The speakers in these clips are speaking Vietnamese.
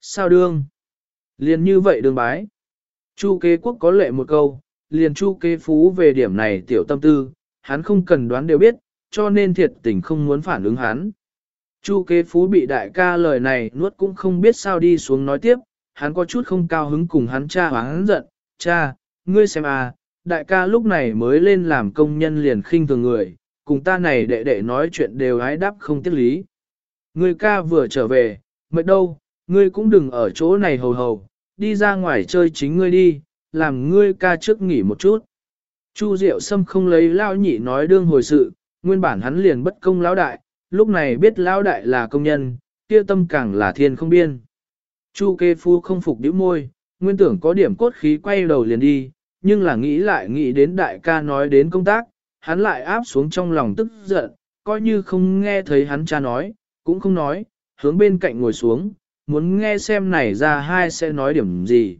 Sao đương? Liền như vậy đương bái. Chu kế quốc có lệ một câu, liền chu kế phú về điểm này tiểu tâm tư, hắn không cần đoán đều biết, cho nên thiệt tình không muốn phản ứng hắn. Chu kế phú bị đại ca lời này nuốt cũng không biết sao đi xuống nói tiếp, hắn có chút không cao hứng cùng hắn cha hắn giận, cha, ngươi xem à, đại ca lúc này mới lên làm công nhân liền khinh thường người, cùng ta này đệ đệ nói chuyện đều ái đáp không tiết lý. Ngươi ca vừa trở về, mệt đâu, ngươi cũng đừng ở chỗ này hầu hầu, đi ra ngoài chơi chính ngươi đi, làm ngươi ca trước nghỉ một chút. Chu Diệu Sâm không lấy lao nhị nói đương hồi sự, nguyên bản hắn liền bất công lão đại, lúc này biết lão đại là công nhân, kia tâm càng là thiên không biên. Chu kê phu không phục điểm môi, nguyên tưởng có điểm cốt khí quay đầu liền đi, nhưng là nghĩ lại nghĩ đến đại ca nói đến công tác, hắn lại áp xuống trong lòng tức giận, coi như không nghe thấy hắn cha nói, cũng không nói, hướng bên cạnh ngồi xuống, muốn nghe xem này ra hai sẽ nói điểm gì.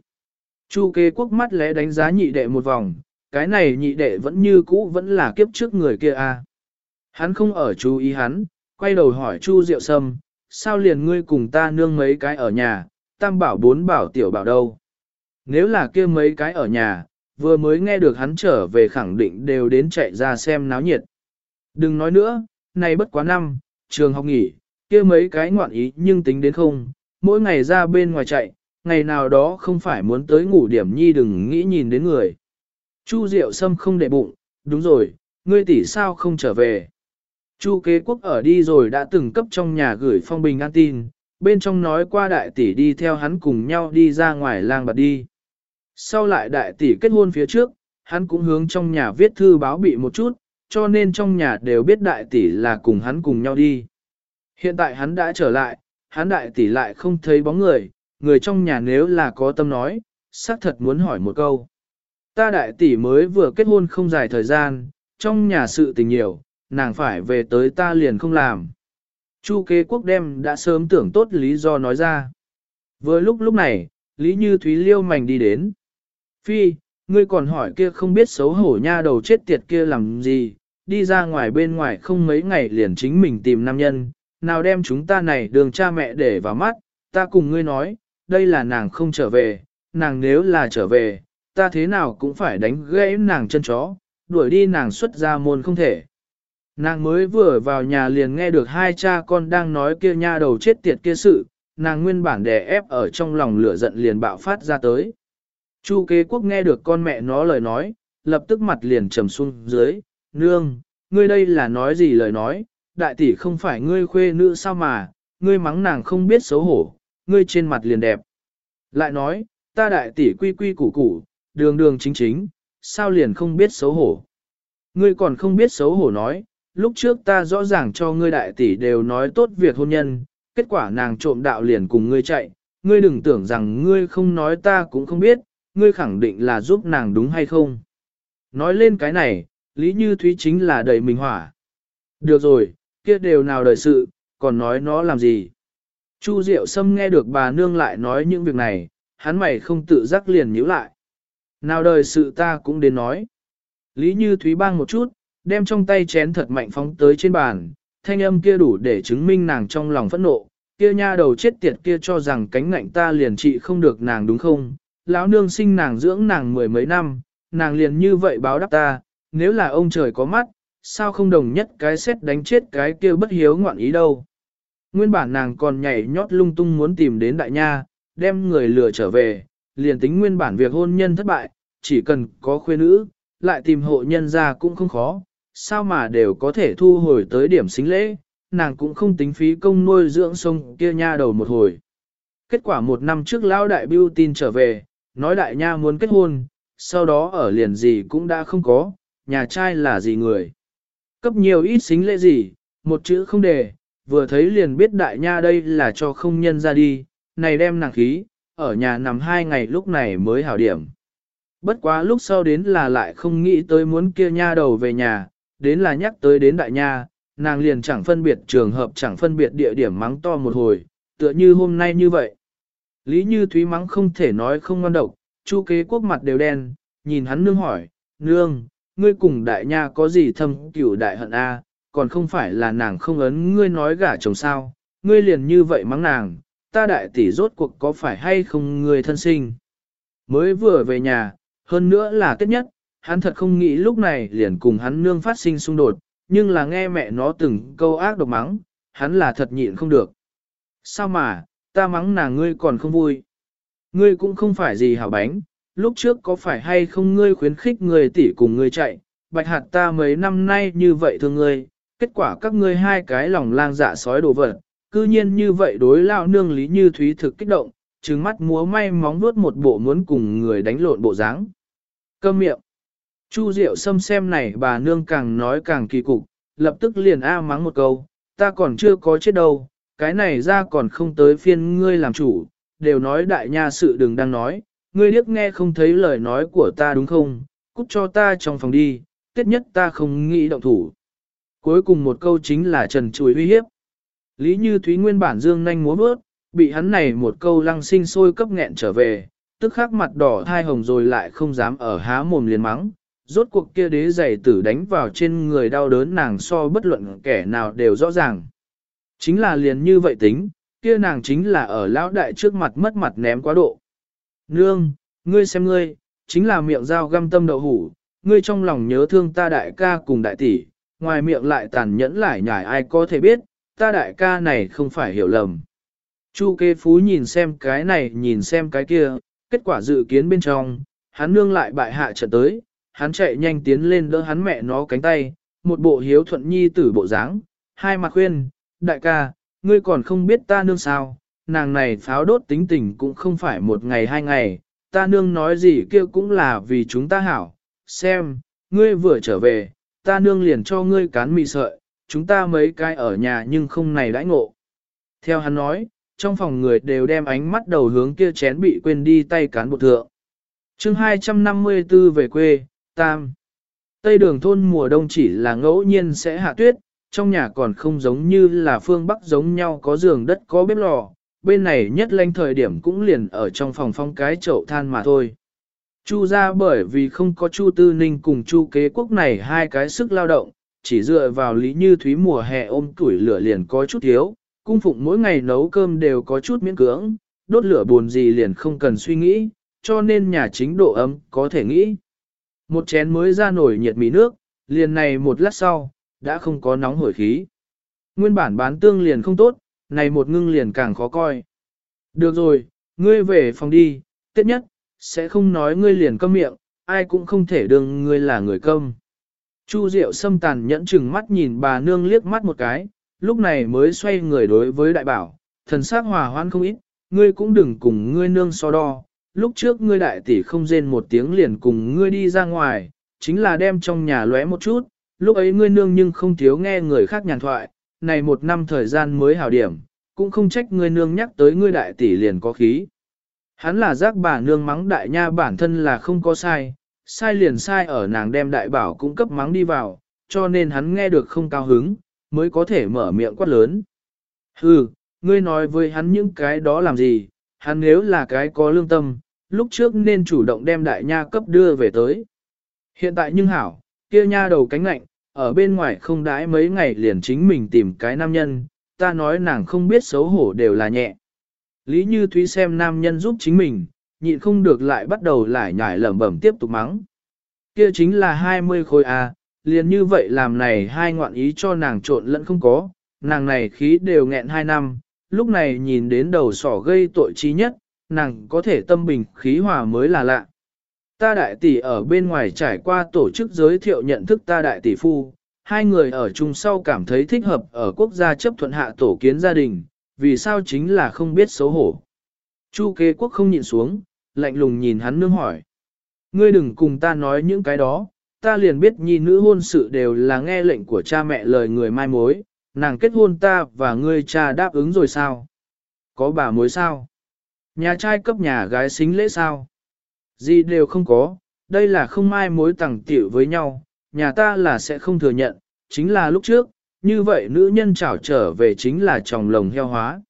Chu kê quốc mắt lẽ đánh giá nhị đệ một vòng, cái này nhị đệ vẫn như cũ vẫn là kiếp trước người kia a. À. Hắn không ở chú ý hắn, quay đầu hỏi Chu Diệu Sâm, sao liền ngươi cùng ta nương mấy cái ở nhà, tam bảo bốn bảo tiểu bảo đâu. Nếu là kia mấy cái ở nhà, vừa mới nghe được hắn trở về khẳng định đều đến chạy ra xem náo nhiệt. Đừng nói nữa, này bất quá năm, trường học nghỉ, kia mấy cái ngoạn ý nhưng tính đến không, mỗi ngày ra bên ngoài chạy, ngày nào đó không phải muốn tới ngủ điểm nhi đừng nghĩ nhìn đến người. Chu Diệu Sâm không để bụng, đúng rồi, ngươi tỷ sao không trở về. Chu kế quốc ở đi rồi đã từng cấp trong nhà gửi phong bình an tin, bên trong nói qua đại tỷ đi theo hắn cùng nhau đi ra ngoài lang bạt đi. Sau lại đại tỷ kết hôn phía trước, hắn cũng hướng trong nhà viết thư báo bị một chút, cho nên trong nhà đều biết đại tỷ là cùng hắn cùng nhau đi. Hiện tại hắn đã trở lại, hắn đại tỷ lại không thấy bóng người, người trong nhà nếu là có tâm nói, xác thật muốn hỏi một câu. Ta đại tỷ mới vừa kết hôn không dài thời gian, trong nhà sự tình nhiều, nàng phải về tới ta liền không làm. Chu kế quốc đem đã sớm tưởng tốt lý do nói ra. Vừa lúc lúc này, Lý Như Thúy liêu mảnh đi đến. Phi, ngươi còn hỏi kia không biết xấu hổ nha đầu chết tiệt kia làm gì, đi ra ngoài bên ngoài không mấy ngày liền chính mình tìm nam nhân, nào đem chúng ta này đường cha mẹ để vào mắt, ta cùng ngươi nói, đây là nàng không trở về, nàng nếu là trở về, ta thế nào cũng phải đánh gãy nàng chân chó, đuổi đi nàng xuất ra môn không thể. Nàng mới vừa vào nhà liền nghe được hai cha con đang nói kia nha đầu chết tiệt kia sự, nàng nguyên bản đè ép ở trong lòng lửa giận liền bạo phát ra tới. Chu kế quốc nghe được con mẹ nó lời nói, lập tức mặt liền trầm xuống dưới, nương, ngươi đây là nói gì lời nói, đại tỷ không phải ngươi khuê nữ sao mà, ngươi mắng nàng không biết xấu hổ, ngươi trên mặt liền đẹp. Lại nói, ta đại tỷ quy quy củ củ, đường đường chính chính, sao liền không biết xấu hổ. Ngươi còn không biết xấu hổ nói, lúc trước ta rõ ràng cho ngươi đại tỷ đều nói tốt việc hôn nhân, kết quả nàng trộm đạo liền cùng ngươi chạy, ngươi đừng tưởng rằng ngươi không nói ta cũng không biết, ngươi khẳng định là giúp nàng đúng hay không. Nói lên cái này, Lý Như Thúy chính là đầy mình hỏa. Được rồi, kia đều nào đời sự, còn nói nó làm gì. Chu Diệu Sâm nghe được bà nương lại nói những việc này, hắn mày không tự giác liền nhíu lại. Nào đời sự ta cũng đến nói. Lý Như Thúy bang một chút, đem trong tay chén thật mạnh phóng tới trên bàn, thanh âm kia đủ để chứng minh nàng trong lòng phẫn nộ, kia nha đầu chết tiệt kia cho rằng cánh ngạnh ta liền trị không được nàng đúng không, lão nương sinh nàng dưỡng nàng mười mấy năm, nàng liền như vậy báo đáp ta, nếu là ông trời có mắt, sao không đồng nhất cái xét đánh chết cái kia bất hiếu ngoạn ý đâu. Nguyên bản nàng còn nhảy nhót lung tung muốn tìm đến đại nha, đem người lừa trở về, liền tính nguyên bản việc hôn nhân thất bại, chỉ cần có khuê nữ, lại tìm hộ nhân ra cũng không khó, sao mà đều có thể thu hồi tới điểm xính lễ, nàng cũng không tính phí công nuôi dưỡng sông kia nha đầu một hồi. Kết quả một năm trước lão đại bưu tin trở về, nói đại nha muốn kết hôn, sau đó ở liền gì cũng đã không có, nhà trai là gì người. Cấp nhiều ít xính lễ gì, một chữ không để vừa thấy liền biết đại nha đây là cho không nhân ra đi, này đem nàng khí, ở nhà nằm hai ngày lúc này mới hảo điểm. Bất quá lúc sau đến là lại không nghĩ tới muốn kia nha đầu về nhà, đến là nhắc tới đến đại nha, nàng liền chẳng phân biệt trường hợp chẳng phân biệt địa điểm mắng to một hồi, tựa như hôm nay như vậy. Lý Như Thúy mắng không thể nói không ngon độc, chu kế quốc mặt đều đen, nhìn hắn nương hỏi, nương, ngươi cùng đại nha có gì thâm cửu đại hận a? còn không phải là nàng không ấn ngươi nói gả chồng sao, ngươi liền như vậy mắng nàng, ta đại tỷ rốt cuộc có phải hay không người thân sinh. Mới vừa về nhà, hơn nữa là tết nhất, hắn thật không nghĩ lúc này liền cùng hắn nương phát sinh xung đột, nhưng là nghe mẹ nó từng câu ác độc mắng, hắn là thật nhịn không được. Sao mà, ta mắng nàng ngươi còn không vui. Ngươi cũng không phải gì hảo bánh, lúc trước có phải hay không ngươi khuyến khích người tỷ cùng ngươi chạy, bạch hạt ta mấy năm nay như vậy thương ngươi, kết quả các ngươi hai cái lòng lang dạ sói đồ vật, cư nhiên như vậy đối lao nương lý như thúy thực kích động, trừng mắt múa may móng vuốt một bộ muốn cùng người đánh lộn bộ dáng. Câm miệng. Chu Diệu Sâm xem này bà nương càng nói càng kỳ cục, lập tức liền a mắng một câu, ta còn chưa có chết đâu, cái này ra còn không tới phiên ngươi làm chủ, đều nói đại nha sự đừng đang nói, ngươi điếc nghe không thấy lời nói của ta đúng không, cút cho ta trong phòng đi, tiết nhất ta không nghĩ động thủ. Cuối cùng một câu chính là trần chùi uy hiếp. Lý Như Thúy nguyên bản dương nhanh múa bước, bị hắn này một câu lăng sinh sôi cấp nghẹn trở về, tức khắc mặt đỏ thai hồng rồi lại không dám ở há mồm liền mắng. Rốt cuộc kia đế giày tử đánh vào trên người đau đớn nàng so bất luận kẻ nào đều rõ ràng. Chính là liền như vậy tính, kia nàng chính là ở lão đại trước mặt mất mặt ném quá độ. Nương, ngươi xem ngươi, chính là miệng dao găm tâm đậu hủ, ngươi trong lòng nhớ thương ta đại ca cùng đại tỷ, ngoài miệng lại tàn nhẫn lại nhải ai có thể biết, ta đại ca này không phải hiểu lầm. Chu kê phú nhìn xem cái này nhìn xem cái kia, kết quả dự kiến bên trong, hắn nương lại bại hạ trận tới, hắn chạy nhanh tiến lên đỡ hắn mẹ nó cánh tay, một bộ hiếu thuận nhi tử bộ dáng, hai mặt khuyên, đại ca, ngươi còn không biết ta nương sao, nàng này pháo đốt tính tình cũng không phải một ngày hai ngày, ta nương nói gì kia cũng là vì chúng ta hảo, xem, ngươi vừa trở về, ta nương liền cho ngươi cán mì sợi, chúng ta mấy cái ở nhà nhưng không này đãi ngộ. Theo hắn nói, trong phòng người đều đem ánh mắt đầu hướng kia chén bị quên đi tay cán bột thượng. chương 254 về quê, Tam. Tây đường thôn mùa đông chỉ là ngẫu nhiên sẽ hạ tuyết, trong nhà còn không giống như là phương Bắc giống nhau có giường đất có bếp lò, bên này nhất lanh thời điểm cũng liền ở trong phòng phong cái chậu than mà thôi. Chu ra bởi vì không có Chu Tư Ninh cùng Chu kế quốc này hai cái sức lao động, chỉ dựa vào lý như thúy mùa hè ôm tuổi lửa liền có chút thiếu, cung phụng mỗi ngày nấu cơm đều có chút miễn cưỡng, đốt lửa buồn gì liền không cần suy nghĩ, cho nên nhà chính độ ấm có thể nghĩ. Một chén mới ra nổi nhiệt mì nước, liền này một lát sau, đã không có nóng hổi khí. Nguyên bản bán tương liền không tốt, này một ngưng liền càng khó coi. Được rồi, ngươi về phòng đi, tiết nhất, sẽ không nói ngươi liền câm miệng, ai cũng không thể đương ngươi là người câm. Chu Diệu xâm tàn nhẫn chừng mắt nhìn bà nương liếc mắt một cái, lúc này mới xoay người đối với đại bảo, thần sắc hòa hoan không ít, ngươi cũng đừng cùng ngươi nương so đo, lúc trước ngươi đại tỷ không rên một tiếng liền cùng ngươi đi ra ngoài, chính là đem trong nhà lóe một chút, lúc ấy ngươi nương nhưng không thiếu nghe người khác nhàn thoại, này một năm thời gian mới hảo điểm, cũng không trách ngươi nương nhắc tới ngươi đại tỷ liền có khí. Hắn là giác bà nương mắng đại nha bản thân là không có sai, sai liền sai ở nàng đem đại bảo cung cấp mắng đi vào, cho nên hắn nghe được không cao hứng, mới có thể mở miệng quát lớn. Hừ, ngươi nói với hắn những cái đó làm gì, hắn nếu là cái có lương tâm, lúc trước nên chủ động đem đại nha cấp đưa về tới. Hiện tại nhưng hảo, kia nha đầu cánh lạnh, ở bên ngoài không đãi mấy ngày liền chính mình tìm cái nam nhân, ta nói nàng không biết xấu hổ đều là nhẹ. Lý Như Thúy xem nam nhân giúp chính mình, nhịn không được lại bắt đầu lại nhải lẩm bẩm tiếp tục mắng. Kia chính là 20 khối A, liền như vậy làm này hai ngoạn ý cho nàng trộn lẫn không có, nàng này khí đều nghẹn hai năm, lúc này nhìn đến đầu sỏ gây tội chí nhất, nàng có thể tâm bình khí hòa mới là lạ. Ta đại tỷ ở bên ngoài trải qua tổ chức giới thiệu nhận thức ta đại tỷ phu, hai người ở chung sau cảm thấy thích hợp ở quốc gia chấp thuận hạ tổ kiến gia đình, vì sao chính là không biết xấu hổ. Chu kế quốc không nhịn xuống, lạnh lùng nhìn hắn nương hỏi. Ngươi đừng cùng ta nói những cái đó, ta liền biết nhi nữ hôn sự đều là nghe lệnh của cha mẹ lời người mai mối, nàng kết hôn ta và ngươi cha đáp ứng rồi sao? Có bà mối sao? Nhà trai cấp nhà gái xính lễ sao? Gì đều không có, đây là không ai mối tẳng tiểu với nhau, nhà ta là sẽ không thừa nhận, chính là lúc trước, như vậy nữ nhân trảo trở về chính là tròng lồng heo hóa.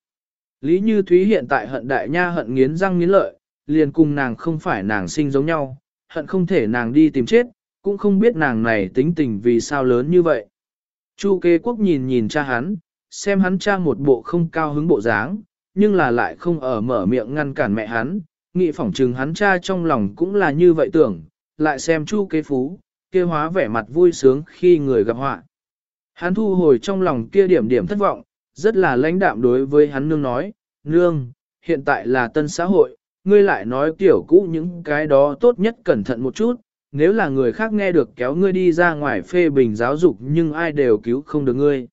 Lý Như Thúy hiện tại hận đại nha hận nghiến răng nghiến lợi, liền cùng nàng không phải nàng sinh giống nhau, hận không thể nàng đi tìm chết, cũng không biết nàng này tính tình vì sao lớn như vậy. Chu kế quốc nhìn nhìn cha hắn, xem hắn cha một bộ không cao hứng bộ dáng, nhưng là lại không ở mở miệng ngăn cản mẹ hắn, nghị phỏng trừng hắn cha trong lòng cũng là như vậy tưởng, lại xem chu kế phú, kia hóa vẻ mặt vui sướng khi người gặp họa. Hắn thu hồi trong lòng kia điểm điểm thất vọng, rất là lãnh đạm đối với hắn nương nói, nương, hiện tại là tân xã hội, ngươi lại nói kiểu cũ những cái đó tốt nhất cẩn thận một chút, nếu là người khác nghe được kéo ngươi đi ra ngoài phê bình giáo dục nhưng ai đều cứu không được ngươi.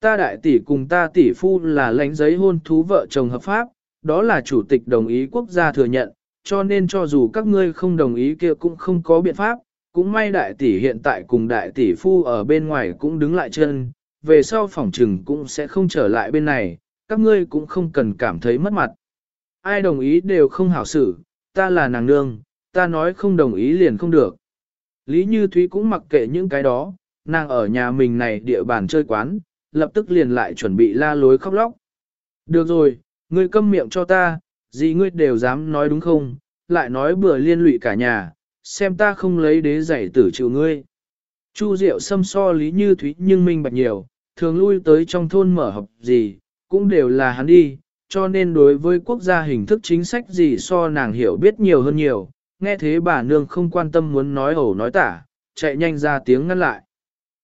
Ta đại tỷ cùng ta tỷ phu là lãnh giấy hôn thú vợ chồng hợp pháp, đó là chủ tịch đồng ý quốc gia thừa nhận, cho nên cho dù các ngươi không đồng ý kia cũng không có biện pháp, cũng may đại tỷ hiện tại cùng đại tỷ phu ở bên ngoài cũng đứng lại chân, về sau phòng trừng cũng sẽ không trở lại bên này, các ngươi cũng không cần cảm thấy mất mặt. Ai đồng ý đều không hảo xử, ta là nàng nương, ta nói không đồng ý liền không được. Lý Như Thúy cũng mặc kệ những cái đó, nàng ở nhà mình này địa bàn chơi quán, lập tức liền lại chuẩn bị la lối khóc lóc. Được rồi, ngươi câm miệng cho ta, gì ngươi đều dám nói đúng không, lại nói bừa liên lụy cả nhà, xem ta không lấy đế giải tử chịu ngươi. Chu Diệu xâm so Lý Như Thúy nhưng minh bạch nhiều, thường lui tới trong thôn mở học gì, cũng đều là hắn đi, cho nên đối với quốc gia hình thức chính sách gì so nàng hiểu biết nhiều hơn nhiều, nghe thế bà nương không quan tâm muốn nói ẩu nói tả, chạy nhanh ra tiếng ngăn lại.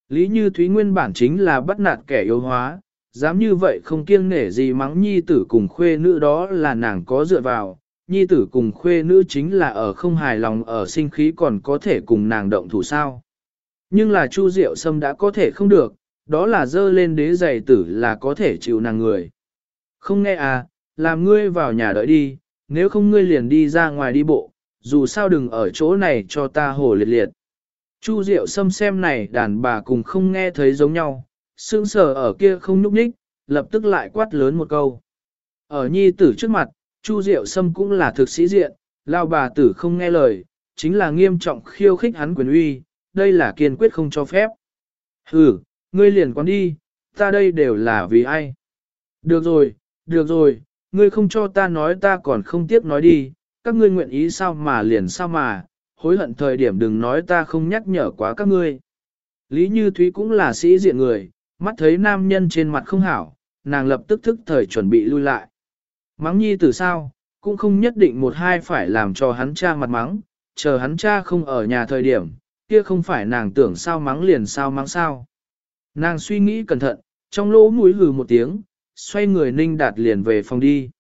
Lý Như Thúy nguyên bản chính là bắt nạt kẻ yếu hóa, dám như vậy không kiêng nể gì mắng nhi tử cùng khuê nữ đó là nàng có dựa vào, nhi tử cùng khuê nữ chính là ở không hài lòng ở sinh khí còn có thể cùng nàng động thủ sao. Nhưng là Chu Diệu Sâm đã có thể không được, đó là dơ lên đế giày tử là có thể chịu nàng người. Không nghe à, làm ngươi vào nhà đợi đi, nếu không ngươi liền đi ra ngoài đi bộ, dù sao đừng ở chỗ này cho ta hổ liệt liệt. Chu Diệu Sâm xem này đàn bà cùng không nghe thấy giống nhau, sững sờ ở kia không nhúc nhích, lập tức lại quát lớn một câu. Ở nhi tử trước mặt, Chu Diệu Sâm cũng là thực sĩ diện, lao bà tử không nghe lời, chính là nghiêm trọng khiêu khích hắn quyền uy, đây là kiên quyết không cho phép. Ừ, ngươi liền quán đi, ta đây đều là vì ai. Được rồi, được rồi, ngươi không cho ta nói ta còn không tiếc nói đi, các ngươi nguyện ý sao mà liền sao mà, hối hận thời điểm đừng nói ta không nhắc nhở quá các ngươi. Lý Như Thúy cũng là sĩ diện người, mắt thấy nam nhân trên mặt không hảo, nàng lập tức thức thời chuẩn bị lui lại. Mắng nhi từ sao, cũng không nhất định một hai phải làm cho hắn cha mặt mắng, chờ hắn cha không ở nhà thời điểm, kia không phải nàng tưởng sao mắng liền sao mắng sao. Nàng suy nghĩ cẩn thận, trong lỗ mũi hừ một tiếng, xoay người ninh đạt liền về phòng đi.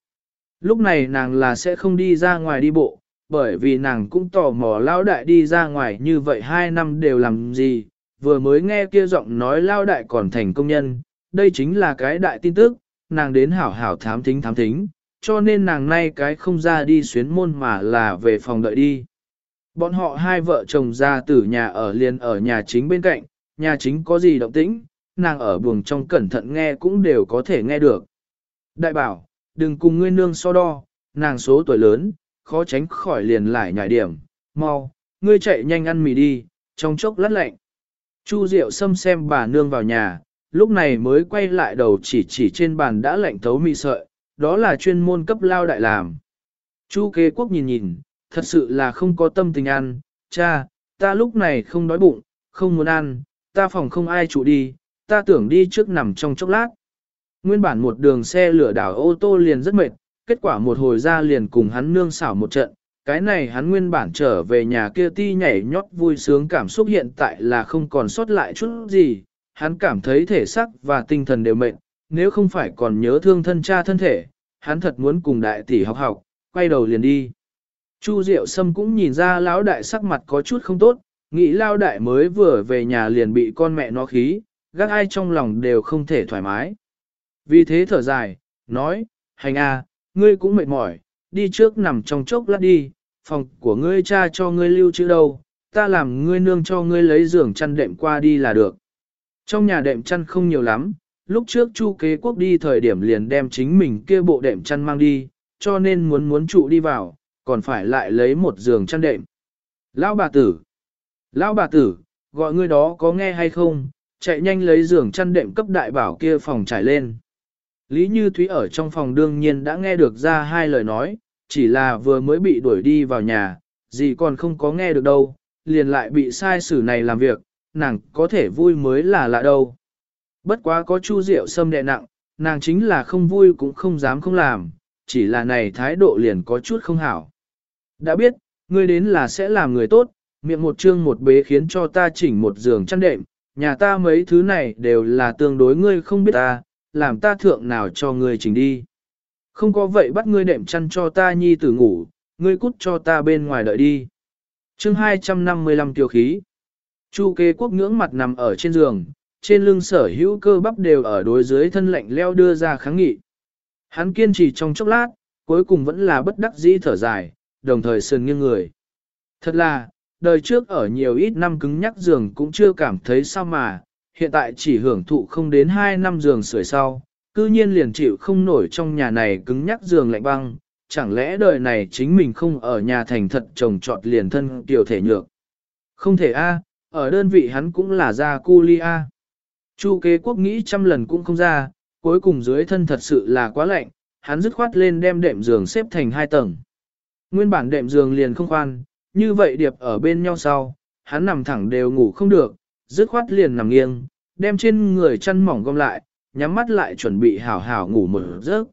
Lúc này nàng là sẽ không đi ra ngoài đi bộ, bởi vì nàng cũng tò mò lão đại đi ra ngoài như vậy hai năm đều làm gì, vừa mới nghe kia giọng nói lao đại còn thành công nhân, đây chính là cái đại tin tức, nàng đến hảo hảo thám thính thám thính, cho nên nàng nay cái không ra đi xuyến môn mà là về phòng đợi đi. Bọn họ hai vợ chồng ra từ nhà ở liền ở nhà chính bên cạnh, nhà chính có gì động tĩnh, nàng ở buồng trong cẩn thận nghe cũng đều có thể nghe được. Đại bảo, đừng cùng ngươi nương so đo, nàng số tuổi lớn, khó tránh khỏi liền lại nhảy điểm, mau, ngươi chạy nhanh ăn mì đi, trong chốc lát lạnh. Chu Diệu Sâm xem bà nương vào nhà, lúc này mới quay lại đầu chỉ chỉ trên bàn đã lạnh thấu mì sợi, đó là chuyên môn cấp lao đại làm. Chu kế quốc nhìn nhìn, thật sự là không có tâm tình ăn, cha, ta lúc này không đói bụng, không muốn ăn, ta phòng không ai trụ đi, ta tưởng đi trước nằm trong chốc lát. Nguyên bản một đường xe lửa đảo ô tô liền rất mệt, kết quả một hồi ra liền cùng hắn nương xảo một trận, cái này hắn nguyên bản trở về nhà kia ti nhảy nhót vui sướng cảm xúc hiện tại là không còn sót lại chút gì, hắn cảm thấy thể xác và tinh thần đều mệt, nếu không phải còn nhớ thương thân cha thân thể, hắn thật muốn cùng đại tỷ học học, quay đầu liền đi. Chu Diệu Sâm cũng nhìn ra lão đại sắc mặt có chút không tốt, nghĩ lão đại mới vừa về nhà liền bị con mẹ nó khí, gác ai trong lòng đều không thể thoải mái. Vì thế thở dài, nói, hành a, ngươi cũng mệt mỏi, đi trước nằm trong chốc lát đi, phòng của ngươi cha cho ngươi lưu trữ đâu, ta làm ngươi nương cho ngươi lấy giường chăn đệm qua đi là được. Trong nhà đệm chăn không nhiều lắm, lúc trước chu kế quốc đi thời điểm liền đem chính mình kia bộ đệm chăn mang đi, cho nên muốn muốn trụ đi vào, còn phải lại lấy một giường chăn đệm. Lão bà tử, lão bà tử, gọi ngươi đó có nghe hay không, chạy nhanh lấy giường chăn đệm cấp đại bảo kia phòng trải lên. Lý Như Thúy ở trong phòng đương nhiên đã nghe được ra hai lời nói, chỉ là vừa mới bị đuổi đi vào nhà, gì còn không có nghe được đâu, liền lại bị sai xử này làm việc, nàng có thể vui mới là lạ đâu. Bất quá có chu rượu sâm đệ nặng, nàng chính là không vui cũng không dám không làm, chỉ là này thái độ liền có chút không hảo. Đã biết, ngươi đến là sẽ làm người tốt, miệng một chương một bế khiến cho ta chỉnh một giường chăn đệm, nhà ta mấy thứ này đều là tương đối ngươi không biết ta, làm ta thượng nào cho ngươi chỉnh đi. Không có vậy bắt ngươi đệm chăn cho ta nhi tử ngủ, ngươi cút cho ta bên ngoài đợi đi. chương 255 tiêu khí. Chu kê quốc ngưỡng mặt nằm ở trên giường, trên lưng sở hữu cơ bắp đều ở đối dưới thân lạnh leo đưa ra kháng nghị. Hắn kiên trì trong chốc lát, cuối cùng vẫn là bất đắc dĩ thở dài, đồng thời sườn nghiêng người. Thật là, đời trước ở nhiều ít năm cứng nhắc giường cũng chưa cảm thấy sao mà, hiện tại chỉ hưởng thụ không đến 2 năm giường sưởi sau, cư nhiên liền chịu không nổi trong nhà này cứng nhắc giường lạnh băng, chẳng lẽ đời này chính mình không ở nhà thành thật trồng trọt liền thân tiểu thể nhược. Không thể a, ở đơn vị hắn cũng là gia cu li a. Chu kế quốc nghĩ trăm lần cũng không ra, cuối cùng dưới thân thật sự là quá lạnh, hắn dứt khoát lên đem đệm giường xếp thành hai tầng. Nguyên bản đệm giường liền không khoan, như vậy điệp ở bên nhau sau, hắn nằm thẳng đều ngủ không được, dứt khoát liền nằm nghiêng, đem trên người chăn mỏng gom lại, nhắm mắt lại chuẩn bị hảo hảo ngủ một giấc.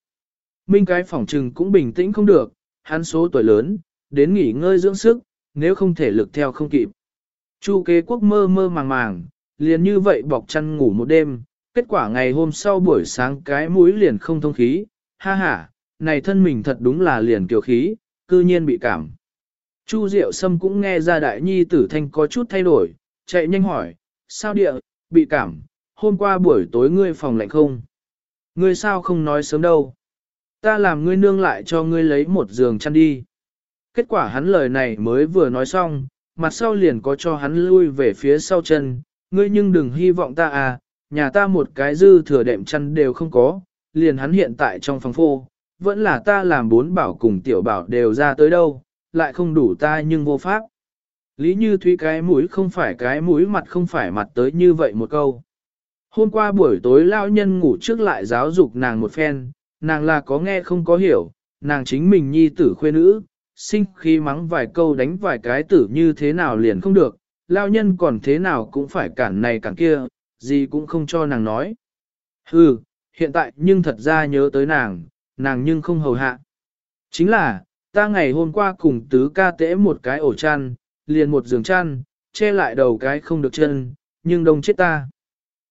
Minh cái phòng trừng cũng bình tĩnh không được, hắn số tuổi lớn, đến nghỉ ngơi dưỡng sức, nếu không thể lực theo không kịp. Chu kế quốc mơ mơ màng màng, liền như vậy bọc chăn ngủ một đêm, kết quả ngày hôm sau buổi sáng cái mũi liền không thông khí, ha ha, này thân mình thật đúng là liền kiều khí, cư nhiên bị cảm. Chu Diệu Sâm cũng nghe ra đại nhi tử thanh có chút thay đổi, chạy nhanh hỏi, sao địa, bị cảm, hôm qua buổi tối ngươi phòng lạnh không? Ngươi sao không nói sớm đâu? Ta làm ngươi nương lại cho ngươi lấy một giường chăn đi. Kết quả hắn lời này mới vừa nói xong, mặt sau liền có cho hắn lui về phía sau chân, ngươi nhưng đừng hy vọng ta à, nhà ta một cái dư thừa đệm chăn đều không có, liền hắn hiện tại trong phòng phô, vẫn là ta làm bốn bảo cùng tiểu bảo đều ra tới đâu, lại không đủ ta nhưng vô pháp. Lý Như Thúy cái mũi không phải cái mũi mặt không phải mặt tới như vậy một câu. Hôm qua buổi tối lao nhân ngủ trước lại giáo dục nàng một phen, nàng là có nghe không có hiểu, nàng chính mình nhi tử khuê nữ, sinh khi mắng vài câu đánh vài cái tử như thế nào liền không được, lao nhân còn thế nào cũng phải cản này cản kia, gì cũng không cho nàng nói. Hừ, hiện tại nhưng thật ra nhớ tới nàng, nàng nhưng không hầu hạ. Chính là, ta ngày hôm qua cùng tứ ca tễ một cái ổ chăn, liền một giường chăn, che lại đầu cái không được chân, nhưng đông chết ta.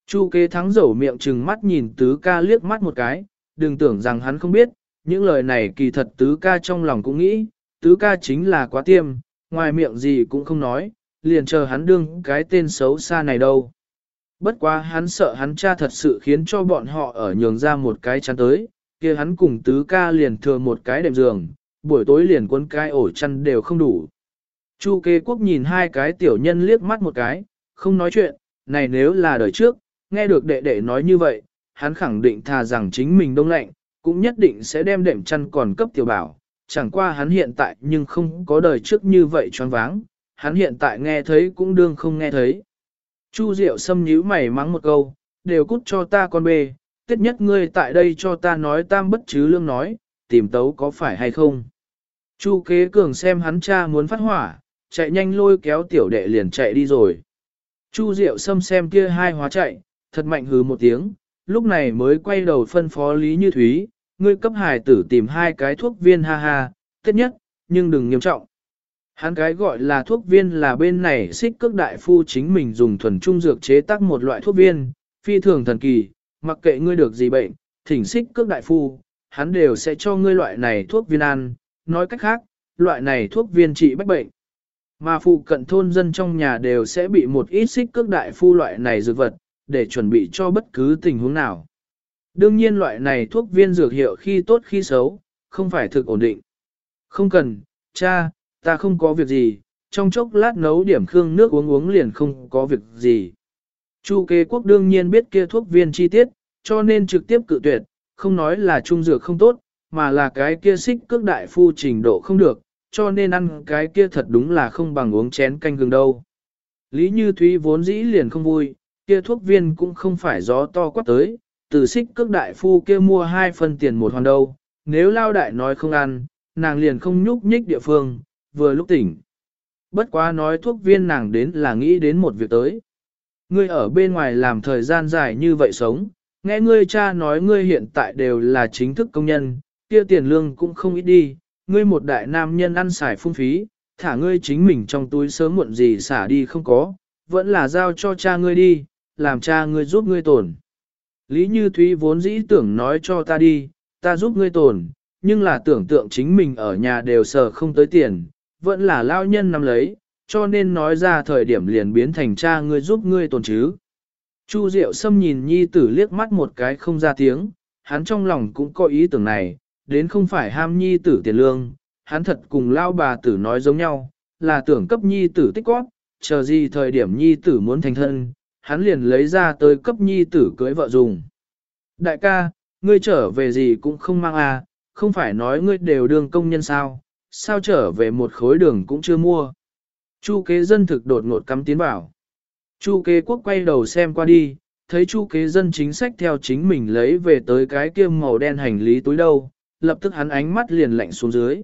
Chu kế thắng dẩu miệng trừng mắt nhìn tứ ca liếc mắt một cái, đừng tưởng rằng hắn không biết, những lời này kỳ thật tứ ca trong lòng cũng nghĩ, tứ ca chính là quá tiêm, ngoài miệng gì cũng không nói, liền chờ hắn đương cái tên xấu xa này đâu. Bất quá hắn sợ hắn cha thật sự khiến cho bọn họ ở nhường ra một cái chăn tới, kia hắn cùng tứ ca liền thừa một cái đệm giường, buổi tối liền quân cái ổ chăn đều không đủ. Chu kế quốc nhìn hai cái tiểu nhân liếc mắt một cái, không nói chuyện, này nếu là đời trước, nghe được đệ đệ nói như vậy, hắn khẳng định thà rằng chính mình đông lạnh, cũng nhất định sẽ đem đệm chăn còn cấp tiểu bảo, chẳng qua hắn hiện tại nhưng không có đời trước như vậy choáng váng, hắn hiện tại nghe thấy cũng đương không nghe thấy. Chu Diệu Sâm nhíu mày mắng một câu, đều cút cho ta con bê, tiết nhất ngươi tại đây cho ta nói tam bất chứ lương nói, tìm tấu có phải hay không. Chu kế cường xem hắn cha muốn phát hỏa, chạy nhanh lôi kéo tiểu đệ liền chạy đi rồi. Chu Diệu Sâm xem kia hai hóa chạy, thật mạnh hứ một tiếng, lúc này mới quay đầu phân phó Lý Như Thúy, ngươi cấp hải tử tìm hai cái thuốc viên ha ha, tiết nhất, nhưng đừng nghiêm trọng. Hắn cái gọi là thuốc viên là bên này xích cước đại phu chính mình dùng thuần trung dược chế tác một loại thuốc viên, phi thường thần kỳ, mặc kệ ngươi được gì bệnh, thỉnh xích cước đại phu, hắn đều sẽ cho ngươi loại này thuốc viên ăn, nói cách khác, loại này thuốc viên trị bách bệnh. Mà phụ cận thôn dân trong nhà đều sẽ bị một ít xích cước đại phu loại này dược vật, để chuẩn bị cho bất cứ tình huống nào. Đương nhiên loại này thuốc viên dược hiệu khi tốt khi xấu, không phải thực ổn định. Không cần, cha, ta không có việc gì, trong chốc lát nấu điểm khương nước uống uống liền không có việc gì. Chu kế quốc đương nhiên biết kia thuốc viên chi tiết, cho nên trực tiếp cự tuyệt, không nói là trung dược không tốt, mà là cái kia xích cước đại phu trình độ không được, cho nên ăn cái kia thật đúng là không bằng uống chén canh gừng đâu. Lý Như Thúy vốn dĩ liền không vui, kia thuốc viên cũng không phải gió to quát tới, từ xích cước đại phu kia mua hai phân tiền một hoàn đâu, nếu lao đại nói không ăn, nàng liền không nhúc nhích địa phương, vừa lúc tỉnh. Bất quá nói thuốc viên nàng đến là nghĩ đến một việc tới. Ngươi ở bên ngoài làm thời gian dài như vậy sống, Nghe ngươi cha nói ngươi hiện tại đều là chính thức công nhân, kia tiền lương cũng không ít đi, ngươi một đại nam nhân ăn xài phung phí, thả ngươi chính mình trong túi sớm muộn gì xả đi không có, vẫn là giao cho cha ngươi đi, làm cha ngươi giúp ngươi tổn. Lý Như Thúy vốn dĩ tưởng nói cho ta đi, ta giúp ngươi tổn, nhưng là tưởng tượng chính mình ở nhà đều sợ không tới tiền, vẫn là lao nhân nắm lấy, cho nên nói ra thời điểm liền biến thành cha ngươi giúp ngươi tổn chứ. Chu Diệu Sâm nhìn nhi tử liếc mắt một cái không ra tiếng, hắn trong lòng cũng có ý tưởng này, đến không phải ham nhi tử tiền lương, hắn thật cùng lao bà tử nói giống nhau, là tưởng cấp nhi tử tích góp, chờ gì thời điểm nhi tử muốn thành thân, hắn liền lấy ra tới cấp nhi tử cưới vợ dùng. Đại ca, ngươi trở về gì cũng không mang à, không phải nói ngươi đều đường công nhân sao, sao trở về một khối đường cũng chưa mua. Chu kế dân thực đột ngột cắm tiến bảo Chu kế quốc quay đầu xem qua đi, thấy chu kế dân chính sách theo chính mình lấy về tới cái kia màu đen hành lý túi đâu, lập tức hắn ánh mắt liền lạnh xuống dưới.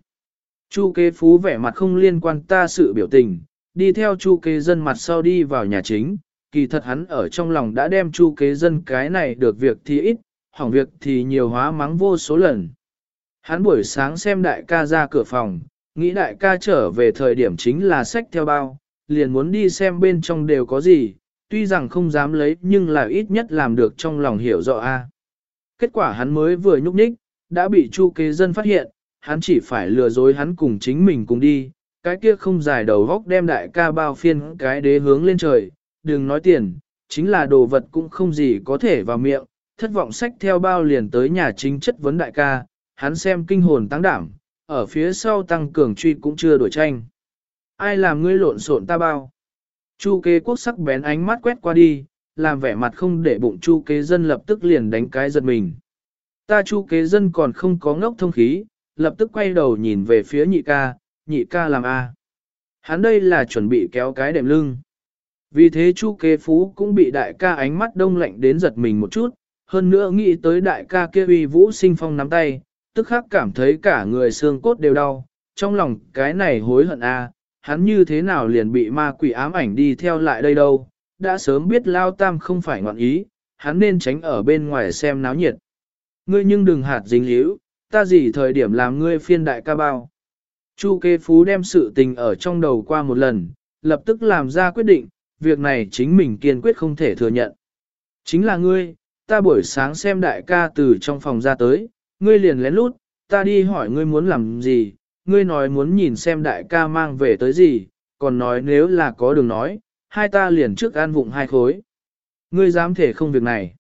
Chu kế phú vẻ mặt không liên quan ta sự biểu tình, đi theo chu kế dân mặt sau đi vào nhà chính, kỳ thật hắn ở trong lòng đã đem chu kế dân cái này được việc thì ít, hỏng việc thì nhiều hóa mắng vô số lần. Hắn buổi sáng xem đại ca ra cửa phòng, nghĩ đại ca trở về thời điểm chính là sách theo bao, liền muốn đi xem bên trong đều có gì, tuy rằng không dám lấy nhưng là ít nhất làm được trong lòng hiểu rõ a. Kết quả hắn mới vừa nhúc nhích, đã bị chu kế dân phát hiện, hắn chỉ phải lừa dối hắn cùng chính mình cùng đi, cái kia không dài đầu góc đem đại ca bao phiên cái đế hướng lên trời, đừng nói tiền, chính là đồ vật cũng không gì có thể vào miệng, thất vọng sách theo bao liền tới nhà chính chất vấn đại ca, hắn xem kinh hồn tăng đảm, ở phía sau tăng cường truy cũng chưa đổi tranh. Ai làm ngươi lộn xộn ta bao? Chu kế quốc sắc bén ánh mắt quét qua đi, làm vẻ mặt không để bụng chu kế dân lập tức liền đánh cái giật mình. Ta chu kế dân còn không có ngốc thông khí, lập tức quay đầu nhìn về phía nhị ca, nhị ca làm a. Hắn đây là chuẩn bị kéo cái đệm lưng. Vì thế chu kế phú cũng bị đại ca ánh mắt đông lạnh đến giật mình một chút, hơn nữa nghĩ tới đại ca kia uy vũ sinh phong nắm tay, tức khắc cảm thấy cả người xương cốt đều đau, trong lòng cái này hối hận a, hắn như thế nào liền bị ma quỷ ám ảnh đi theo lại đây đâu, đã sớm biết lao tam không phải ngọn ý, hắn nên tránh ở bên ngoài xem náo nhiệt. Ngươi nhưng đừng hạt dính líu, ta gì thời điểm làm ngươi phiên đại ca bao. Chu kế phú đem sự tình ở trong đầu qua một lần, lập tức làm ra quyết định, việc này chính mình kiên quyết không thể thừa nhận. Chính là ngươi, ta buổi sáng xem đại ca từ trong phòng ra tới, ngươi liền lén lút, ta đi hỏi ngươi muốn làm gì, ngươi nói muốn nhìn xem đại ca mang về tới gì, còn nói nếu là có đường nói, hai ta liền trước an vụng hai khối. Ngươi dám thể không việc này.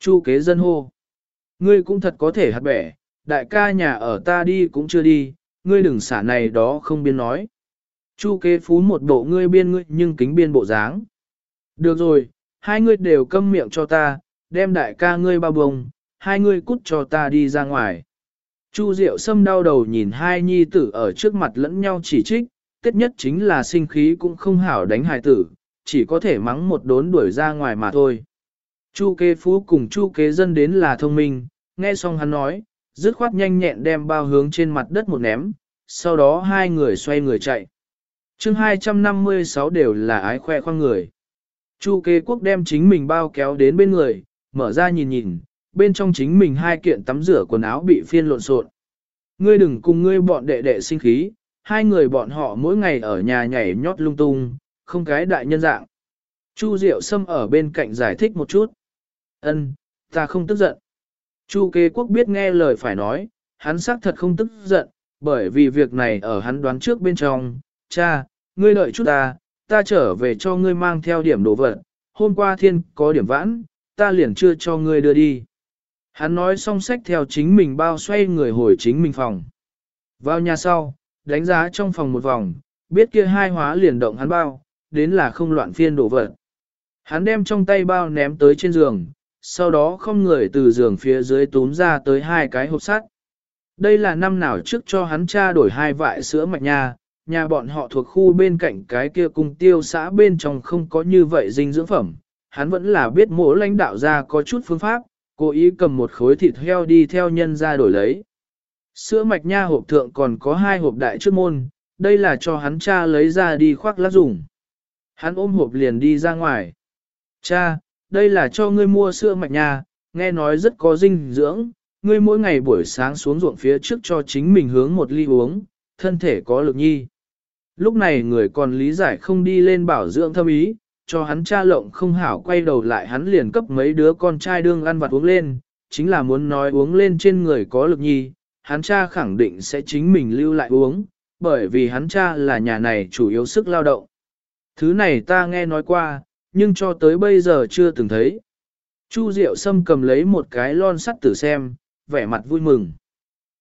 Chu kế dân hô. Ngươi cũng thật có thể hạt bẻ, đại ca nhà ở ta đi cũng chưa đi, ngươi đừng xả này đó không biên nói. Chu kế phú một bộ ngươi biên ngươi nhưng kính biên bộ dáng. Được rồi, hai ngươi đều câm miệng cho ta, đem đại ca ngươi bao bồng, hai ngươi cút cho ta đi ra ngoài. Chu Diệu Sâm đau đầu nhìn hai nhi tử ở trước mặt lẫn nhau chỉ trích, kết nhất chính là sinh khí cũng không hảo đánh hài tử, chỉ có thể mắng một đốn đuổi ra ngoài mà thôi. Chu kế phú cùng chu kế dân đến là thông minh, nghe xong hắn nói, dứt khoát nhanh nhẹn đem bao hướng trên mặt đất một ném, sau đó hai người xoay người chạy chương 256 đều là ái khoe khoang người. Chu kế quốc đem chính mình bao kéo đến bên người, mở ra nhìn nhìn, bên trong chính mình hai kiện tắm rửa quần áo bị phiên lộn xộn. Ngươi đừng cùng ngươi bọn đệ đệ sinh khí, hai người bọn họ mỗi ngày ở nhà nhảy nhót lung tung, không cái đại nhân dạng. Chu Diệu Sâm ở bên cạnh giải thích một chút. Ân, ta không tức giận. Chu kế quốc biết nghe lời phải nói, hắn xác thật không tức giận, bởi vì việc này ở hắn đoán trước bên trong. Cha, ngươi đợi chút ta, ta trở về cho ngươi mang theo điểm đồ vật. Hôm qua thiên có điểm vãn, ta liền chưa cho ngươi đưa đi. Hắn nói xong sách theo chính mình bao xoay người hồi chính mình phòng. Vào nhà sau, đánh giá trong phòng một vòng, biết kia hai hóa liền động hắn bao, đến là không loạn phiên đổ vật. Hắn đem trong tay bao ném tới trên giường, sau đó không người từ giường phía dưới túm ra tới hai cái hộp sắt. Đây là năm nào trước cho hắn cha đổi hai vại sữa mạch nha, nhà bọn họ thuộc khu bên cạnh cái kia cung tiêu xã bên trong không có như vậy dinh dưỡng phẩm. Hắn vẫn là biết mỗi lãnh đạo ra có chút phương pháp, cố ý cầm một khối thịt heo đi theo nhân ra đổi lấy. Sữa mạch nha hộp thượng còn có hai hộp đại trước môn, đây là cho hắn cha lấy ra đi khoác lát dùng. Hắn ôm hộp liền đi ra ngoài. Cha, đây là cho ngươi mua sữa mạch nha, nghe nói rất có dinh dưỡng, ngươi mỗi ngày buổi sáng xuống ruộng phía trước cho chính mình hướng một ly uống, thân thể có lực nhi. Lúc này người còn lý giải không đi lên bảo dưỡng thâm ý, cho hắn cha lộng không hảo quay đầu lại hắn liền cấp mấy đứa con trai đương ăn vặt uống lên, chính là muốn nói uống lên trên người có lực nhi, hắn cha khẳng định sẽ chính mình lưu lại uống, bởi vì hắn cha là nhà này chủ yếu sức lao động. Thứ này ta nghe nói qua, nhưng cho tới bây giờ chưa từng thấy. Chu Diệu Sâm cầm lấy một cái lon sắt tử xem, vẻ mặt vui mừng.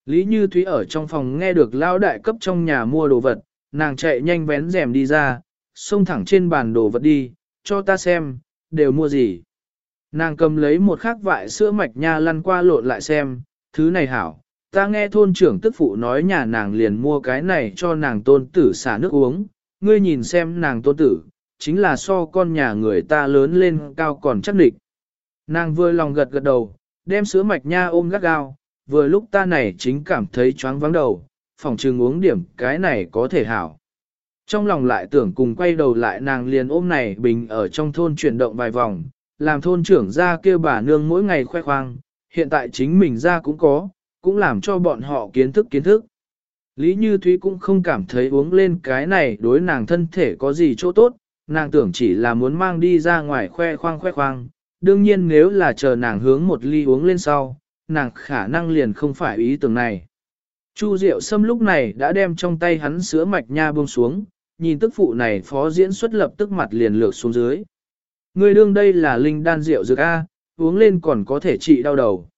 Lý Như Thúy ở trong phòng nghe được lao đại cấp trong nhà mua đồ vật, nàng chạy nhanh vén rèm đi ra, xông thẳng trên bàn đồ vật đi, cho ta xem, đều mua gì. Nàng cầm lấy một khắc vại sữa mạch nha lăn qua lộn lại xem, thứ này hảo, ta nghe thôn trưởng tức phụ nói nhà nàng liền mua cái này cho nàng tôn tử xả nước uống, ngươi nhìn xem nàng tôn tử, chính là so con nhà người ta lớn lên cao còn chắc địch. Nàng vừa lòng gật gật đầu, đem sữa mạch nha ôm gắt gao, vừa lúc ta này chính cảm thấy choáng vắng đầu, phòng trừng uống điểm cái này có thể hảo. Trong lòng lại tưởng cùng quay đầu lại nàng liền ôm này bình ở trong thôn chuyển động vài vòng, làm thôn trưởng ra kêu bà nương mỗi ngày khoe khoang, hiện tại chính mình ra cũng có, cũng làm cho bọn họ kiến thức kiến thức. Lý Như Thúy cũng không cảm thấy uống lên cái này đối nàng thân thể có gì chỗ tốt, nàng tưởng chỉ là muốn mang đi ra ngoài khoe khoang khoe khoang, đương nhiên nếu là chờ nàng hướng một ly uống lên sau, nàng khả năng liền không phải ý tưởng này. Chu Diệu Sâm lúc này đã đem trong tay hắn sữa mạch nha buông xuống, nhìn tức phụ này phó diễn xuất lập tức mặt liền lược xuống dưới. Người đương đây là linh đan rượu dược A, uống lên còn có thể trị đau đầu.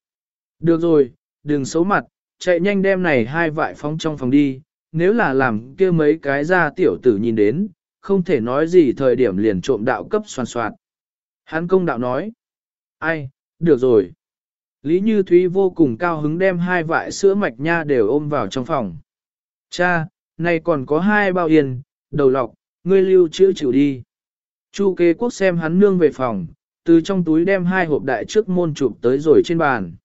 Được rồi, đừng xấu mặt, chạy nhanh đem này hai vại phóng trong phòng đi, nếu là làm kia mấy cái ra tiểu tử nhìn đến, không thể nói gì thời điểm liền trộm đạo cấp soàn soạt. Hắn công đạo nói, ai, được rồi. Lý Như Thúy vô cùng cao hứng đem hai vại sữa mạch nha đều ôm vào trong phòng. Cha, này còn có hai bao yên, đầu lọc, ngươi lưu chữ chịu đi. Chu kế quốc xem hắn nương về phòng, từ trong túi đem hai hộp đại trước môn chụp tới rồi trên bàn.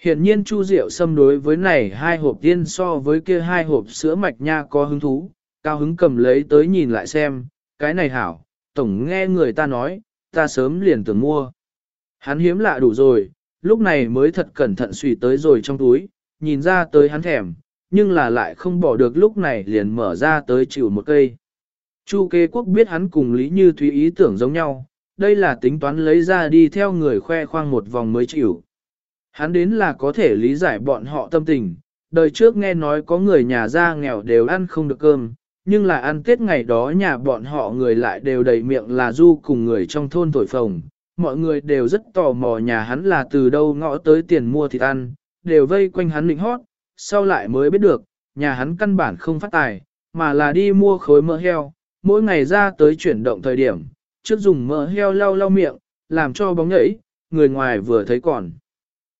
Hiện nhiên Chu Diệu xâm đối với này hai hộp tiên so với kia hai hộp sữa mạch nha có hứng thú, cao hứng cầm lấy tới nhìn lại xem, cái này hảo, tổng nghe người ta nói, ta sớm liền tưởng mua. Hắn hiếm lạ đủ rồi, lúc này mới thật cẩn thận suy tới rồi trong túi, nhìn ra tới hắn thèm, nhưng là lại không bỏ được lúc này liền mở ra tới chịu một cây. Chu kế quốc biết hắn cùng Lý Như Thúy ý tưởng giống nhau, đây là tính toán lấy ra đi theo người khoe khoang một vòng mới chịu. Hắn đến là có thể lý giải bọn họ tâm tình, đời trước nghe nói có người nhà ra nghèo đều ăn không được cơm, nhưng là ăn tết ngày đó nhà bọn họ người lại đều đầy miệng là du cùng người trong thôn thổi phồng. Mọi người đều rất tò mò nhà hắn là từ đâu ngõ tới tiền mua thịt ăn, đều vây quanh hắn định hót, sau lại mới biết được, nhà hắn căn bản không phát tài, mà là đi mua khối mỡ heo, mỗi ngày ra tới chuyển động thời điểm, trước dùng mỡ heo lau lau miệng, làm cho bóng nhảy, người ngoài vừa thấy còn.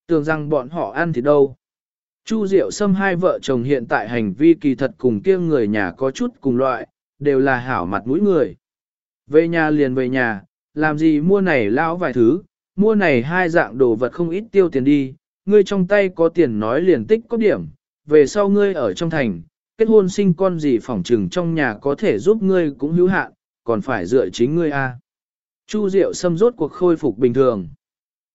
Tưởng rằng bọn họ ăn thì đâu. Chu Diệu Sâm hai vợ chồng hiện tại hành vi kỳ thật cùng kia người nhà có chút cùng loại, đều là hảo mặt mũi người. Về nhà liền về nhà, làm gì mua này lão vài thứ, mua này hai dạng đồ vật không ít tiêu tiền đi, ngươi trong tay có tiền nói liền tích có điểm, về sau ngươi ở trong thành, kết hôn sinh con gì phỏng trừng trong nhà có thể giúp ngươi cũng hữu hạn, còn phải dựa chính ngươi a. Chu Diệu xâm rốt cuộc khôi phục bình thường.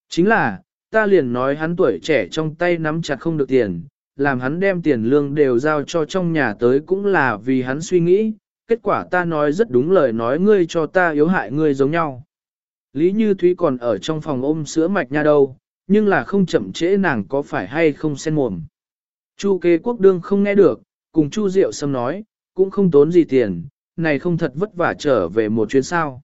Chính là, ta liền nói hắn tuổi trẻ trong tay nắm chặt không được tiền, làm hắn đem tiền lương đều giao cho trong nhà tới cũng là vì hắn suy nghĩ, kết quả ta nói rất đúng lời nói ngươi cho ta yếu hại ngươi giống nhau. Lý Như Thúy còn ở trong phòng ôm sữa mạch nha đâu, nhưng là không chậm trễ nàng có phải hay không sen mồm. Chu kế quốc đương không nghe được, cùng Chu Diệu Sâm nói, cũng không tốn gì tiền, này không thật vất vả trở về một chuyến sao.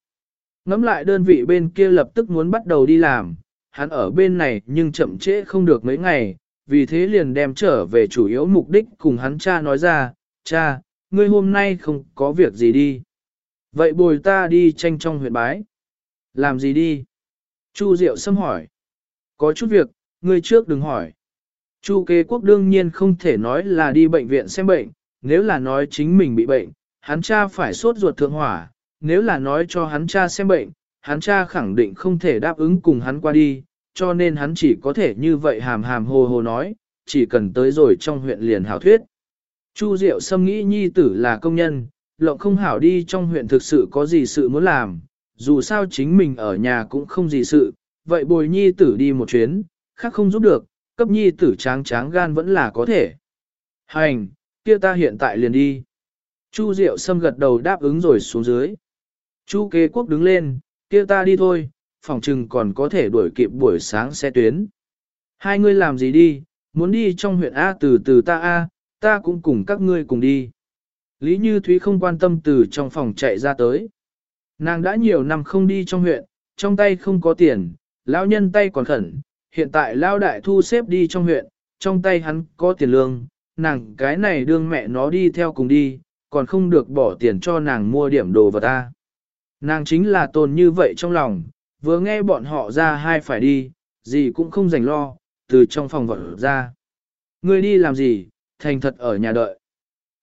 Ngắm lại đơn vị bên kia lập tức muốn bắt đầu đi làm, hắn ở bên này nhưng chậm trễ không được mấy ngày, vì thế liền đem trở về chủ yếu mục đích cùng hắn cha nói ra, cha, ngươi hôm nay không có việc gì đi. Vậy bồi ta đi tranh trong huyện bái. Làm gì đi? Chu Diệu Sâm hỏi. Có chút việc, ngươi trước đừng hỏi. Chu kế quốc đương nhiên không thể nói là đi bệnh viện xem bệnh, nếu là nói chính mình bị bệnh, hắn cha phải sốt ruột thượng hỏa, nếu là nói cho hắn cha xem bệnh, hắn cha khẳng định không thể đáp ứng cùng hắn qua đi, cho nên hắn chỉ có thể như vậy hàm hàm hồ hồ nói, chỉ cần tới rồi trong huyện liền hảo thuyết. Chu Diệu Sâm nghĩ nhi tử là công nhân, lộng không hảo đi trong huyện thực sự có gì sự muốn làm, dù sao chính mình ở nhà cũng không gì sự, vậy bồi nhi tử đi một chuyến, khác không giúp được, cấp nhi tử tráng tráng gan vẫn là có thể. Hành, kia ta hiện tại liền đi. Chu Diệu Sâm gật đầu đáp ứng rồi xuống dưới. Chu kế quốc đứng lên, kia ta đi thôi, phòng trừng còn có thể đuổi kịp buổi sáng xe tuyến. Hai ngươi làm gì đi, muốn đi trong huyện A từ từ ta A, ta cũng cùng các ngươi cùng đi. Lý Như Thúy không quan tâm từ trong phòng chạy ra tới. Nàng đã nhiều năm không đi trong huyện, trong tay không có tiền, lão nhân tay còn khẩn, hiện tại lão đại thu xếp đi trong huyện, trong tay hắn có tiền lương, nàng cái này đương mẹ nó đi theo cùng đi, còn không được bỏ tiền cho nàng mua điểm đồ vật ta. Nàng chính là tồn như vậy trong lòng, vừa nghe bọn họ ra hai phải đi, gì cũng không dành lo, từ trong phòng vật ra. Ngươi đi làm gì, thành thật ở nhà đợi.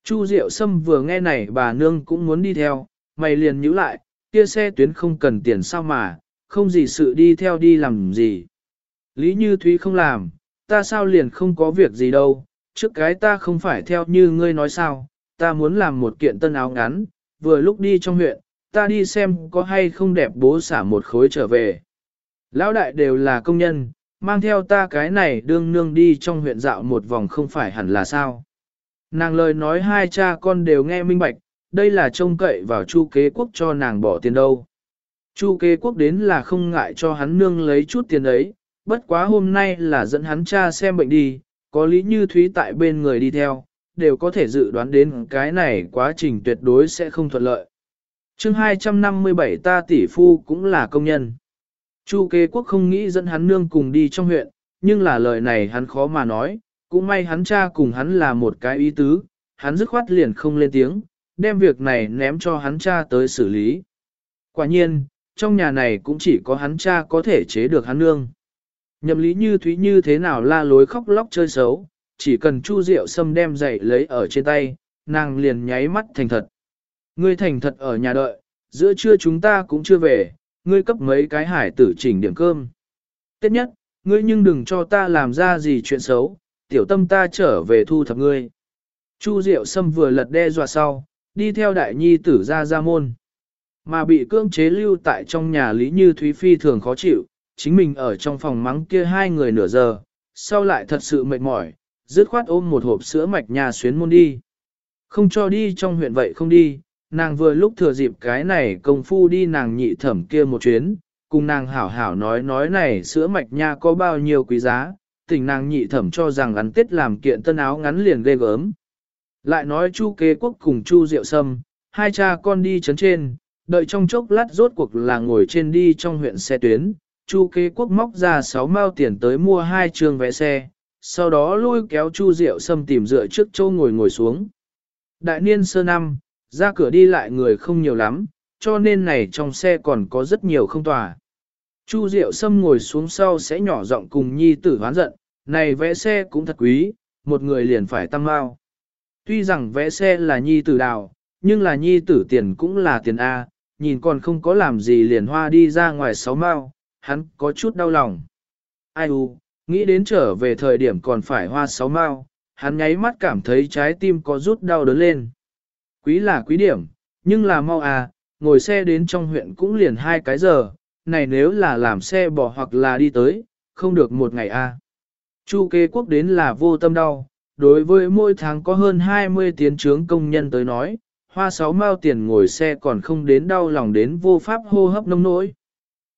Chu Diệu Sâm vừa nghe này bà nương cũng muốn đi theo, mày liền nhíu lại, kia xe tuyến không cần tiền sao mà, không gì sự đi theo đi làm gì. Lý Như Thúy không làm, ta sao liền không có việc gì đâu, trước cái ta không phải theo như ngươi nói sao, ta muốn làm một kiện tân áo ngắn, vừa lúc đi trong huyện, ta đi xem có hay không đẹp bố xả một khối trở về. Lão đại đều là công nhân, mang theo ta cái này đương nương đi trong huyện dạo một vòng không phải hẳn là sao. Nàng lời nói hai cha con đều nghe minh bạch, đây là trông cậy vào chu kế quốc cho nàng bỏ tiền đâu. Chu kế quốc đến là không ngại cho hắn nương lấy chút tiền ấy, bất quá hôm nay là dẫn hắn cha xem bệnh đi, có lý như thúy tại bên người đi theo, đều có thể dự đoán đến cái này quá trình tuyệt đối sẽ không thuận lợi. chương 257 ta tỷ phu cũng là công nhân. Chu kế quốc không nghĩ dẫn hắn nương cùng đi trong huyện, nhưng là lời này hắn khó mà nói, cũng may hắn cha cùng hắn là một cái ý tứ, hắn dứt khoát liền không lên tiếng, đem việc này ném cho hắn cha tới xử lý. Quả nhiên, trong nhà này cũng chỉ có hắn cha có thể chế được hắn nương. Nhậm lý như thúy như thế nào la lối khóc lóc chơi xấu, chỉ cần chu rượu sâm đem dậy lấy ở trên tay, nàng liền nháy mắt thành thật. Ngươi thành thật ở nhà đợi, giữa trưa chúng ta cũng chưa về, ngươi cấp mấy cái hải tử chỉnh điểm cơm. Tết nhất, ngươi nhưng đừng cho ta làm ra gì chuyện xấu, tiểu tâm ta trở về thu thập ngươi. Chu Diệu Sâm vừa lật đe dọa sau, đi theo đại nhi tử ra ra môn. Mà bị cưỡng chế lưu tại trong nhà Lý Như Thúy Phi thường khó chịu, chính mình ở trong phòng mắng kia hai người nửa giờ, sau lại thật sự mệt mỏi, dứt khoát ôm một hộp sữa mạch nhà xuyến môn đi. Không cho đi trong huyện vậy không đi, nàng vừa lúc thừa dịp cái này công phu đi nàng nhị thẩm kia một chuyến, cùng nàng hảo hảo nói nói này sữa mạch nha có bao nhiêu quý giá, tình nàng nhị thẩm cho rằng ăn tết làm kiện tân áo ngắn liền ghê gớm. Lại nói chu kế quốc cùng chu diệu sâm, hai cha con đi chấn trên, đợi trong chốc lát rốt cuộc là ngồi trên đi trong huyện xe tuyến, chu kế quốc móc ra 6 mao tiền tới mua hai trường vé xe, sau đó lôi kéo chu diệu sâm tìm dựa trước châu ngồi ngồi xuống. Đại niên sơ năm, ra cửa đi lại người không nhiều lắm, cho nên này trong xe còn có rất nhiều không tòa. Chu Diệu Sâm ngồi xuống sau sẽ nhỏ giọng cùng nhi tử hoán giận, này vẽ xe cũng thật quý, một người liền phải tăng mao Tuy rằng vẽ xe là nhi tử đào, nhưng là nhi tử tiền cũng là tiền A, nhìn còn không có làm gì liền hoa đi ra ngoài sáu mao, hắn có chút đau lòng. Ai u, nghĩ đến trở về thời điểm còn phải hoa sáu mao, hắn nháy mắt cảm thấy trái tim có rút đau đớn lên. Quý là quý điểm, nhưng là mau à, ngồi xe đến trong huyện cũng liền hai cái giờ, này nếu là làm xe bỏ hoặc là đi tới, không được một ngày À. Chu kế quốc đến là vô tâm đau, đối với mỗi tháng có hơn 20 tiến trướng công nhân tới nói, hoa sáu mao tiền ngồi xe còn không đến đau lòng đến vô pháp hô hấp nông nỗi.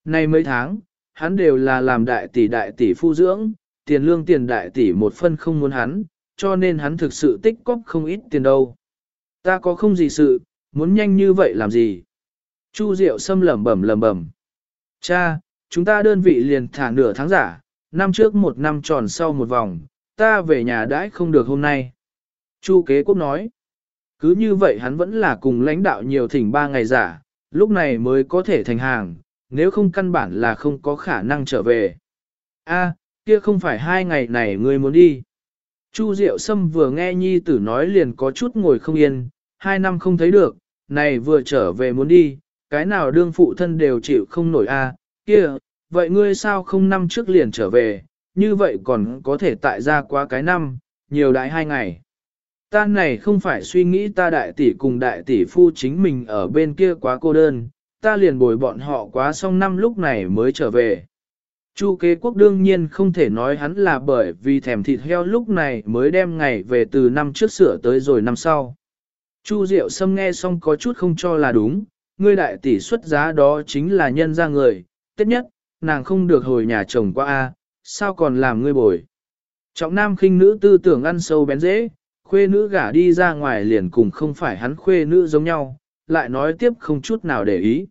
Nay mấy tháng, hắn đều là làm đại tỷ đại tỷ phu dưỡng, tiền lương tiền đại tỷ một phân không muốn hắn, cho nên hắn thực sự tích cóp không ít tiền đâu. Ta có không gì sự, muốn nhanh như vậy làm gì? Chu Diệu xâm lẩm bẩm lẩm bẩm. Cha, chúng ta đơn vị liền thả nửa tháng giả, năm trước một năm tròn sau một vòng, ta về nhà đãi không được hôm nay. Chu kế quốc nói. Cứ như vậy hắn vẫn là cùng lãnh đạo nhiều thỉnh ba ngày giả, lúc này mới có thể thành hàng, nếu không căn bản là không có khả năng trở về. A, kia không phải hai ngày này ngươi muốn đi. Chu Diệu Sâm vừa nghe nhi tử nói liền có chút ngồi không yên, hai năm không thấy được, này vừa trở về muốn đi, cái nào đương phụ thân đều chịu không nổi a, kia, vậy ngươi sao không năm trước liền trở về, như vậy còn có thể tại ra quá cái năm, nhiều đại hai ngày. Ta này không phải suy nghĩ ta đại tỷ cùng đại tỷ phu chính mình ở bên kia quá cô đơn, ta liền bồi bọn họ quá xong năm lúc này mới trở về. Chu kế quốc đương nhiên không thể nói hắn là bởi vì thèm thịt heo lúc này mới đem ngày về từ năm trước sửa tới rồi năm sau. Chu Diệu Sâm nghe xong có chút không cho là đúng, ngươi đại tỷ xuất giá đó chính là nhân ra người, tất nhất, nàng không được hồi nhà chồng qua a, sao còn làm ngươi bồi. Trọng nam khinh nữ tư tưởng ăn sâu bén dễ, khuê nữ gả đi ra ngoài liền cùng không phải hắn khuê nữ giống nhau, lại nói tiếp không chút nào để ý.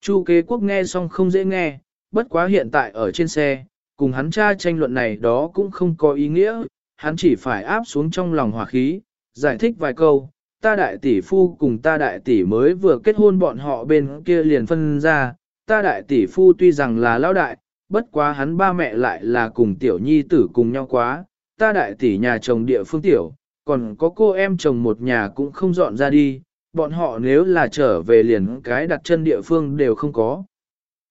Chu kế quốc nghe xong không dễ nghe, bất quá hiện tại ở trên xe, cùng hắn cha tranh luận này đó cũng không có ý nghĩa, hắn chỉ phải áp xuống trong lòng hòa khí, giải thích vài câu, ta đại tỷ phu cùng ta đại tỷ mới vừa kết hôn bọn họ bên kia liền phân ra, ta đại tỷ phu tuy rằng là lão đại, bất quá hắn ba mẹ lại là cùng tiểu nhi tử cùng nhau quá, ta đại tỷ nhà chồng địa phương tiểu, còn có cô em chồng một nhà cũng không dọn ra đi, bọn họ nếu là trở về liền cái đặt chân địa phương đều không có.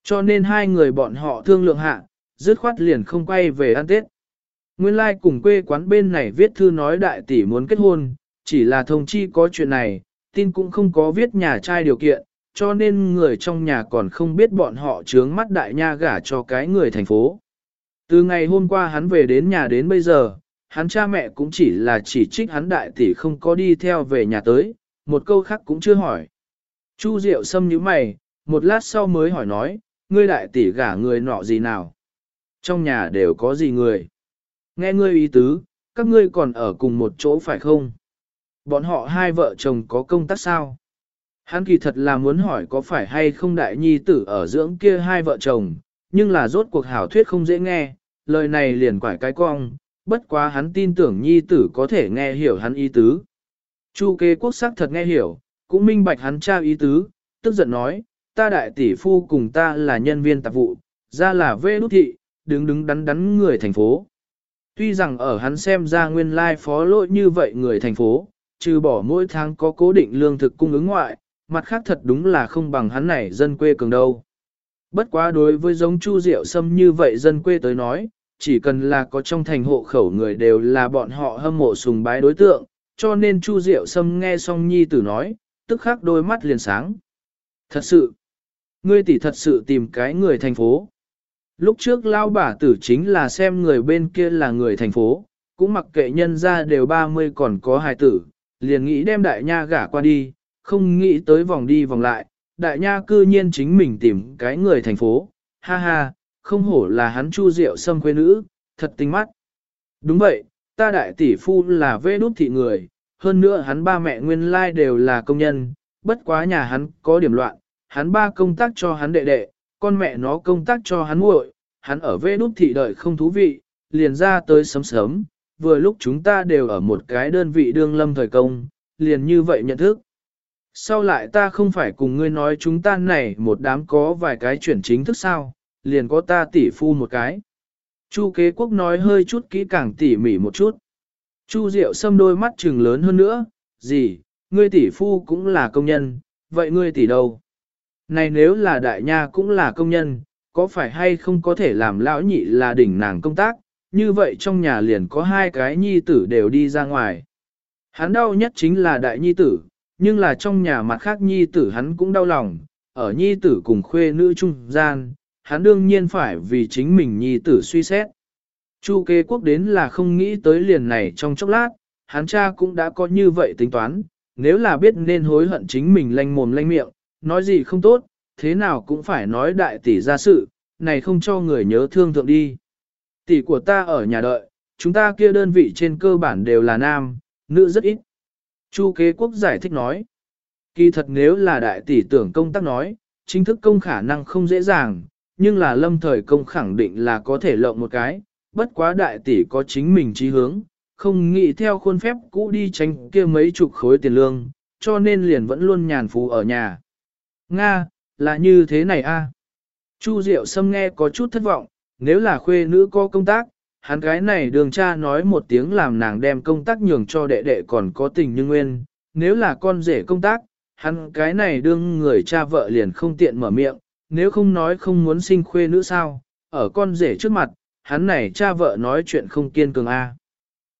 Cho nên hai người bọn họ thương lượng hạ, dứt khoát liền không quay về ăn Tết. Nguyên lai like cùng quê quán bên này viết thư nói đại tỷ muốn kết hôn, chỉ là thông chi có chuyện này, tin cũng không có viết nhà trai điều kiện, cho nên người trong nhà còn không biết bọn họ trướng mắt đại nha gả cho cái người thành phố. Từ ngày hôm qua hắn về đến nhà đến bây giờ, hắn cha mẹ cũng chỉ là chỉ trích hắn đại tỷ không có đi theo về nhà tới, một câu khác cũng chưa hỏi. Chu Diệu xâm như mày, một lát sau mới hỏi nói, ngươi đại tỷ gả người nọ gì nào? Trong nhà đều có gì người? Nghe ngươi ý tứ, các ngươi còn ở cùng một chỗ phải không? Bọn họ hai vợ chồng có công tác sao? Hắn kỳ thật là muốn hỏi có phải hay không đại nhi tử ở dưỡng kia hai vợ chồng, nhưng là rốt cuộc hảo thuyết không dễ nghe, lời này liền quải cái cong, bất quá hắn tin tưởng nhi tử có thể nghe hiểu hắn ý tứ. Chu kế quốc sắc thật nghe hiểu, cũng minh bạch hắn tra ý tứ, tức giận nói, ta đại tỷ phu cùng ta là nhân viên tạp vụ, ra là vê nút thị, đứng đứng đắn đắn người thành phố. Tuy rằng ở hắn xem ra nguyên lai phó lỗi như vậy người thành phố, trừ bỏ mỗi tháng có cố định lương thực cung ứng ngoại, mặt khác thật đúng là không bằng hắn này dân quê cường đâu. Bất quá đối với giống Chu Diệu Sâm như vậy dân quê tới nói, chỉ cần là có trong thành hộ khẩu người đều là bọn họ hâm mộ sùng bái đối tượng, cho nên Chu Diệu Sâm nghe xong nhi tử nói, tức khắc đôi mắt liền sáng. Thật sự, ngươi tỷ thật sự tìm cái người thành phố. Lúc trước lao bả tử chính là xem người bên kia là người thành phố, cũng mặc kệ nhân ra đều 30 còn có hài tử, liền nghĩ đem đại nha gả qua đi, không nghĩ tới vòng đi vòng lại, đại nha cư nhiên chính mình tìm cái người thành phố, ha ha, không hổ là hắn chu diệu xâm quê nữ, thật tinh mắt. Đúng vậy, ta đại tỷ phu là vê đút thị người, hơn nữa hắn ba mẹ nguyên lai đều là công nhân, bất quá nhà hắn có điểm loạn, hắn ba công tác cho hắn đệ đệ, con mẹ nó công tác cho hắn muội, hắn ở vê đút thị đợi không thú vị, liền ra tới sớm sớm, vừa lúc chúng ta đều ở một cái đơn vị đương lâm thời công, liền như vậy nhận thức. Sau lại ta không phải cùng ngươi nói chúng ta này một đám có vài cái chuyển chính thức sao, liền có ta tỷ phu một cái. Chu kế quốc nói hơi chút kỹ càng tỉ mỉ một chút. Chu Diệu xâm đôi mắt trừng lớn hơn nữa, gì, ngươi tỷ phu cũng là công nhân, vậy ngươi tỷ đâu? Này nếu là đại nha cũng là công nhân, có phải hay không có thể làm lão nhị là đỉnh nàng công tác, như vậy trong nhà liền có hai cái nhi tử đều đi ra ngoài. Hắn đau nhất chính là đại nhi tử, nhưng là trong nhà mặt khác nhi tử hắn cũng đau lòng, ở nhi tử cùng khuê nữ trung gian, hắn đương nhiên phải vì chính mình nhi tử suy xét. Chu kế quốc đến là không nghĩ tới liền này trong chốc lát, hắn cha cũng đã có như vậy tính toán, nếu là biết nên hối hận chính mình lanh mồm lanh miệng, nói gì không tốt, thế nào cũng phải nói đại tỷ ra sự, này không cho người nhớ thương thượng đi. Tỷ của ta ở nhà đợi, chúng ta kia đơn vị trên cơ bản đều là nam, nữ rất ít. Chu kế quốc giải thích nói, kỳ thật nếu là đại tỷ tưởng công tác nói, chính thức công khả năng không dễ dàng, nhưng là lâm thời công khẳng định là có thể lộng một cái, bất quá đại tỷ có chính mình trí hướng, không nghĩ theo khuôn phép cũ đi tránh kia mấy chục khối tiền lương, cho nên liền vẫn luôn nhàn phú ở nhà. Nga, là như thế này a. Chu Diệu Sâm nghe có chút thất vọng, nếu là khuê nữ có công tác, hắn cái này đường cha nói một tiếng làm nàng đem công tác nhường cho đệ đệ còn có tình như nguyên, nếu là con rể công tác, hắn cái này đương người cha vợ liền không tiện mở miệng, nếu không nói không muốn sinh khuê nữ sao, ở con rể trước mặt, hắn này cha vợ nói chuyện không kiên cường a. À.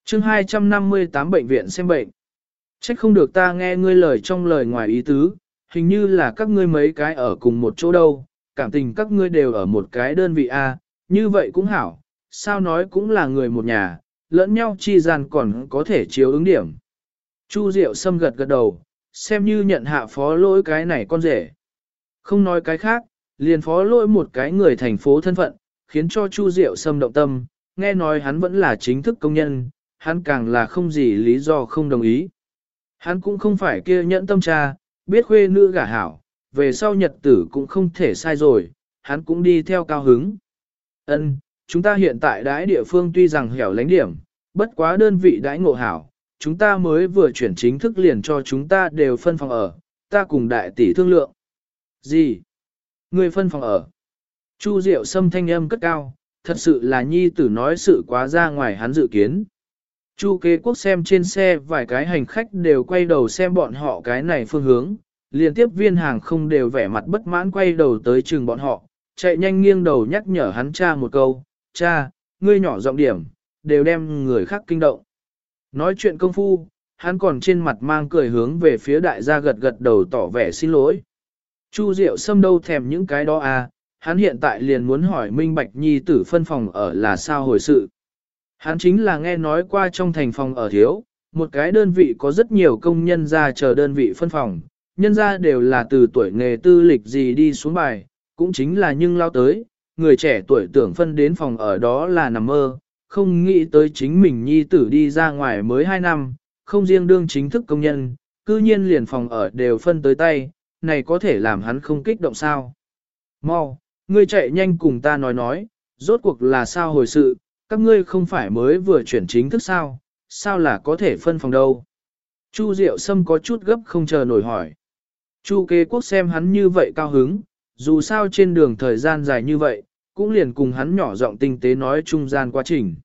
Chương 258 bệnh viện xem bệnh. Trách không được ta nghe ngươi lời trong lời ngoài ý tứ, hình như là các ngươi mấy cái ở cùng một chỗ đâu, cảm tình các ngươi đều ở một cái đơn vị A, Như vậy cũng hảo, sao nói cũng là người một nhà, lẫn nhau chi gian còn có thể chiếu ứng điểm. Chu Diệu Sâm gật gật đầu, xem như nhận hạ phó lỗi cái này con rể. Không nói cái khác, liền phó lỗi một cái người thành phố thân phận, khiến cho Chu Diệu Sâm động tâm, nghe nói hắn vẫn là chính thức công nhân, hắn càng là không gì lý do không đồng ý. Hắn cũng không phải kia nhẫn tâm cha, biết khuê nữ gả hảo, về sau nhật tử cũng không thể sai rồi, hắn cũng đi theo cao hứng. Ân, chúng ta hiện tại đãi địa phương tuy rằng hẻo lánh điểm, bất quá đơn vị đãi ngộ hảo, chúng ta mới vừa chuyển chính thức liền cho chúng ta đều phân phòng ở, ta cùng đại tỷ thương lượng. Gì? Người phân phòng ở. Chu Diệu Sâm thanh âm cất cao, thật sự là nhi tử nói sự quá ra ngoài hắn dự kiến. Chu kế quốc xem trên xe vài cái hành khách đều quay đầu xem bọn họ cái này phương hướng, liên tiếp viên hàng không đều vẻ mặt bất mãn quay đầu tới trường bọn họ, chạy nhanh nghiêng đầu nhắc nhở hắn cha một câu, cha, ngươi nhỏ giọng điểm, đều đem người khác kinh động. Nói chuyện công phu, hắn còn trên mặt mang cười hướng về phía đại gia gật gật đầu tỏ vẻ xin lỗi. Chu Diệu Sâm đâu thèm những cái đó à, hắn hiện tại liền muốn hỏi Minh Bạch Nhi tử phân phòng ở là sao hồi sự. Hắn chính là nghe nói qua trong thành phòng ở thiếu, một cái đơn vị có rất nhiều công nhân ra chờ đơn vị phân phòng, nhân ra đều là từ tuổi nghề tư lịch gì đi xuống bài, cũng chính là nhưng lao tới, người trẻ tuổi tưởng phân đến phòng ở đó là nằm mơ, không nghĩ tới chính mình nhi tử đi ra ngoài mới 2 năm, không riêng đương chính thức công nhân, cư nhiên liền phòng ở đều phân tới tay, này có thể làm hắn không kích động sao. Mau, ngươi chạy nhanh cùng ta nói nói, rốt cuộc là sao hồi sự, các ngươi không phải mới vừa chuyển chính thức sao, sao là có thể phân phòng đâu. Chu Diệu Sâm có chút gấp không chờ nổi hỏi. Chu kế quốc xem hắn như vậy cao hứng, dù sao trên đường thời gian dài như vậy, cũng liền cùng hắn nhỏ giọng tinh tế nói trung gian quá trình.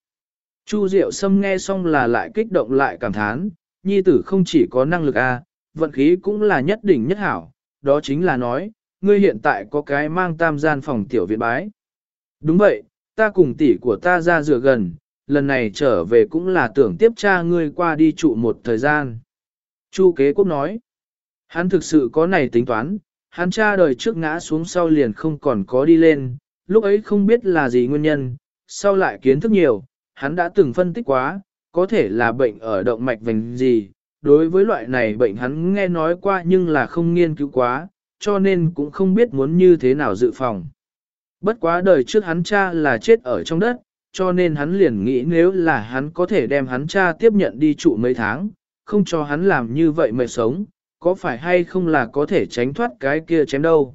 Chu Diệu Sâm nghe xong là lại kích động lại cảm thán, nhi tử không chỉ có năng lực A, vận khí cũng là nhất đỉnh nhất hảo, đó chính là nói, ngươi hiện tại có cái mang tam gian phòng tiểu viện bái. Đúng vậy, ta cùng tỷ của ta ra rửa gần, lần này trở về cũng là tưởng tiếp cha ngươi qua đi trụ một thời gian. Chu kế quốc nói, hắn thực sự có này tính toán, hắn cha đời trước ngã xuống sau liền không còn có đi lên, lúc ấy không biết là gì nguyên nhân, sau lại kiến thức nhiều, hắn đã từng phân tích quá, có thể là bệnh ở động mạch vành gì, đối với loại này bệnh hắn nghe nói qua nhưng là không nghiên cứu quá, cho nên cũng không biết muốn như thế nào dự phòng. Bất quá đời trước hắn cha là chết ở trong đất, cho nên hắn liền nghĩ nếu là hắn có thể đem hắn cha tiếp nhận đi trụ mấy tháng, không cho hắn làm như vậy mệt sống, có phải hay không là có thể tránh thoát cái kia chém đâu.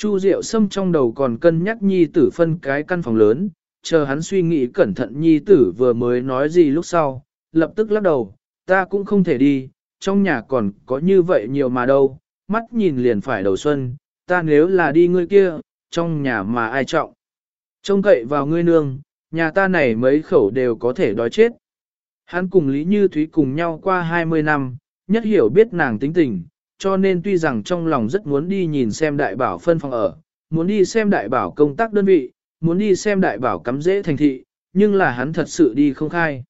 Chu Diệu Sâm trong đầu còn cân nhắc nhi tử phân cái căn phòng lớn, chờ hắn suy nghĩ cẩn thận nhi tử vừa mới nói gì lúc sau, lập tức lắc đầu, ta cũng không thể đi, trong nhà còn có như vậy nhiều mà đâu, mắt nhìn liền phải đầu xuân, ta nếu là đi ngươi kia, trong nhà mà ai trọng. Trông cậy vào ngươi nương, nhà ta này mấy khẩu đều có thể đói chết. Hắn cùng Lý Như Thúy cùng nhau qua 20 năm, nhất hiểu biết nàng tính tình, cho nên tuy rằng trong lòng rất muốn đi nhìn xem đại bảo phân phòng ở, muốn đi xem đại bảo công tác đơn vị, muốn đi xem đại bảo cắm dễ thành thị, nhưng là hắn thật sự đi không khai.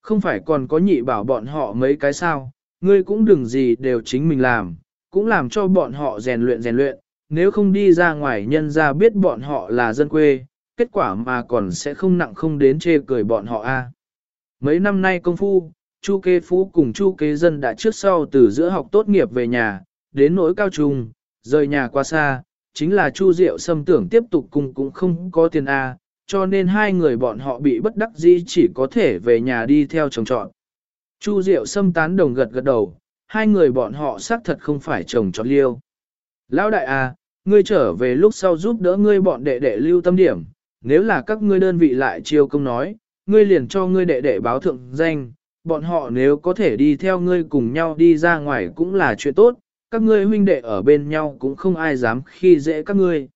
Không phải còn có nhị bảo bọn họ mấy cái sao, ngươi cũng đừng gì đều chính mình làm, cũng làm cho bọn họ rèn luyện rèn luyện, nếu không đi ra ngoài nhân ra biết bọn họ là dân quê, kết quả mà còn sẽ không nặng không đến chê cười bọn họ a. Mấy năm nay công phu, Chu kế phú cùng Chu kế dân đã trước sau từ giữa học tốt nghiệp về nhà, đến nỗi cao trung, rời nhà qua xa, chính là Chu Diệu Sâm tưởng tiếp tục cùng cũng không có tiền A, cho nên hai người bọn họ bị bất đắc dĩ chỉ có thể về nhà đi theo chồng chọn. Chu Diệu Sâm tán đồng gật gật đầu, hai người bọn họ xác thật không phải chồng chọn liêu. Lão đại A, ngươi trở về lúc sau giúp đỡ ngươi bọn đệ đệ lưu tâm điểm, nếu là các ngươi đơn vị lại chiêu công nói, ngươi liền cho ngươi đệ đệ báo thượng danh, bọn họ nếu có thể đi theo ngươi cùng nhau đi ra ngoài cũng là chuyện tốt, các ngươi huynh đệ ở bên nhau cũng không ai dám khi dễ các ngươi.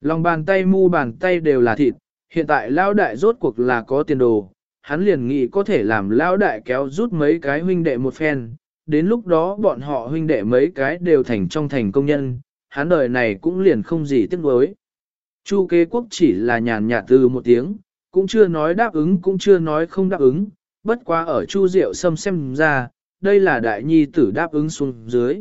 Lòng bàn tay mu bàn tay đều là thịt, hiện tại lão đại rốt cuộc là có tiền đồ, hắn liền nghĩ có thể làm lão đại kéo rút mấy cái huynh đệ một phen, đến lúc đó bọn họ huynh đệ mấy cái đều thành trong thành công nhân, hắn đời này cũng liền không gì tiếc nuối. Chu kế quốc chỉ là nhàn nhạt từ một tiếng, cũng chưa nói đáp ứng cũng chưa nói không đáp ứng, bất quá ở Chu Diệu Sâm xem ra, đây là đại nhi tử đáp ứng xuống dưới.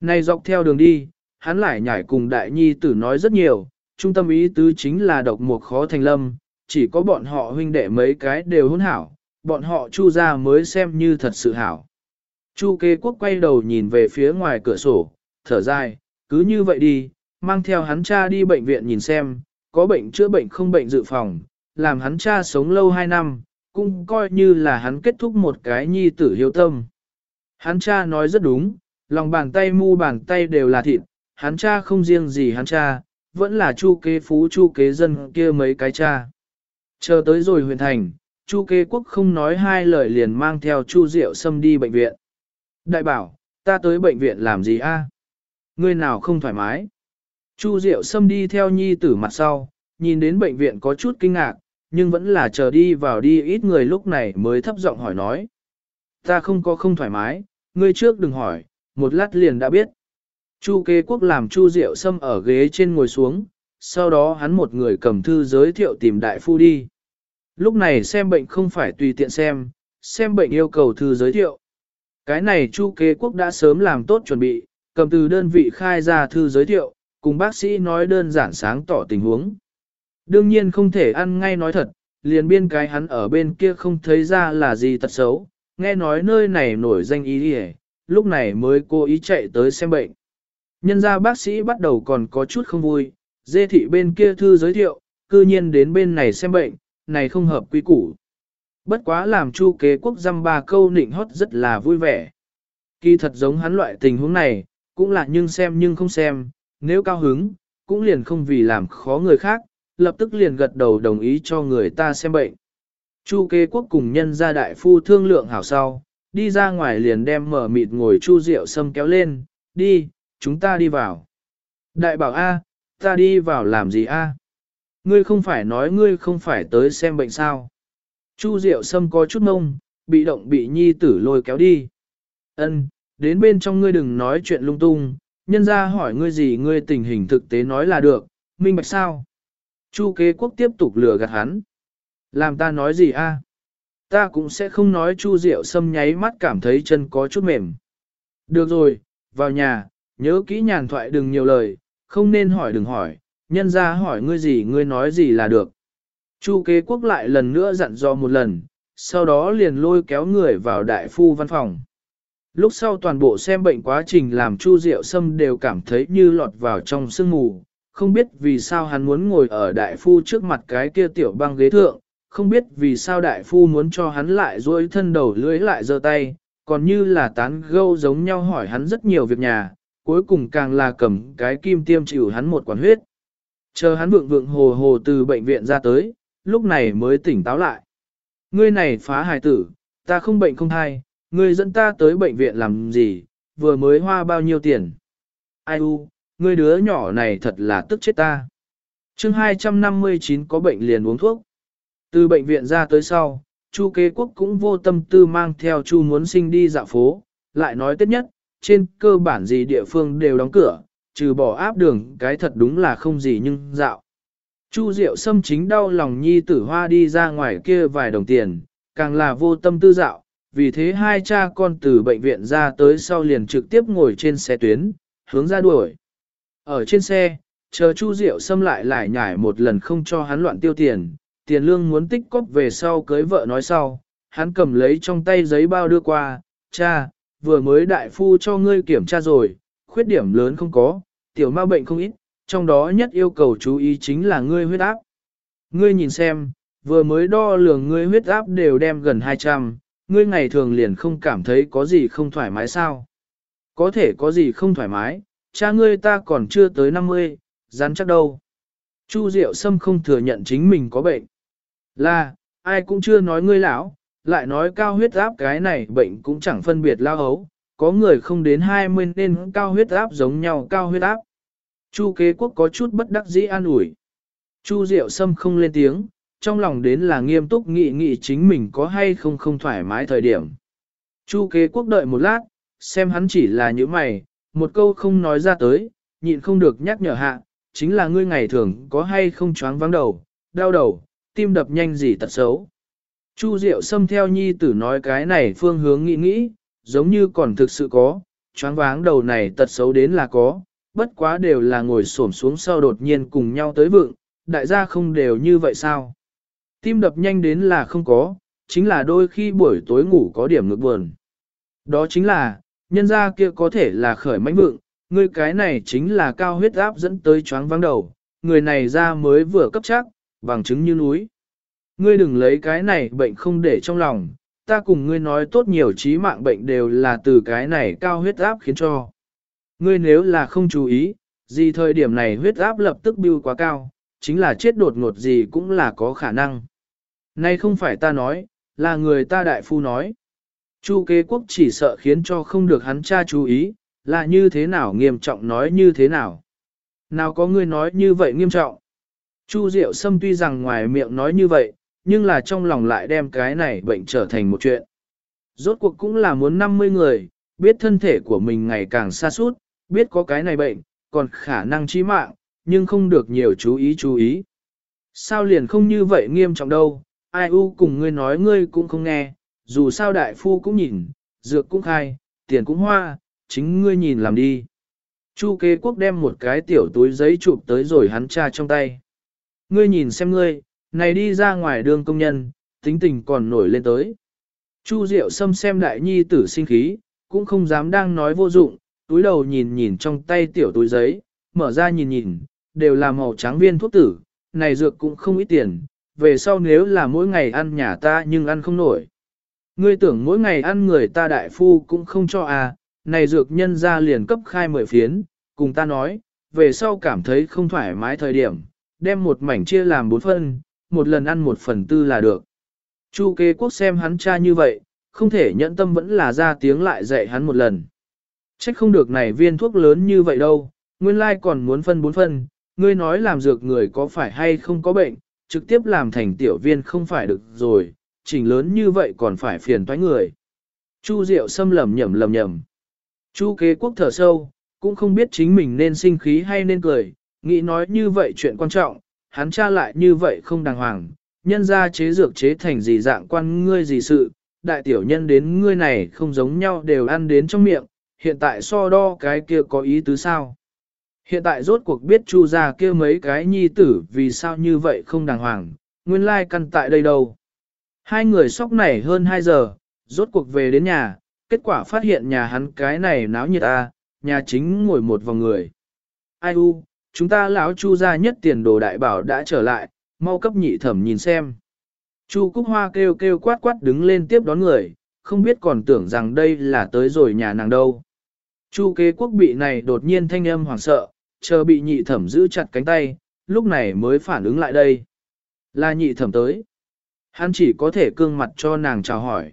Này dọc theo đường đi, hắn lại nhảy cùng đại nhi tử nói rất nhiều, trung tâm ý tứ chính là độc mục khó thành lâm, chỉ có bọn họ huynh đệ mấy cái đều hôn hảo, bọn họ chu ra mới xem như thật sự hảo. Chu kê quốc quay đầu nhìn về phía ngoài cửa sổ, thở dài, cứ như vậy đi, mang theo hắn cha đi bệnh viện nhìn xem, có bệnh chữa bệnh không bệnh dự phòng, làm hắn cha sống lâu 2 năm, cũng coi như là hắn kết thúc một cái nhi tử hiếu tâm. Hắn cha nói rất đúng, lòng bàn tay mu bàn tay đều là thịt, hắn cha không riêng gì hắn cha, vẫn là chu kế phú chu kế dân kia mấy cái cha. Chờ tới rồi huyền thành, chu kế quốc không nói hai lời liền mang theo chu diệu xâm đi bệnh viện. Đại bảo, ta tới bệnh viện làm gì a? Ngươi nào không thoải mái? Chu diệu xâm đi theo nhi tử mặt sau, nhìn đến bệnh viện có chút kinh ngạc, nhưng vẫn là chờ đi vào đi ít người lúc này mới thấp giọng hỏi nói. Ta không có không thoải mái, ngươi trước đừng hỏi, một lát liền đã biết. Chu kế quốc làm Chu Diệu Sâm ở ghế trên ngồi xuống, sau đó hắn một người cầm thư giới thiệu tìm đại phu đi. Lúc này xem bệnh không phải tùy tiện xem, xem bệnh yêu cầu thư giới thiệu. Cái này Chu kế quốc đã sớm làm tốt chuẩn bị, cầm từ đơn vị khai ra thư giới thiệu, cùng bác sĩ nói đơn giản sáng tỏ tình huống. Đương nhiên không thể ăn ngay nói thật, liền biên cái hắn ở bên kia không thấy ra là gì tật xấu, nghe nói nơi này nổi danh ý đi lúc này mới cố ý chạy tới xem bệnh. Nhân ra bác sĩ bắt đầu còn có chút không vui, dê thị bên kia thư giới thiệu, cư nhiên đến bên này xem bệnh, này không hợp quy củ. Bất quá làm chu kế quốc dăm ba câu nịnh hót rất là vui vẻ. Kỳ thật giống hắn loại tình huống này, cũng là nhưng xem nhưng không xem, nếu cao hứng, cũng liền không vì làm khó người khác, lập tức liền gật đầu đồng ý cho người ta xem bệnh. Chu kế quốc cùng nhân gia đại phu thương lượng hảo sau, đi ra ngoài liền đem mở mịt ngồi chu rượu sâm kéo lên, đi, chúng ta đi vào. Đại bảo A, ta đi vào làm gì A? Ngươi không phải nói ngươi không phải tới xem bệnh sao? Chu rượu sâm có chút nông, bị động bị nhi tử lôi kéo đi. Ân, đến bên trong ngươi đừng nói chuyện lung tung, nhân ra hỏi ngươi gì ngươi tình hình thực tế nói là được, minh bạch sao? Chu kế quốc tiếp tục lừa gạt hắn. Làm ta nói gì a? Ta cũng sẽ không nói Chu Diệu Sâm nháy mắt cảm thấy chân có chút mềm. Được rồi, vào nhà, nhớ kỹ nhàn thoại đừng nhiều lời, không nên hỏi đừng hỏi, nhân ra hỏi ngươi gì ngươi nói gì là được. Chu kế quốc lại lần nữa dặn dò một lần, sau đó liền lôi kéo người vào đại phu văn phòng. Lúc sau toàn bộ xem bệnh quá trình làm Chu Diệu Sâm đều cảm thấy như lọt vào trong sương mù, không biết vì sao hắn muốn ngồi ở đại phu trước mặt cái kia tiểu băng ghế thượng, không biết vì sao đại phu muốn cho hắn lại duỗi thân đầu lưỡi lại giơ tay, còn như là tán gâu giống nhau hỏi hắn rất nhiều việc nhà, cuối cùng càng là cầm cái kim tiêm chịu hắn một quản huyết. Chờ hắn vượng vượng hồ hồ từ bệnh viện ra tới, lúc này mới tỉnh táo lại. Ngươi này phá hài tử, ta không bệnh không thai, ngươi dẫn ta tới bệnh viện làm gì, vừa mới hoa bao nhiêu tiền. Ai u, ngươi đứa nhỏ này thật là tức chết ta. chương 259 có bệnh liền uống thuốc. Từ bệnh viện ra tới sau, Chu kế quốc cũng vô tâm tư mang theo Chu muốn sinh đi dạo phố, lại nói tất nhất, trên cơ bản gì địa phương đều đóng cửa, trừ bỏ áp đường cái thật đúng là không gì nhưng dạo. Chu Diệu Sâm chính đau lòng nhi tử hoa đi ra ngoài kia vài đồng tiền, càng là vô tâm tư dạo, vì thế hai cha con từ bệnh viện ra tới sau liền trực tiếp ngồi trên xe tuyến, hướng ra đuổi. Ở trên xe, chờ Chu Diệu xâm lại lại nhảy một lần không cho hắn loạn tiêu tiền, tiền lương muốn tích cóp về sau cưới vợ nói sau, hắn cầm lấy trong tay giấy bao đưa qua, cha, vừa mới đại phu cho ngươi kiểm tra rồi, khuyết điểm lớn không có, tiểu ma bệnh không ít, trong đó nhất yêu cầu chú ý chính là ngươi huyết áp. Ngươi nhìn xem, vừa mới đo lường ngươi huyết áp đều đem gần 200, ngươi ngày thường liền không cảm thấy có gì không thoải mái sao? Có thể có gì không thoải mái, cha ngươi ta còn chưa tới 50, rắn chắc đâu. Chu Diệu Sâm không thừa nhận chính mình có bệnh. Là, ai cũng chưa nói ngươi lão, lại nói cao huyết áp cái này bệnh cũng chẳng phân biệt lao hấu, có người không đến 20 nên cao huyết áp giống nhau cao huyết áp. Chu kế quốc có chút bất đắc dĩ an ủi. Chu Diệu Sâm không lên tiếng, trong lòng đến là nghiêm túc nghị nghị chính mình có hay không không thoải mái thời điểm. Chu kế quốc đợi một lát, xem hắn chỉ là những mày, một câu không nói ra tới, nhịn không được nhắc nhở hạ, chính là ngươi ngày thường có hay không choáng vắng đầu, đau đầu, tim đập nhanh gì tật xấu. Chu Diệu xâm theo nhi tử nói cái này phương hướng nghĩ nghĩ, giống như còn thực sự có, choáng váng đầu này tật xấu đến là có, bất quá đều là ngồi xổm xuống sau đột nhiên cùng nhau tới vượng, đại gia không đều như vậy sao? Tim đập nhanh đến là không có, chính là đôi khi buổi tối ngủ có điểm ngược buồn. Đó chính là, nhân ra kia có thể là khởi mãnh vượng, người cái này chính là cao huyết áp dẫn tới choáng vắng đầu, người này ra mới vừa cấp chắc, bằng chứng như núi. Ngươi đừng lấy cái này bệnh không để trong lòng, ta cùng ngươi nói tốt nhiều trí mạng bệnh đều là từ cái này cao huyết áp khiến cho. Ngươi nếu là không chú ý, gì thời điểm này huyết áp lập tức bưu quá cao, chính là chết đột ngột gì cũng là có khả năng. Nay không phải ta nói, là người ta đại phu nói. Chu kế quốc chỉ sợ khiến cho không được hắn cha chú ý, là như thế nào nghiêm trọng nói như thế nào. Nào có người nói như vậy nghiêm trọng. Chu Diệu Sâm tuy rằng ngoài miệng nói như vậy, nhưng là trong lòng lại đem cái này bệnh trở thành một chuyện. Rốt cuộc cũng là muốn 50 người, biết thân thể của mình ngày càng xa suốt, biết có cái này bệnh, còn khả năng chí mạng, nhưng không được nhiều chú ý chú ý. Sao liền không như vậy nghiêm trọng đâu, ai u cùng ngươi nói ngươi cũng không nghe, dù sao đại phu cũng nhìn, dược cũng khai, tiền cũng hoa, chính ngươi nhìn làm đi. Chu kế quốc đem một cái tiểu túi giấy chụp tới rồi hắn tra trong tay. Ngươi nhìn xem ngươi, này đi ra ngoài đường công nhân, tính tình còn nổi lên tới. Chu Diệu Sâm xem đại nhi tử sinh khí, cũng không dám đang nói vô dụng, túi đầu nhìn nhìn trong tay tiểu túi giấy, mở ra nhìn nhìn, đều là màu trắng viên thuốc tử, này dược cũng không ít tiền, về sau nếu là mỗi ngày ăn nhà ta nhưng ăn không nổi. Ngươi tưởng mỗi ngày ăn người ta đại phu cũng không cho à, này dược nhân ra liền cấp khai mười phiến, cùng ta nói, về sau cảm thấy không thoải mái thời điểm, đem một mảnh chia làm bốn phân, một lần ăn một phần tư là được. Chu kế quốc xem hắn cha như vậy, không thể nhẫn tâm vẫn là ra tiếng lại dạy hắn một lần. Trách không được này viên thuốc lớn như vậy đâu, nguyên lai còn muốn phân bốn phân, ngươi nói làm dược người có phải hay không có bệnh, trực tiếp làm thành tiểu viên không phải được rồi, chỉnh lớn như vậy còn phải phiền toái người. Chu Diệu xâm lầm nhầm lầm nhầm. Chu kế quốc thở sâu, cũng không biết chính mình nên sinh khí hay nên cười, nghĩ nói như vậy chuyện quan trọng, hắn tra lại như vậy không đàng hoàng, nhân ra chế dược chế thành gì dạng quan ngươi gì sự, đại tiểu nhân đến ngươi này không giống nhau đều ăn đến trong miệng, hiện tại so đo cái kia có ý tứ sao. Hiện tại rốt cuộc biết chu ra kia mấy cái nhi tử vì sao như vậy không đàng hoàng, nguyên lai căn tại đây đâu. Hai người sóc này hơn 2 giờ, rốt cuộc về đến nhà, kết quả phát hiện nhà hắn cái này náo nhiệt à, nhà chính ngồi một vòng người. Ai u, chúng ta lão chu ra nhất tiền đồ đại bảo đã trở lại, mau cấp nhị thẩm nhìn xem. Chu Cúc Hoa kêu kêu quát quát đứng lên tiếp đón người, không biết còn tưởng rằng đây là tới rồi nhà nàng đâu. Chu kế quốc bị này đột nhiên thanh âm hoảng sợ, chờ bị nhị thẩm giữ chặt cánh tay, lúc này mới phản ứng lại đây. Là nhị thẩm tới. Hắn chỉ có thể cương mặt cho nàng chào hỏi.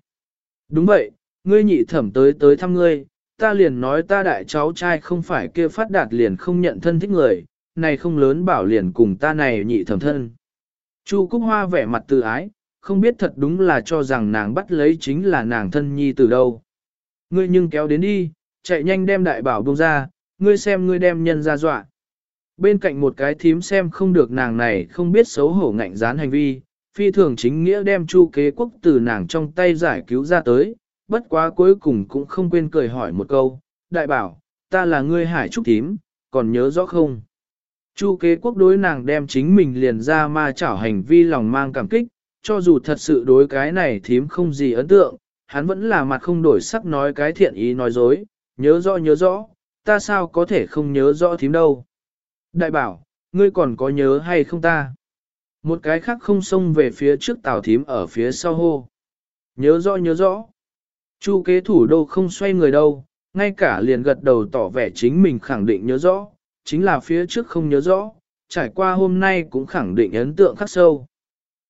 Đúng vậy, ngươi nhị thẩm tới tới thăm ngươi, ta liền nói ta đại cháu trai không phải kia phát đạt liền không nhận thân thích người, này không lớn bảo liền cùng ta này nhị thẩm thân. Chu Cúc Hoa vẻ mặt tự ái, không biết thật đúng là cho rằng nàng bắt lấy chính là nàng thân nhi từ đâu. Ngươi nhưng kéo đến đi, chạy nhanh đem đại bảo buông ra, ngươi xem ngươi đem nhân ra dọa. Bên cạnh một cái thím xem không được nàng này không biết xấu hổ ngạnh dán hành vi, phi thường chính nghĩa đem chu kế quốc từ nàng trong tay giải cứu ra tới, bất quá cuối cùng cũng không quên cười hỏi một câu, đại bảo, ta là ngươi hải trúc thím, còn nhớ rõ không? Chu kế quốc đối nàng đem chính mình liền ra ma chảo hành vi lòng mang cảm kích, cho dù thật sự đối cái này thím không gì ấn tượng, hắn vẫn là mặt không đổi sắc nói cái thiện ý nói dối, nhớ rõ nhớ rõ, ta sao có thể không nhớ rõ thím đâu. Đại bảo, ngươi còn có nhớ hay không ta? Một cái khác không xông về phía trước tào thím ở phía sau hô. Nhớ rõ nhớ rõ. Chu kế thủ đô không xoay người đâu, ngay cả liền gật đầu tỏ vẻ chính mình khẳng định nhớ rõ, chính là phía trước không nhớ rõ, trải qua hôm nay cũng khẳng định ấn tượng khắc sâu.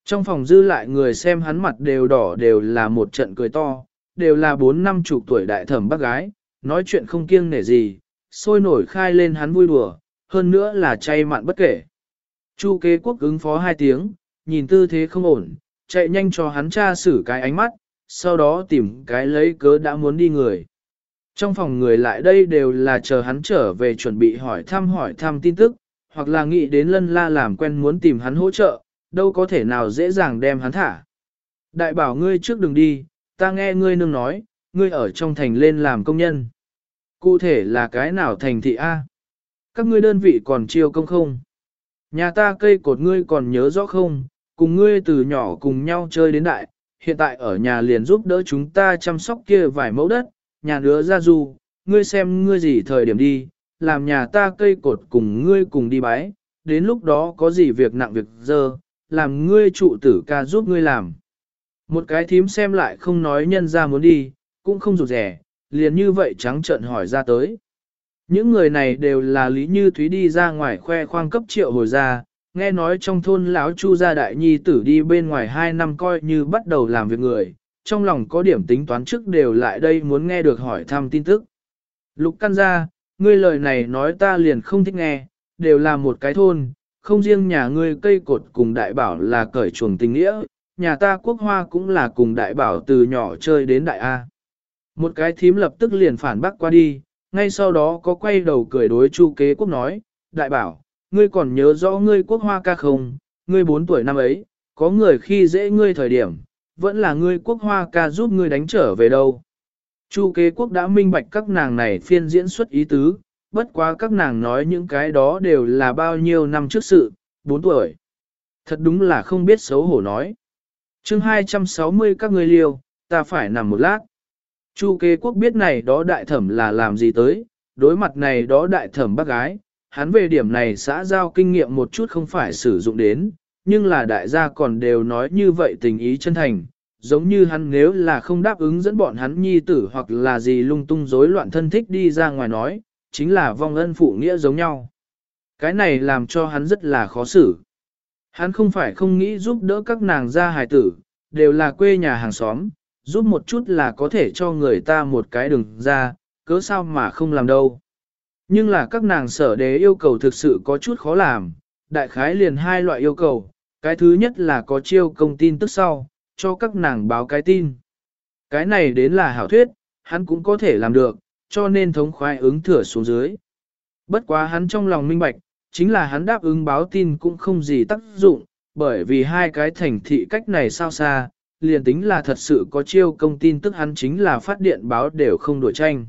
Trong phòng dư lại người xem hắn mặt đều đỏ đều là một trận cười to, đều là bốn năm chục tuổi đại thẩm bác gái, nói chuyện không kiêng nể gì, sôi nổi khai lên hắn vui đùa, hơn nữa là chay mặn bất kể. Chu kế quốc ứng phó hai tiếng, nhìn tư thế không ổn, chạy nhanh cho hắn tra xử cái ánh mắt, sau đó tìm cái lấy cớ đã muốn đi người. Trong phòng người lại đây đều là chờ hắn trở về chuẩn bị hỏi thăm hỏi thăm tin tức, hoặc là nghĩ đến lân la làm quen muốn tìm hắn hỗ trợ, đâu có thể nào dễ dàng đem hắn thả. Đại bảo ngươi trước đừng đi, ta nghe ngươi nương nói, ngươi ở trong thành lên làm công nhân. Cụ thể là cái nào thành thị A? các ngươi đơn vị còn chiêu công không? Nhà ta cây cột ngươi còn nhớ rõ không? Cùng ngươi từ nhỏ cùng nhau chơi đến đại, hiện tại ở nhà liền giúp đỡ chúng ta chăm sóc kia vài mẫu đất, nhà nữa ra du, ngươi xem ngươi gì thời điểm đi, làm nhà ta cây cột cùng ngươi cùng đi bái, đến lúc đó có gì việc nặng việc dơ, làm ngươi trụ tử ca giúp ngươi làm. Một cái thím xem lại không nói nhân ra muốn đi, cũng không rụt rẻ, liền như vậy trắng trợn hỏi ra tới. Những người này đều là Lý Như Thúy đi ra ngoài khoe khoang cấp triệu hồi ra, nghe nói trong thôn lão Chu gia đại nhi tử đi bên ngoài 2 năm coi như bắt đầu làm việc người, trong lòng có điểm tính toán trước đều lại đây muốn nghe được hỏi thăm tin tức. Lục căn ra, ngươi lời này nói ta liền không thích nghe, đều là một cái thôn, không riêng nhà ngươi cây cột cùng đại bảo là cởi chuồng tình nghĩa, nhà ta quốc hoa cũng là cùng đại bảo từ nhỏ chơi đến đại A. Một cái thím lập tức liền phản bác qua đi, ngay sau đó có quay đầu cười đối chu kế quốc nói, đại bảo, ngươi còn nhớ rõ ngươi quốc hoa ca không, ngươi 4 tuổi năm ấy, có người khi dễ ngươi thời điểm, vẫn là ngươi quốc hoa ca giúp ngươi đánh trở về đâu. Chu kế quốc đã minh bạch các nàng này phiên diễn xuất ý tứ, bất quá các nàng nói những cái đó đều là bao nhiêu năm trước sự, 4 tuổi. Thật đúng là không biết xấu hổ nói. chương 260 các ngươi liêu, ta phải nằm một lát. Chu kế quốc biết này đó đại thẩm là làm gì tới, đối mặt này đó đại thẩm bác gái, hắn về điểm này xã giao kinh nghiệm một chút không phải sử dụng đến, nhưng là đại gia còn đều nói như vậy tình ý chân thành, giống như hắn nếu là không đáp ứng dẫn bọn hắn nhi tử hoặc là gì lung tung rối loạn thân thích đi ra ngoài nói, chính là vong ân phụ nghĩa giống nhau. Cái này làm cho hắn rất là khó xử. Hắn không phải không nghĩ giúp đỡ các nàng gia hài tử, đều là quê nhà hàng xóm, giúp một chút là có thể cho người ta một cái đường ra, cớ sao mà không làm đâu. Nhưng là các nàng sở đế yêu cầu thực sự có chút khó làm, đại khái liền hai loại yêu cầu, cái thứ nhất là có chiêu công tin tức sau, cho các nàng báo cái tin. Cái này đến là hảo thuyết, hắn cũng có thể làm được, cho nên thống khoái ứng thừa xuống dưới. Bất quá hắn trong lòng minh bạch, chính là hắn đáp ứng báo tin cũng không gì tác dụng, bởi vì hai cái thành thị cách này sao xa, liền tính là thật sự có chiêu công tin tức hắn chính là phát điện báo đều không đổi tranh.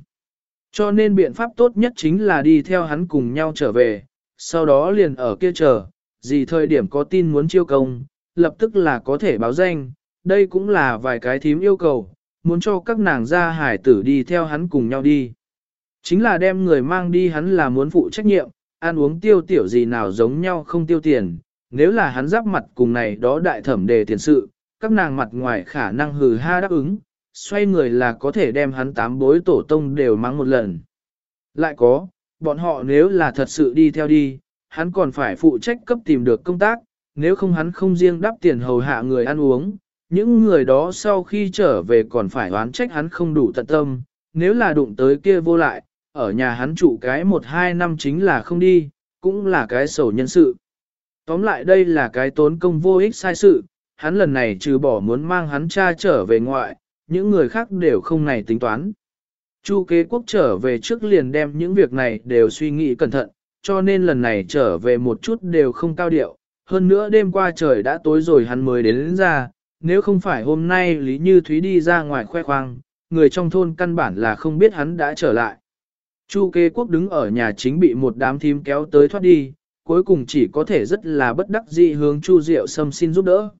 Cho nên biện pháp tốt nhất chính là đi theo hắn cùng nhau trở về, sau đó liền ở kia chờ, gì thời điểm có tin muốn chiêu công, lập tức là có thể báo danh, đây cũng là vài cái thím yêu cầu, muốn cho các nàng gia hải tử đi theo hắn cùng nhau đi. Chính là đem người mang đi hắn là muốn phụ trách nhiệm, ăn uống tiêu tiểu gì nào giống nhau không tiêu tiền, nếu là hắn giáp mặt cùng này đó đại thẩm đề tiền sự, các nàng mặt ngoài khả năng hừ ha đáp ứng, xoay người là có thể đem hắn tám bối tổ tông đều mắng một lần. Lại có, bọn họ nếu là thật sự đi theo đi, hắn còn phải phụ trách cấp tìm được công tác, nếu không hắn không riêng đáp tiền hầu hạ người ăn uống, những người đó sau khi trở về còn phải oán trách hắn không đủ tận tâm, nếu là đụng tới kia vô lại, ở nhà hắn trụ cái một hai năm chính là không đi, cũng là cái sầu nhân sự. Tóm lại đây là cái tốn công vô ích sai sự, hắn lần này trừ bỏ muốn mang hắn cha trở về ngoại, những người khác đều không này tính toán. Chu kế quốc trở về trước liền đem những việc này đều suy nghĩ cẩn thận, cho nên lần này trở về một chút đều không cao điệu. Hơn nữa đêm qua trời đã tối rồi hắn mới đến, đến ra, nếu không phải hôm nay Lý Như Thúy đi ra ngoài khoe khoang, người trong thôn căn bản là không biết hắn đã trở lại. Chu kế quốc đứng ở nhà chính bị một đám thím kéo tới thoát đi, cuối cùng chỉ có thể rất là bất đắc dĩ hướng Chu Diệu Sâm xin giúp đỡ.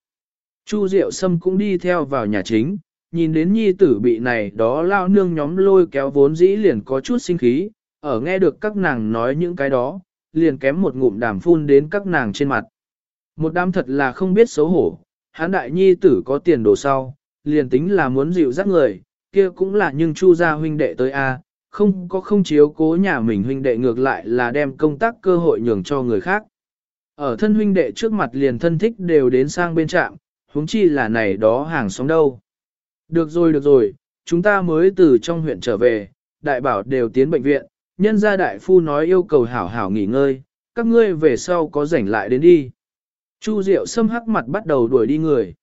Chu Diệu Sâm cũng đi theo vào nhà chính, nhìn đến nhi tử bị này đó lao nương nhóm lôi kéo vốn dĩ liền có chút sinh khí, ở nghe được các nàng nói những cái đó, liền kém một ngụm đàm phun đến các nàng trên mặt. Một đám thật là không biết xấu hổ, hán đại nhi tử có tiền đồ sau, liền tính là muốn dịu dắt người, kia cũng là nhưng chu gia huynh đệ tới A, không có không chiếu cố nhà mình huynh đệ ngược lại là đem công tác cơ hội nhường cho người khác. Ở thân huynh đệ trước mặt liền thân thích đều đến sang bên trạm, huống chi là này đó hàng xóm đâu. Được rồi được rồi, chúng ta mới từ trong huyện trở về, đại bảo đều tiến bệnh viện, nhân gia đại phu nói yêu cầu hảo hảo nghỉ ngơi, các ngươi về sau có rảnh lại đến đi. Chu Diệu Sâm hắc mặt bắt đầu đuổi đi người.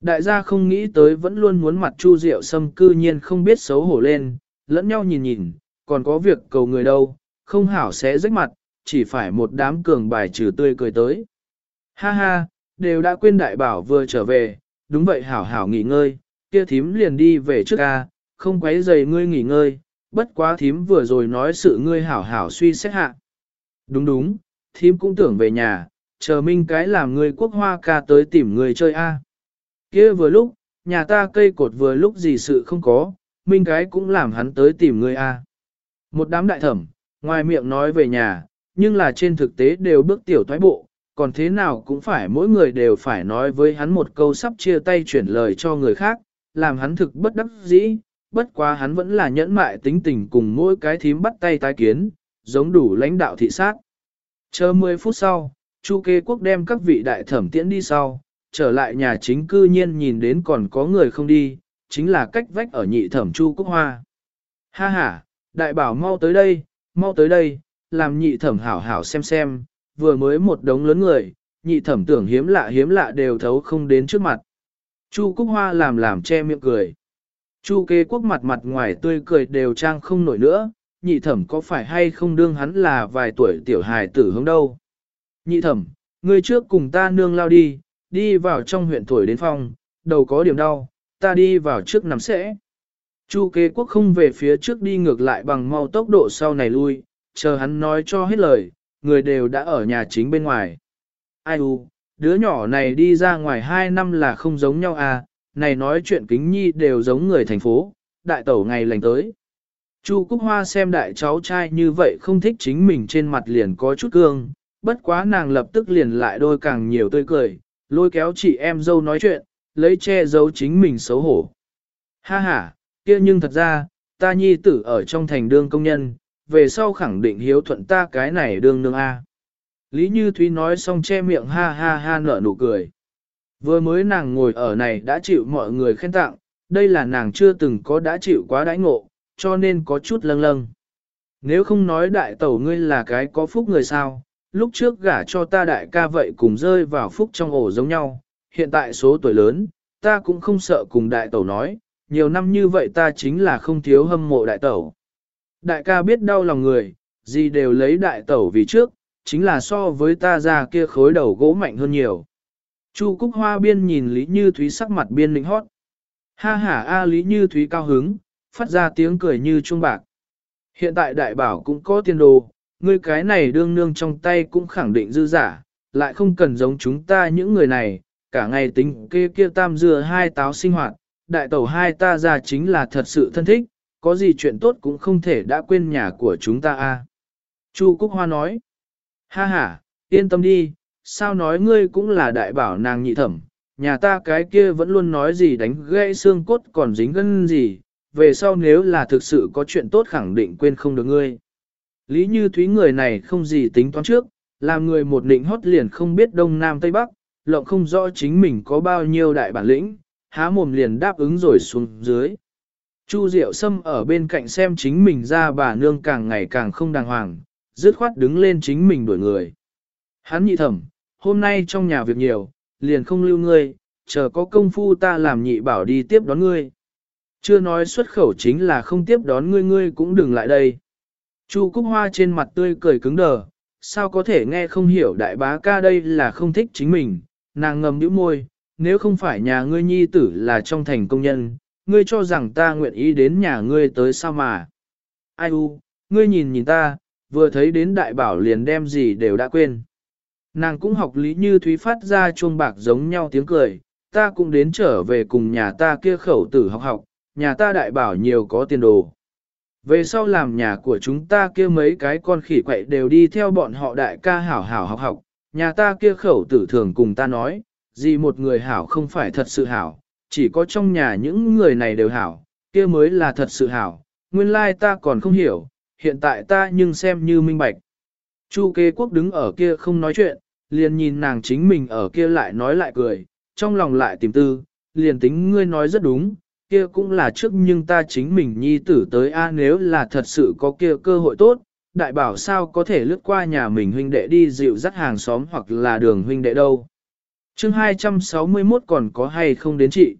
Đại gia không nghĩ tới vẫn luôn muốn mặt Chu Diệu Sâm cư nhiên không biết xấu hổ lên, lẫn nhau nhìn nhìn, còn có việc cầu người đâu, không hảo sẽ rách mặt, chỉ phải một đám cường bài trừ tươi cười tới. Ha ha, đều đã quên đại bảo vừa trở về, đúng vậy hảo hảo nghỉ ngơi, kia thím liền đi về trước ca, không quấy giày ngươi nghỉ ngơi, bất quá thím vừa rồi nói sự ngươi hảo hảo suy xét hạ. Đúng đúng, thím cũng tưởng về nhà, chờ minh cái làm người quốc hoa ca tới tìm người chơi a. kia vừa lúc, nhà ta cây cột vừa lúc gì sự không có, minh cái cũng làm hắn tới tìm người a. Một đám đại thẩm, ngoài miệng nói về nhà, nhưng là trên thực tế đều bước tiểu thoái bộ, còn thế nào cũng phải mỗi người đều phải nói với hắn một câu sắp chia tay chuyển lời cho người khác, làm hắn thực bất đắc dĩ, bất quá hắn vẫn là nhẫn mại tính tình cùng mỗi cái thím bắt tay tái kiến, giống đủ lãnh đạo thị sát. Chờ 10 phút sau, Chu Kê Quốc đem các vị đại thẩm tiễn đi sau, trở lại nhà chính cư nhiên nhìn đến còn có người không đi, chính là cách vách ở nhị thẩm Chu Quốc Hoa. Ha ha, đại bảo mau tới đây, mau tới đây, làm nhị thẩm hảo hảo xem xem, vừa mới một đống lớn người, nhị thẩm tưởng hiếm lạ hiếm lạ đều thấu không đến trước mặt. Chu Cúc Hoa làm làm che miệng cười. Chu kế quốc mặt mặt ngoài tươi cười đều trang không nổi nữa, nhị thẩm có phải hay không đương hắn là vài tuổi tiểu hài tử hướng đâu. Nhị thẩm, người trước cùng ta nương lao đi, đi vào trong huyện thổi đến phòng, đầu có điểm đau, ta đi vào trước nằm sẽ. Chu kế quốc không về phía trước đi ngược lại bằng mau tốc độ sau này lui, chờ hắn nói cho hết lời, người đều đã ở nhà chính bên ngoài. Ai u, đứa nhỏ này đi ra ngoài 2 năm là không giống nhau à, này nói chuyện kính nhi đều giống người thành phố, đại tẩu ngày lành tới. Chu Cúc Hoa xem đại cháu trai như vậy không thích chính mình trên mặt liền có chút cương, bất quá nàng lập tức liền lại đôi càng nhiều tươi cười, lôi kéo chị em dâu nói chuyện, lấy che giấu chính mình xấu hổ. Ha ha, kia nhưng thật ra, ta nhi tử ở trong thành đương công nhân, về sau khẳng định hiếu thuận ta cái này đương nương A. Lý Như Thúy nói xong che miệng ha ha ha nở nụ cười. Vừa mới nàng ngồi ở này đã chịu mọi người khen tặng, đây là nàng chưa từng có đã chịu quá đãi ngộ, cho nên có chút lâng lâng. Nếu không nói đại tẩu ngươi là cái có phúc người sao, lúc trước gả cho ta đại ca vậy cùng rơi vào phúc trong ổ giống nhau, hiện tại số tuổi lớn, ta cũng không sợ cùng đại tẩu nói, nhiều năm như vậy ta chính là không thiếu hâm mộ đại tẩu. Đại ca biết đau lòng người, gì đều lấy đại tẩu vì trước, chính là so với ta ra kia khối đầu gỗ mạnh hơn nhiều. Chu Cúc Hoa biên nhìn Lý Như Thúy sắc mặt biên lĩnh hót. Ha ha a Lý Như Thúy cao hứng, phát ra tiếng cười như chuông bạc. Hiện tại đại bảo cũng có tiền đồ, ngươi cái này đương nương trong tay cũng khẳng định dư giả, lại không cần giống chúng ta những người này, cả ngày tính kê kia tam dừa hai táo sinh hoạt, đại tẩu hai ta ra chính là thật sự thân thích, có gì chuyện tốt cũng không thể đã quên nhà của chúng ta a. Chu Cúc Hoa nói, ha ha, yên tâm đi, sao nói ngươi cũng là đại bảo nàng nhị thẩm, nhà ta cái kia vẫn luôn nói gì đánh gãy xương cốt còn dính gân gì, về sau nếu là thực sự có chuyện tốt khẳng định quên không được ngươi. Lý Như Thúy người này không gì tính toán trước, làm người một định hót liền không biết đông nam tây bắc, lộng không rõ chính mình có bao nhiêu đại bản lĩnh, há mồm liền đáp ứng rồi xuống dưới. Chu Diệu Sâm ở bên cạnh xem chính mình ra bà nương càng ngày càng không đàng hoàng, dứt khoát đứng lên chính mình đuổi người. Hắn nhị thẩm, hôm nay trong nhà việc nhiều, liền không lưu ngươi, chờ có công phu ta làm nhị bảo đi tiếp đón ngươi. Chưa nói xuất khẩu chính là không tiếp đón ngươi ngươi cũng đừng lại đây. Chu Cúc Hoa trên mặt tươi cười cứng đờ, sao có thể nghe không hiểu đại bá ca đây là không thích chính mình, nàng ngầm nhíu môi, nếu không phải nhà ngươi nhi tử là trong thành công nhân, ngươi cho rằng ta nguyện ý đến nhà ngươi tới sao mà. Ai u, ngươi nhìn nhìn ta, vừa thấy đến đại bảo liền đem gì đều đã quên. Nàng cũng học lý như thúy phát ra chuông bạc giống nhau tiếng cười, ta cũng đến trở về cùng nhà ta kia khẩu tử học học, nhà ta đại bảo nhiều có tiền đồ. Về sau làm nhà của chúng ta kia mấy cái con khỉ quậy đều đi theo bọn họ đại ca hảo hảo học học, nhà ta kia khẩu tử thường cùng ta nói, gì một người hảo không phải thật sự hảo, chỉ có trong nhà những người này đều hảo, kia mới là thật sự hảo, nguyên lai ta còn không hiểu, hiện tại ta nhưng xem như minh bạch. Chu kế quốc đứng ở kia không nói chuyện, liền nhìn nàng chính mình ở kia lại nói lại cười, trong lòng lại tìm tư, liền tính ngươi nói rất đúng, kia cũng là trước nhưng ta chính mình nhi tử tới a nếu là thật sự có kia cơ hội tốt, đại bảo sao có thể lướt qua nhà mình huynh đệ đi dịu dắt hàng xóm hoặc là đường huynh đệ đâu. chương 261 còn có hay không đến chị?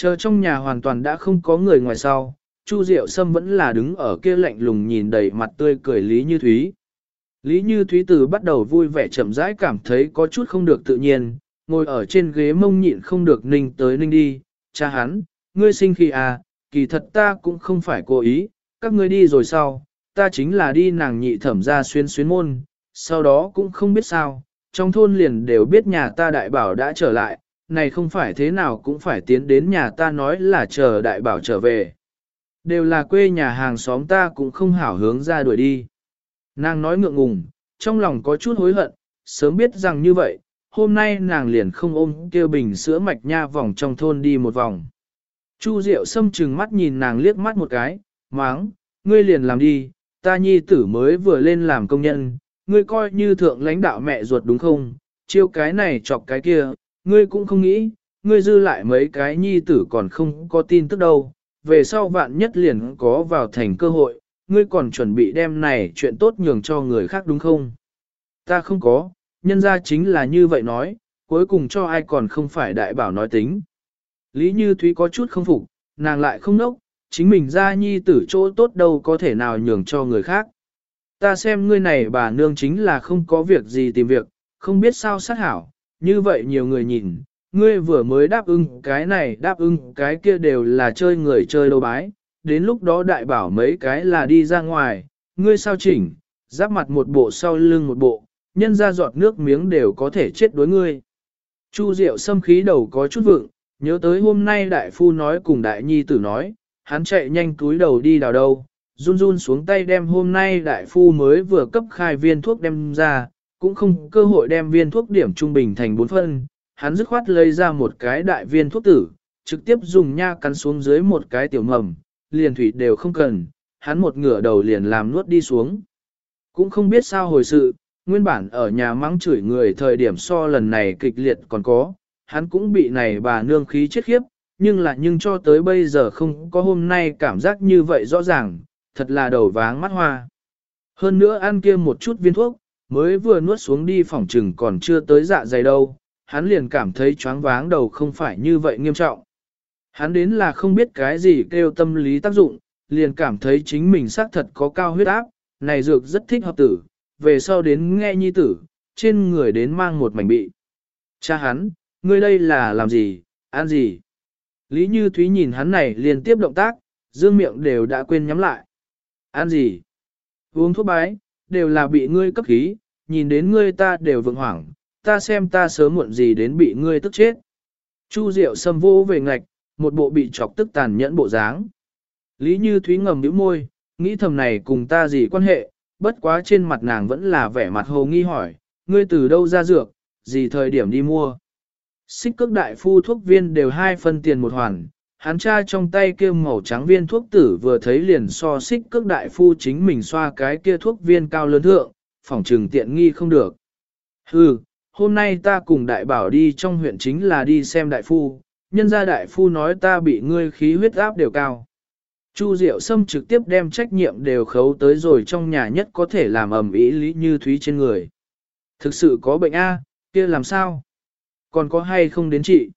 Chờ trong nhà hoàn toàn đã không có người ngoài sau, Chu Diệu Sâm vẫn là đứng ở kia lạnh lùng nhìn đầy mặt tươi cười Lý Như Thúy. Lý Như Thúy từ bắt đầu vui vẻ chậm rãi cảm thấy có chút không được tự nhiên, ngồi ở trên ghế mông nhịn không được ninh tới ninh đi, cha hắn, ngươi sinh khi à, kỳ thật ta cũng không phải cố ý, các ngươi đi rồi sau, ta chính là đi nàng nhị thẩm ra xuyên xuyên môn, sau đó cũng không biết sao, trong thôn liền đều biết nhà ta đại bảo đã trở lại, này không phải thế nào cũng phải tiến đến nhà ta nói là chờ đại bảo trở về. Đều là quê nhà hàng xóm ta cũng không hảo hướng ra đuổi đi. Nàng nói ngượng ngùng, trong lòng có chút hối hận, sớm biết rằng như vậy, hôm nay nàng liền không ôm kêu bình sữa mạch nha vòng trong thôn đi một vòng. Chu Diệu Sâm chừng mắt nhìn nàng liếc mắt một cái, máng, ngươi liền làm đi, ta nhi tử mới vừa lên làm công nhân, ngươi coi như thượng lãnh đạo mẹ ruột đúng không, chiêu cái này chọc cái kia, ngươi cũng không nghĩ, ngươi dư lại mấy cái nhi tử còn không có tin tức đâu, về sau vạn nhất liền có vào thành cơ hội, ngươi còn chuẩn bị đem này chuyện tốt nhường cho người khác đúng không? Ta không có, nhân ra chính là như vậy nói, cuối cùng cho ai còn không phải đại bảo nói tính. Lý Như Thúy có chút không phục, nàng lại không nốc, chính mình ra nhi tử chỗ tốt đâu có thể nào nhường cho người khác. Ta xem ngươi này bà nương chính là không có việc gì tìm việc, không biết sao sát hảo, như vậy nhiều người nhìn, ngươi vừa mới đáp ưng cái này đáp ưng cái kia đều là chơi người chơi đâu bái, đến lúc đó đại bảo mấy cái là đi ra ngoài, ngươi sao chỉnh, giáp mặt một bộ sau lưng một bộ, nhân ra giọt nước miếng đều có thể chết đối ngươi. Chu Diệu xâm khí đầu có chút vượng, nhớ tới hôm nay đại phu nói cùng đại nhi tử nói, hắn chạy nhanh túi đầu đi đào đâu, run run xuống tay đem hôm nay đại phu mới vừa cấp khai viên thuốc đem ra, cũng không cơ hội đem viên thuốc điểm trung bình thành bốn phân, hắn dứt khoát lấy ra một cái đại viên thuốc tử, trực tiếp dùng nha cắn xuống dưới một cái tiểu mầm, liền thủy đều không cần, hắn một ngửa đầu liền làm nuốt đi xuống. Cũng không biết sao hồi sự, nguyên bản ở nhà mắng chửi người thời điểm so lần này kịch liệt còn có, hắn cũng bị này bà nương khí chết khiếp, nhưng là nhưng cho tới bây giờ không có hôm nay cảm giác như vậy rõ ràng, thật là đầu váng mắt hoa. Hơn nữa ăn kia một chút viên thuốc, mới vừa nuốt xuống đi phòng trừng còn chưa tới dạ dày đâu, hắn liền cảm thấy choáng váng đầu không phải như vậy nghiêm trọng. Hắn đến là không biết cái gì kêu tâm lý tác dụng, liền cảm thấy chính mình xác thật có cao huyết áp, này dược rất thích hợp tử, về sau đến nghe nhi tử, trên người đến mang một mảnh bị. Cha hắn, ngươi đây là làm gì, ăn gì? Lý Như Thúy nhìn hắn này liên tiếp động tác, dương miệng đều đã quên nhắm lại. Ăn gì? Uống thuốc bái, đều là bị ngươi cấp khí, nhìn đến ngươi ta đều vượng hoảng, ta xem ta sớm muộn gì đến bị ngươi tức chết. Chu Diệu sâm vô về ngạch, một bộ bị chọc tức tàn nhẫn bộ dáng. Lý Như Thúy ngầm nhíu môi, nghĩ thầm này cùng ta gì quan hệ, bất quá trên mặt nàng vẫn là vẻ mặt hồ nghi hỏi, ngươi từ đâu ra dược, gì thời điểm đi mua. Xích cước đại phu thuốc viên đều hai phân tiền một hoàn, hắn cha trong tay kia màu trắng viên thuốc tử vừa thấy liền so xích cước đại phu chính mình xoa cái kia thuốc viên cao lớn thượng, phỏng trừng tiện nghi không được. Hừ, hôm nay ta cùng đại bảo đi trong huyện chính là đi xem đại phu, nhân gia đại phu nói ta bị ngươi khí huyết áp đều cao. Chu Diệu Sâm trực tiếp đem trách nhiệm đều khấu tới rồi trong nhà nhất có thể làm ẩm ý lý như thúy trên người. Thực sự có bệnh A, kia làm sao? Còn có hay không đến trị?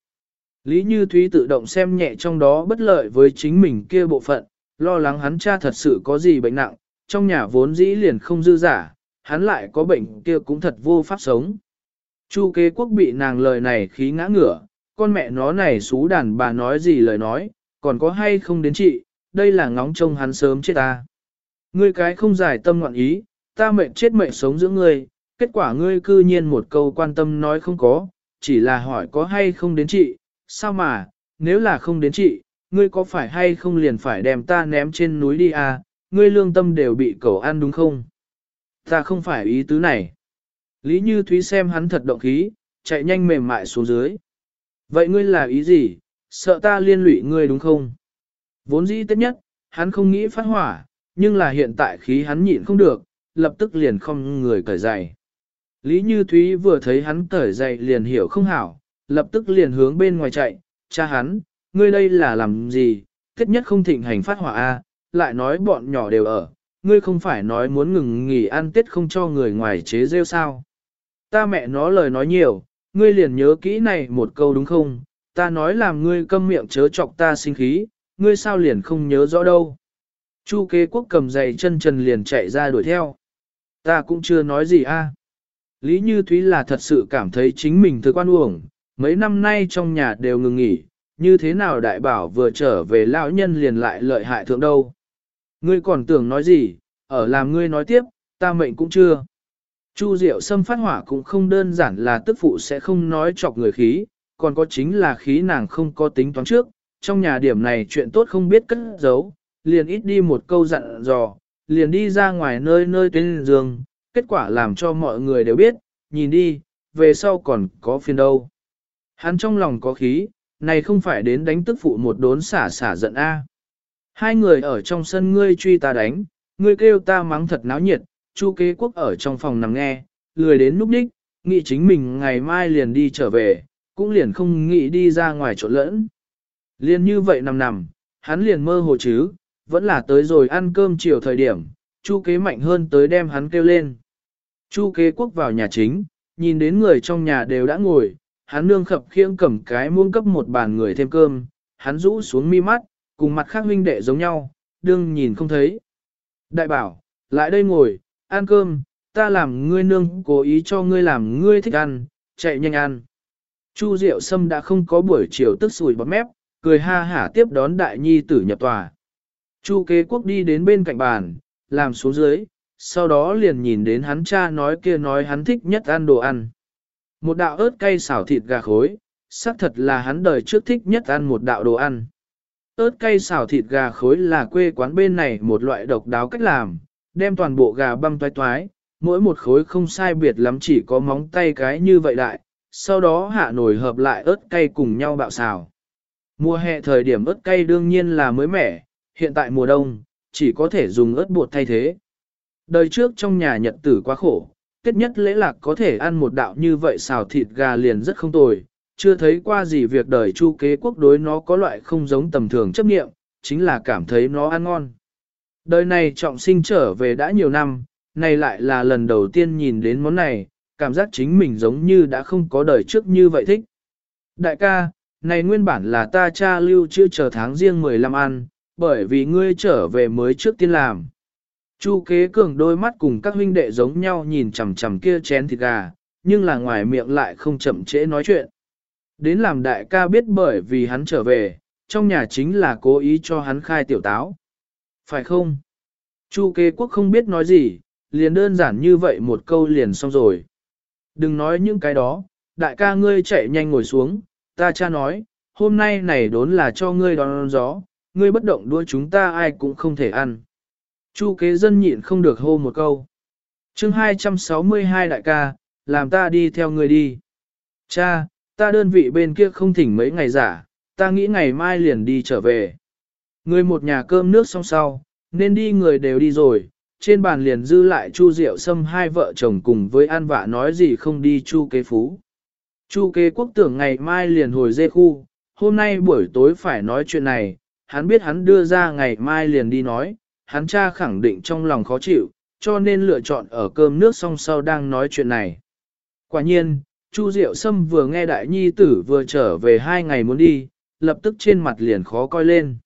Lý Như Thúy tự động xem nhẹ trong đó bất lợi với chính mình kia bộ phận, lo lắng hắn cha thật sự có gì bệnh nặng, trong nhà vốn dĩ liền không dư giả, hắn lại có bệnh kia cũng thật vô pháp sống. Chu kế quốc bị nàng lời này khí ngã ngửa, con mẹ nó này xú đàn bà nói gì lời nói, còn có hay không đến chị, đây là ngóng trông hắn sớm chết ta. Ngươi cái không giải tâm ngoạn ý, ta mệnh chết mệnh sống giữa ngươi, kết quả ngươi cư nhiên một câu quan tâm nói không có, chỉ là hỏi có hay không đến chị, sao mà, nếu là không đến chị, ngươi có phải hay không liền phải đem ta ném trên núi đi à, ngươi lương tâm đều bị cẩu ăn đúng không? Ta không phải ý tứ này. Lý Như Thúy xem hắn thật động khí, chạy nhanh mềm mại xuống dưới. Vậy ngươi là ý gì, sợ ta liên lụy ngươi đúng không? Vốn dĩ tất nhất, hắn không nghĩ phát hỏa, nhưng là hiện tại khí hắn nhịn không được, lập tức liền không người cởi giày. Lý Như Thúy vừa thấy hắn cởi giày liền hiểu không hảo, lập tức liền hướng bên ngoài chạy, cha hắn, ngươi đây là làm gì, tất nhất không thịnh hành phát hỏa a, lại nói bọn nhỏ đều ở, ngươi không phải nói muốn ngừng nghỉ ăn tết không cho người ngoài chế rêu sao. Ta mẹ nó lời nói nhiều, ngươi liền nhớ kỹ này một câu đúng không, ta nói làm ngươi câm miệng chớ chọc ta sinh khí, ngươi sao liền không nhớ rõ đâu. Chu kế quốc cầm giày chân trần liền chạy ra đuổi theo. Ta cũng chưa nói gì a. Lý Như Thúy là thật sự cảm thấy chính mình thực quan uổng, mấy năm nay trong nhà đều ngừng nghỉ, như thế nào đại bảo vừa trở về lão nhân liền lại lợi hại thượng đâu. Ngươi còn tưởng nói gì, ở làm ngươi nói tiếp, ta mệnh cũng chưa. Chu Diệu Sâm phát hỏa cũng không đơn giản là tức phụ sẽ không nói chọc người khí, còn có chính là khí nàng không có tính toán trước, trong nhà điểm này chuyện tốt không biết cất giấu, liền ít đi một câu dặn dò, liền đi ra ngoài nơi nơi tuyến giường, kết quả làm cho mọi người đều biết, nhìn đi, về sau còn có phiền đâu. Hắn trong lòng có khí, này không phải đến đánh tức phụ một đốn xả xả giận a. Hai người ở trong sân ngươi truy ta đánh, ngươi kêu ta mắng thật náo nhiệt, Chu kế quốc ở trong phòng nằm nghe, lười đến núp đích, nghĩ chính mình ngày mai liền đi trở về, cũng liền không nghĩ đi ra ngoài chỗ lẫn. Liền như vậy nằm nằm, hắn liền mơ hồ chứ, vẫn là tới rồi ăn cơm chiều thời điểm, Chu kế mạnh hơn tới đem hắn kêu lên. Chu kế quốc vào nhà chính, nhìn đến người trong nhà đều đã ngồi, hắn nương khập khiễng cầm cái muông cấp một bàn người thêm cơm, hắn rũ xuống mi mắt, cùng mặt khác huynh đệ giống nhau, đương nhìn không thấy. Đại bảo, lại đây ngồi, ăn cơm, ta làm ngươi nương cố ý cho ngươi làm ngươi thích ăn, chạy nhanh ăn. Chu Diệu Sâm đã không có buổi chiều tức sùi bọt mép, cười ha hả tiếp đón đại nhi tử nhập tòa. Chu kế quốc đi đến bên cạnh bàn, làm xuống dưới, sau đó liền nhìn đến hắn cha nói kia nói hắn thích nhất ăn đồ ăn. Một đạo ớt cay xào thịt gà khối, xác thật là hắn đời trước thích nhất ăn một đạo đồ ăn. ớt cay xào thịt gà khối là quê quán bên này một loại độc đáo cách làm, đem toàn bộ gà băm toái toái, mỗi một khối không sai biệt lắm chỉ có móng tay cái như vậy lại. sau đó hạ nồi hợp lại ớt cay cùng nhau bạo xào. Mùa hè thời điểm ớt cay đương nhiên là mới mẻ, hiện tại mùa đông, chỉ có thể dùng ớt bột thay thế. Đời trước trong nhà nhật tử quá khổ, Tết nhất lễ lạc có thể ăn một đạo như vậy xào thịt gà liền rất không tồi, chưa thấy qua gì việc đời chu kế quốc đối nó có loại không giống tầm thường chấp nghiệm, chính là cảm thấy nó ăn ngon. Đời này trọng sinh trở về đã nhiều năm, này lại là lần đầu tiên nhìn đến món này, cảm giác chính mình giống như đã không có đời trước như vậy thích. Đại ca, này nguyên bản là ta cha lưu chưa chờ tháng riêng 15 ăn, bởi vì ngươi trở về mới trước tiên làm. Chu kế cường đôi mắt cùng các huynh đệ giống nhau nhìn chằm chằm kia chén thịt gà, nhưng là ngoài miệng lại không chậm trễ nói chuyện. Đến làm đại ca biết bởi vì hắn trở về, trong nhà chính là cố ý cho hắn khai tiểu táo. Phải không? Chu kế quốc không biết nói gì, liền đơn giản như vậy một câu liền xong rồi. Đừng nói những cái đó, đại ca ngươi chạy nhanh ngồi xuống, ta cha nói, hôm nay này đốn là cho ngươi đón gió, ngươi bất động đua chúng ta ai cũng không thể ăn. Chu kế dân nhịn không được hô một câu. chương 262 đại ca, làm ta đi theo người đi. Cha, ta đơn vị bên kia không thỉnh mấy ngày giả, ta nghĩ ngày mai liền đi trở về. Người một nhà cơm nước xong sau, nên đi người đều đi rồi, trên bàn liền dư lại Chu Diệu Sâm hai vợ chồng cùng với An Vạ nói gì không đi Chu kế phú. Chu kế quốc tưởng ngày mai liền hồi dê khu, hôm nay buổi tối phải nói chuyện này, hắn biết hắn đưa ra ngày mai liền đi nói, hắn cha khẳng định trong lòng khó chịu, cho nên lựa chọn ở cơm nước xong sau đang nói chuyện này. Quả nhiên, Chu Diệu Sâm vừa nghe đại nhi tử vừa trở về hai ngày muốn đi, lập tức trên mặt liền khó coi lên.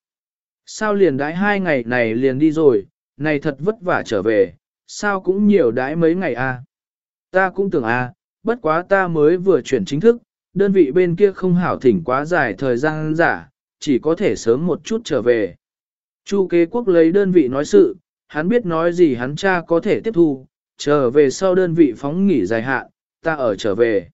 Sao liền đãi hai ngày này liền đi rồi, này thật vất vả trở về, sao cũng nhiều đãi mấy ngày a. À? Ta cũng tưởng a, à, bất quá ta mới vừa chuyển chính thức, đơn vị bên kia không hảo thỉnh quá dài thời gian giả, chỉ có thể sớm một chút trở về. Chu kế quốc lấy đơn vị nói sự, hắn biết nói gì hắn cha có thể tiếp thu, trở về sau đơn vị phóng nghỉ dài hạn, ta ở trở về.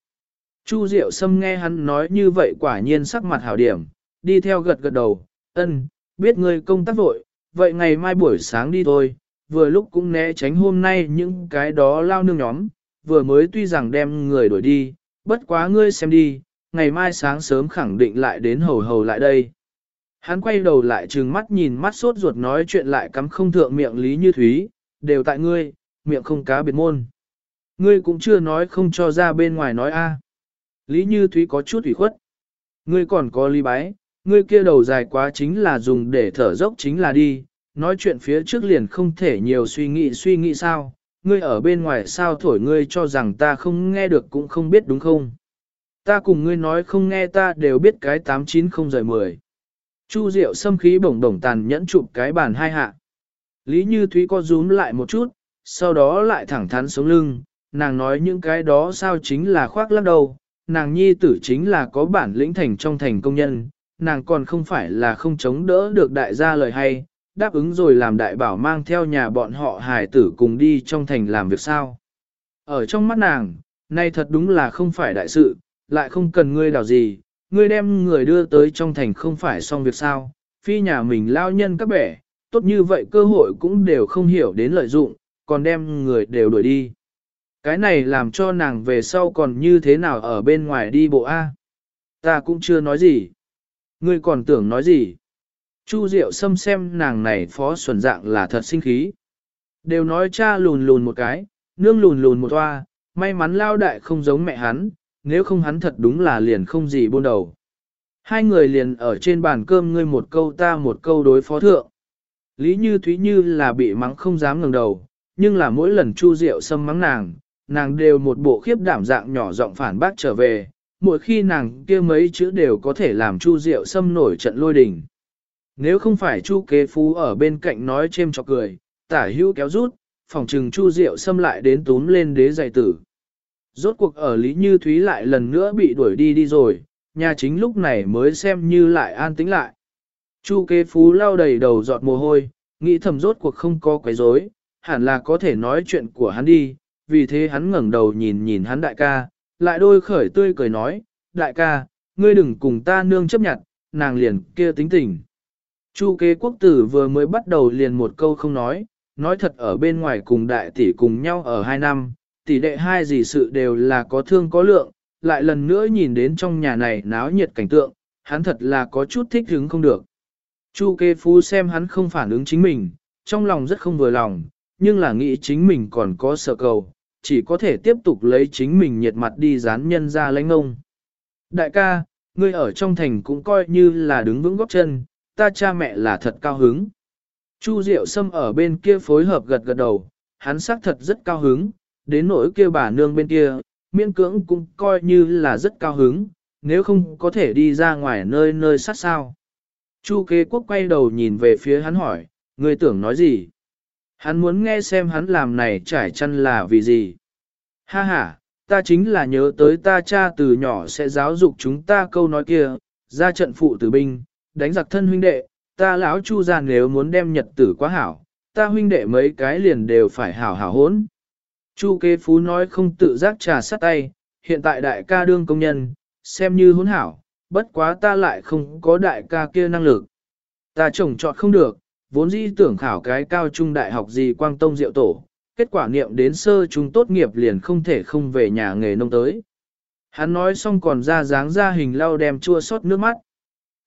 Chu Diệu Sâm nghe hắn nói như vậy quả nhiên sắc mặt hảo điểm, đi theo gật gật đầu, ân, biết ngươi công tác vội, vậy ngày mai buổi sáng đi thôi, vừa lúc cũng né tránh hôm nay những cái đó lao nương nhóm, vừa mới tuy rằng đem người đuổi đi, bất quá ngươi xem đi, ngày mai sáng sớm khẳng định lại đến hầu hầu lại đây. Hắn quay đầu lại trừng mắt nhìn mắt sốt ruột nói chuyện lại cắm không thượng miệng Lý Như Thúy, đều tại ngươi, miệng không cá biệt môn. Ngươi cũng chưa nói không cho ra bên ngoài nói a. Lý Như Thúy có chút ủy khuất. Ngươi còn có lý bái, ngươi kia đầu dài quá chính là dùng để thở dốc chính là đi, nói chuyện phía trước liền không thể nhiều suy nghĩ suy nghĩ sao, ngươi ở bên ngoài sao thổi ngươi cho rằng ta không nghe được cũng không biết đúng không. Ta cùng ngươi nói không nghe ta đều biết cái 890 rời 10. Chu Diệu xâm khí bổng bổng tàn nhẫn chụp cái bàn hai hạ. Lý Như Thúy co rúm lại một chút, sau đó lại thẳng thắn sống lưng, nàng nói những cái đó sao chính là khoác lắc đầu, nàng nhi tử chính là có bản lĩnh thành trong thành công nhân, nàng còn không phải là không chống đỡ được đại gia lời hay, đáp ứng rồi làm đại bảo mang theo nhà bọn họ hải tử cùng đi trong thành làm việc sao. Ở trong mắt nàng, nay thật đúng là không phải đại sự, lại không cần ngươi đào gì, ngươi đem người đưa tới trong thành không phải xong việc sao, phi nhà mình lao nhân các bẻ, tốt như vậy cơ hội cũng đều không hiểu đến lợi dụng, còn đem người đều đuổi đi. Cái này làm cho nàng về sau còn như thế nào ở bên ngoài đi bộ A. Ta cũng chưa nói gì. Ngươi còn tưởng nói gì? Chu Diệu xâm xem nàng này phó xuẩn dạng là thật sinh khí. Đều nói cha lùn lùn một cái, nương lùn lùn một toa, may mắn lao đại không giống mẹ hắn, nếu không hắn thật đúng là liền không gì buôn đầu. Hai người liền ở trên bàn cơm ngươi một câu ta một câu đối phó thượng. Lý Như Thúy Như là bị mắng không dám ngẩng đầu, nhưng là mỗi lần Chu Diệu xâm mắng nàng, nàng đều một bộ khiếp đảm dạng nhỏ giọng phản bác trở về, mỗi khi nàng kia mấy chữ đều có thể làm Chu Diệu xâm nổi trận lôi đình. Nếu không phải Chu kế phú ở bên cạnh nói chêm chọc cười, tả hữu kéo rút, phòng trừng Chu Diệu xâm lại đến túm lên đế giày tử. Rốt cuộc ở Lý Như Thúy lại lần nữa bị đuổi đi đi rồi, nhà chính lúc này mới xem như lại an tĩnh lại. Chu kế phú lau đầy đầu giọt mồ hôi, nghĩ thầm rốt cuộc không có quấy rối, hẳn là có thể nói chuyện của hắn đi, vì thế hắn ngẩng đầu nhìn nhìn hắn đại ca, lại đôi khởi tươi cười nói, đại ca, ngươi đừng cùng ta nương chấp nhận, nàng liền kia tính tình. Chu kế quốc tử vừa mới bắt đầu liền một câu không nói, nói thật ở bên ngoài cùng đại tỷ cùng nhau ở hai năm, tỷ đệ hai gì sự đều là có thương có lượng, lại lần nữa nhìn đến trong nhà này náo nhiệt cảnh tượng, hắn thật là có chút thích hứng không được. Chu kê Phu xem hắn không phản ứng chính mình, trong lòng rất không vừa lòng, nhưng là nghĩ chính mình còn có sợ cầu, chỉ có thể tiếp tục lấy chính mình nhiệt mặt đi dán nhân ra lãnh ông. Đại ca, ngươi ở trong thành cũng coi như là đứng vững góc chân, ta cha mẹ là thật cao hứng. Chu Diệu Sâm ở bên kia phối hợp gật gật đầu, hắn xác thật rất cao hứng, đến nỗi kia bà nương bên kia, miễn cưỡng cũng coi như là rất cao hứng, nếu không có thể đi ra ngoài nơi nơi sát sao. Chu kế quốc quay đầu nhìn về phía hắn hỏi, người tưởng nói gì? Hắn muốn nghe xem hắn làm này trải chăn là vì gì? Ha ha, ta chính là nhớ tới ta cha từ nhỏ sẽ giáo dục chúng ta câu nói kia, ra trận phụ tử binh, đánh giặc thân huynh đệ, ta lão chu ra nếu muốn đem nhật tử quá hảo, ta huynh đệ mấy cái liền đều phải hảo hảo hốn. Chu kế phú nói không tự giác trà sát tay, hiện tại đại ca đương công nhân, xem như hỗn hảo, bất quá ta lại không có đại ca kia năng lực. Ta trồng trọt không được, vốn dĩ tưởng khảo cái cao trung đại học gì quang tông diệu tổ, kết quả niệm đến sơ trung tốt nghiệp liền không thể không về nhà nghề nông tới. Hắn nói xong còn ra dáng ra hình lau đem chua xót nước mắt.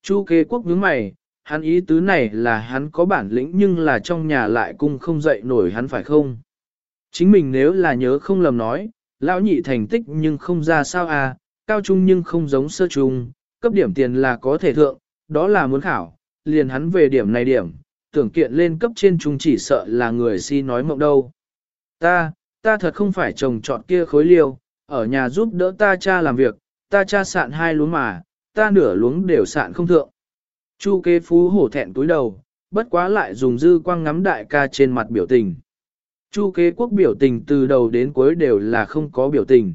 Chu kế quốc nhướng mày, hắn ý tứ này là hắn có bản lĩnh nhưng là trong nhà lại cung không dậy nổi hắn phải không? Chính mình nếu là nhớ không lầm nói, lão nhị thành tích nhưng không ra sao à, cao trung nhưng không giống sơ trung, cấp điểm tiền là có thể thượng, đó là muốn khảo, liền hắn về điểm này điểm, tưởng kiện lên cấp trên trung chỉ sợ là người si nói mộng đâu. Ta, ta thật không phải chồng chọn kia khối liêu, ở nhà giúp đỡ ta cha làm việc, ta cha sạn hai luống mà, ta nửa luống đều sạn không thượng. Chu kế phú hổ thẹn túi đầu, bất quá lại dùng dư quang ngắm đại ca trên mặt biểu tình. Chu kế quốc biểu tình từ đầu đến cuối đều là không có biểu tình.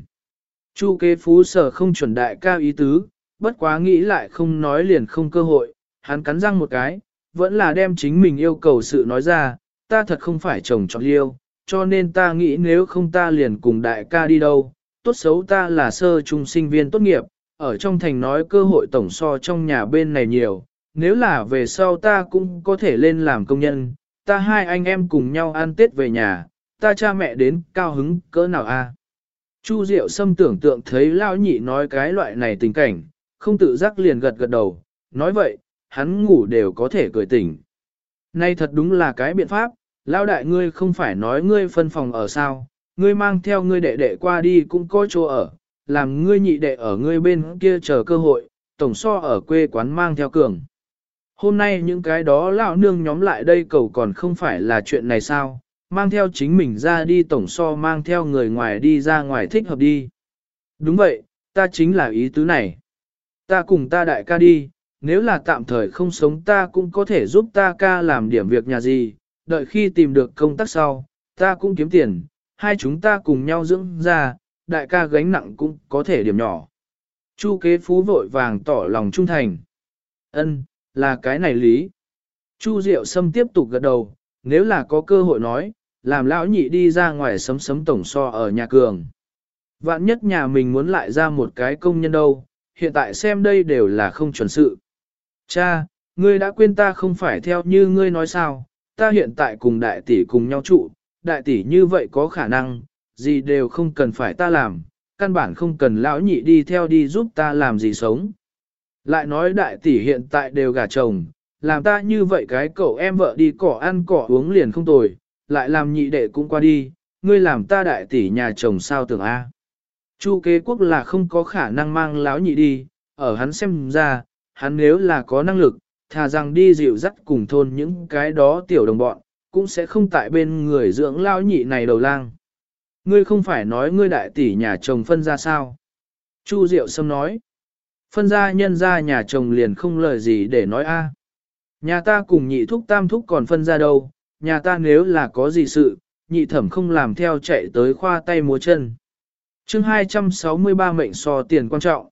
Chu kế phú sở không chuẩn đại ca ý tứ, bất quá nghĩ lại không nói liền không cơ hội, hắn cắn răng một cái, vẫn là đem chính mình yêu cầu sự nói ra, ta thật không phải chồng chọn liêu, cho nên ta nghĩ nếu không ta liền cùng đại ca đi đâu, tốt xấu ta là sơ trung sinh viên tốt nghiệp, ở trong thành nói cơ hội tổng so trong nhà bên này nhiều, nếu là về sau ta cũng có thể lên làm công nhân, ta hai anh em cùng nhau ăn tết về nhà, ta cha mẹ đến cao hứng cỡ nào a? Chu Diệu Sâm tưởng tượng thấy Lão nhị nói cái loại này tình cảnh, không tự giác liền gật gật đầu, nói vậy, hắn ngủ đều có thể cười tỉnh. Nay thật đúng là cái biện pháp, Lão đại ngươi không phải nói ngươi phân phòng ở sao, ngươi mang theo ngươi đệ đệ qua đi cũng có chỗ ở, làm ngươi nhị đệ ở ngươi bên kia chờ cơ hội, tổng so ở quê quán mang theo cường. Hôm nay những cái đó lão nương nhóm lại đây cầu còn không phải là chuyện này sao, mang theo chính mình ra đi tổng so mang theo người ngoài đi ra ngoài thích hợp đi. Đúng vậy, ta chính là ý tứ này. Ta cùng ta đại ca đi, nếu là tạm thời không sống ta cũng có thể giúp ta ca làm điểm việc nhà gì, đợi khi tìm được công tác sau, ta cũng kiếm tiền, hai chúng ta cùng nhau dưỡng ra, đại ca gánh nặng cũng có thể điểm nhỏ. Chu kế phú vội vàng tỏ lòng trung thành. Ân, là cái này lý. Chu Diệu Sâm tiếp tục gật đầu, nếu là có cơ hội nói, làm lão nhị đi ra ngoài sấm sấm tổng so ở nhà cường. Vạn nhất nhà mình muốn lại ra một cái công nhân đâu, hiện tại xem đây đều là không chuẩn sự. Cha, ngươi đã quên ta không phải theo như ngươi nói sao, ta hiện tại cùng đại tỷ cùng nhau trụ, đại tỷ như vậy có khả năng, gì đều không cần phải ta làm, căn bản không cần lão nhị đi theo đi giúp ta làm gì sống. Lại nói đại tỷ hiện tại đều gả chồng, làm ta như vậy cái cậu em vợ đi cỏ ăn cỏ uống liền không tồi, lại làm nhị đệ cũng qua đi, ngươi làm ta đại tỷ nhà chồng sao tưởng A. Chu kế quốc là không có khả năng mang lão nhị đi, ở hắn xem ra, hắn nếu là có năng lực, thà rằng đi dịu dắt cùng thôn những cái đó tiểu đồng bọn, cũng sẽ không tại bên người dưỡng lão nhị này đầu lang. Ngươi không phải nói ngươi đại tỷ nhà chồng phân ra sao? Chu Diệu Sâm nói. Phân ra nhân ra nhà chồng liền không lời gì để nói a. Nhà ta cùng nhị thúc tam thúc còn phân ra đâu, nhà ta nếu là có gì sự, nhị thẩm không làm theo chạy tới khoa tay múa chân. chương 263 mệnh so tiền quan trọng.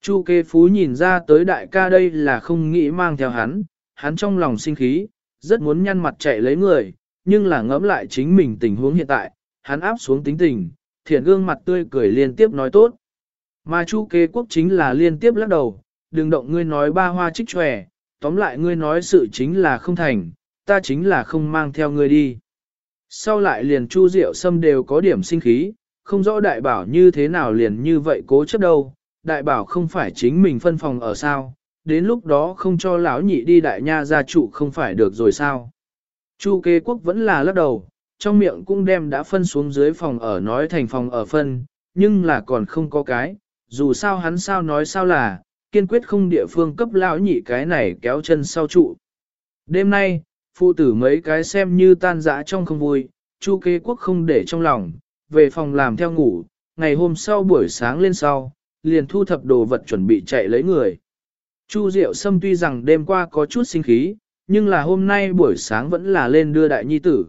Chu kê phú nhìn ra tới đại ca đây là không nghĩ mang theo hắn, hắn trong lòng sinh khí, rất muốn nhăn mặt chạy lấy người, nhưng là ngẫm lại chính mình tình huống hiện tại, hắn áp xuống tính tình, thiện gương mặt tươi cười liên tiếp nói tốt. Mà chu kế quốc chính là liên tiếp lắc đầu, đừng động ngươi nói ba hoa trích tròe, tóm lại ngươi nói sự chính là không thành, ta chính là không mang theo ngươi đi. Sau lại liền chu diệu sâm đều có điểm sinh khí, không rõ đại bảo như thế nào liền như vậy cố chấp đâu, đại bảo không phải chính mình phân phòng ở sao, đến lúc đó không cho lão nhị đi đại nha gia trụ không phải được rồi sao. Chu kế quốc vẫn là lắc đầu, trong miệng cũng đem đã phân xuống dưới phòng ở nói thành phòng ở phân, nhưng là còn không có cái, dù sao hắn sao nói sao là, kiên quyết không địa phương cấp lão nhị cái này kéo chân sau trụ. Đêm nay, phụ tử mấy cái xem như tan dã trong không vui, chu kế quốc không để trong lòng, về phòng làm theo ngủ, ngày hôm sau buổi sáng lên sau, liền thu thập đồ vật chuẩn bị chạy lấy người. Chu Diệu Sâm tuy rằng đêm qua có chút sinh khí, nhưng là hôm nay buổi sáng vẫn là lên đưa đại nhi tử.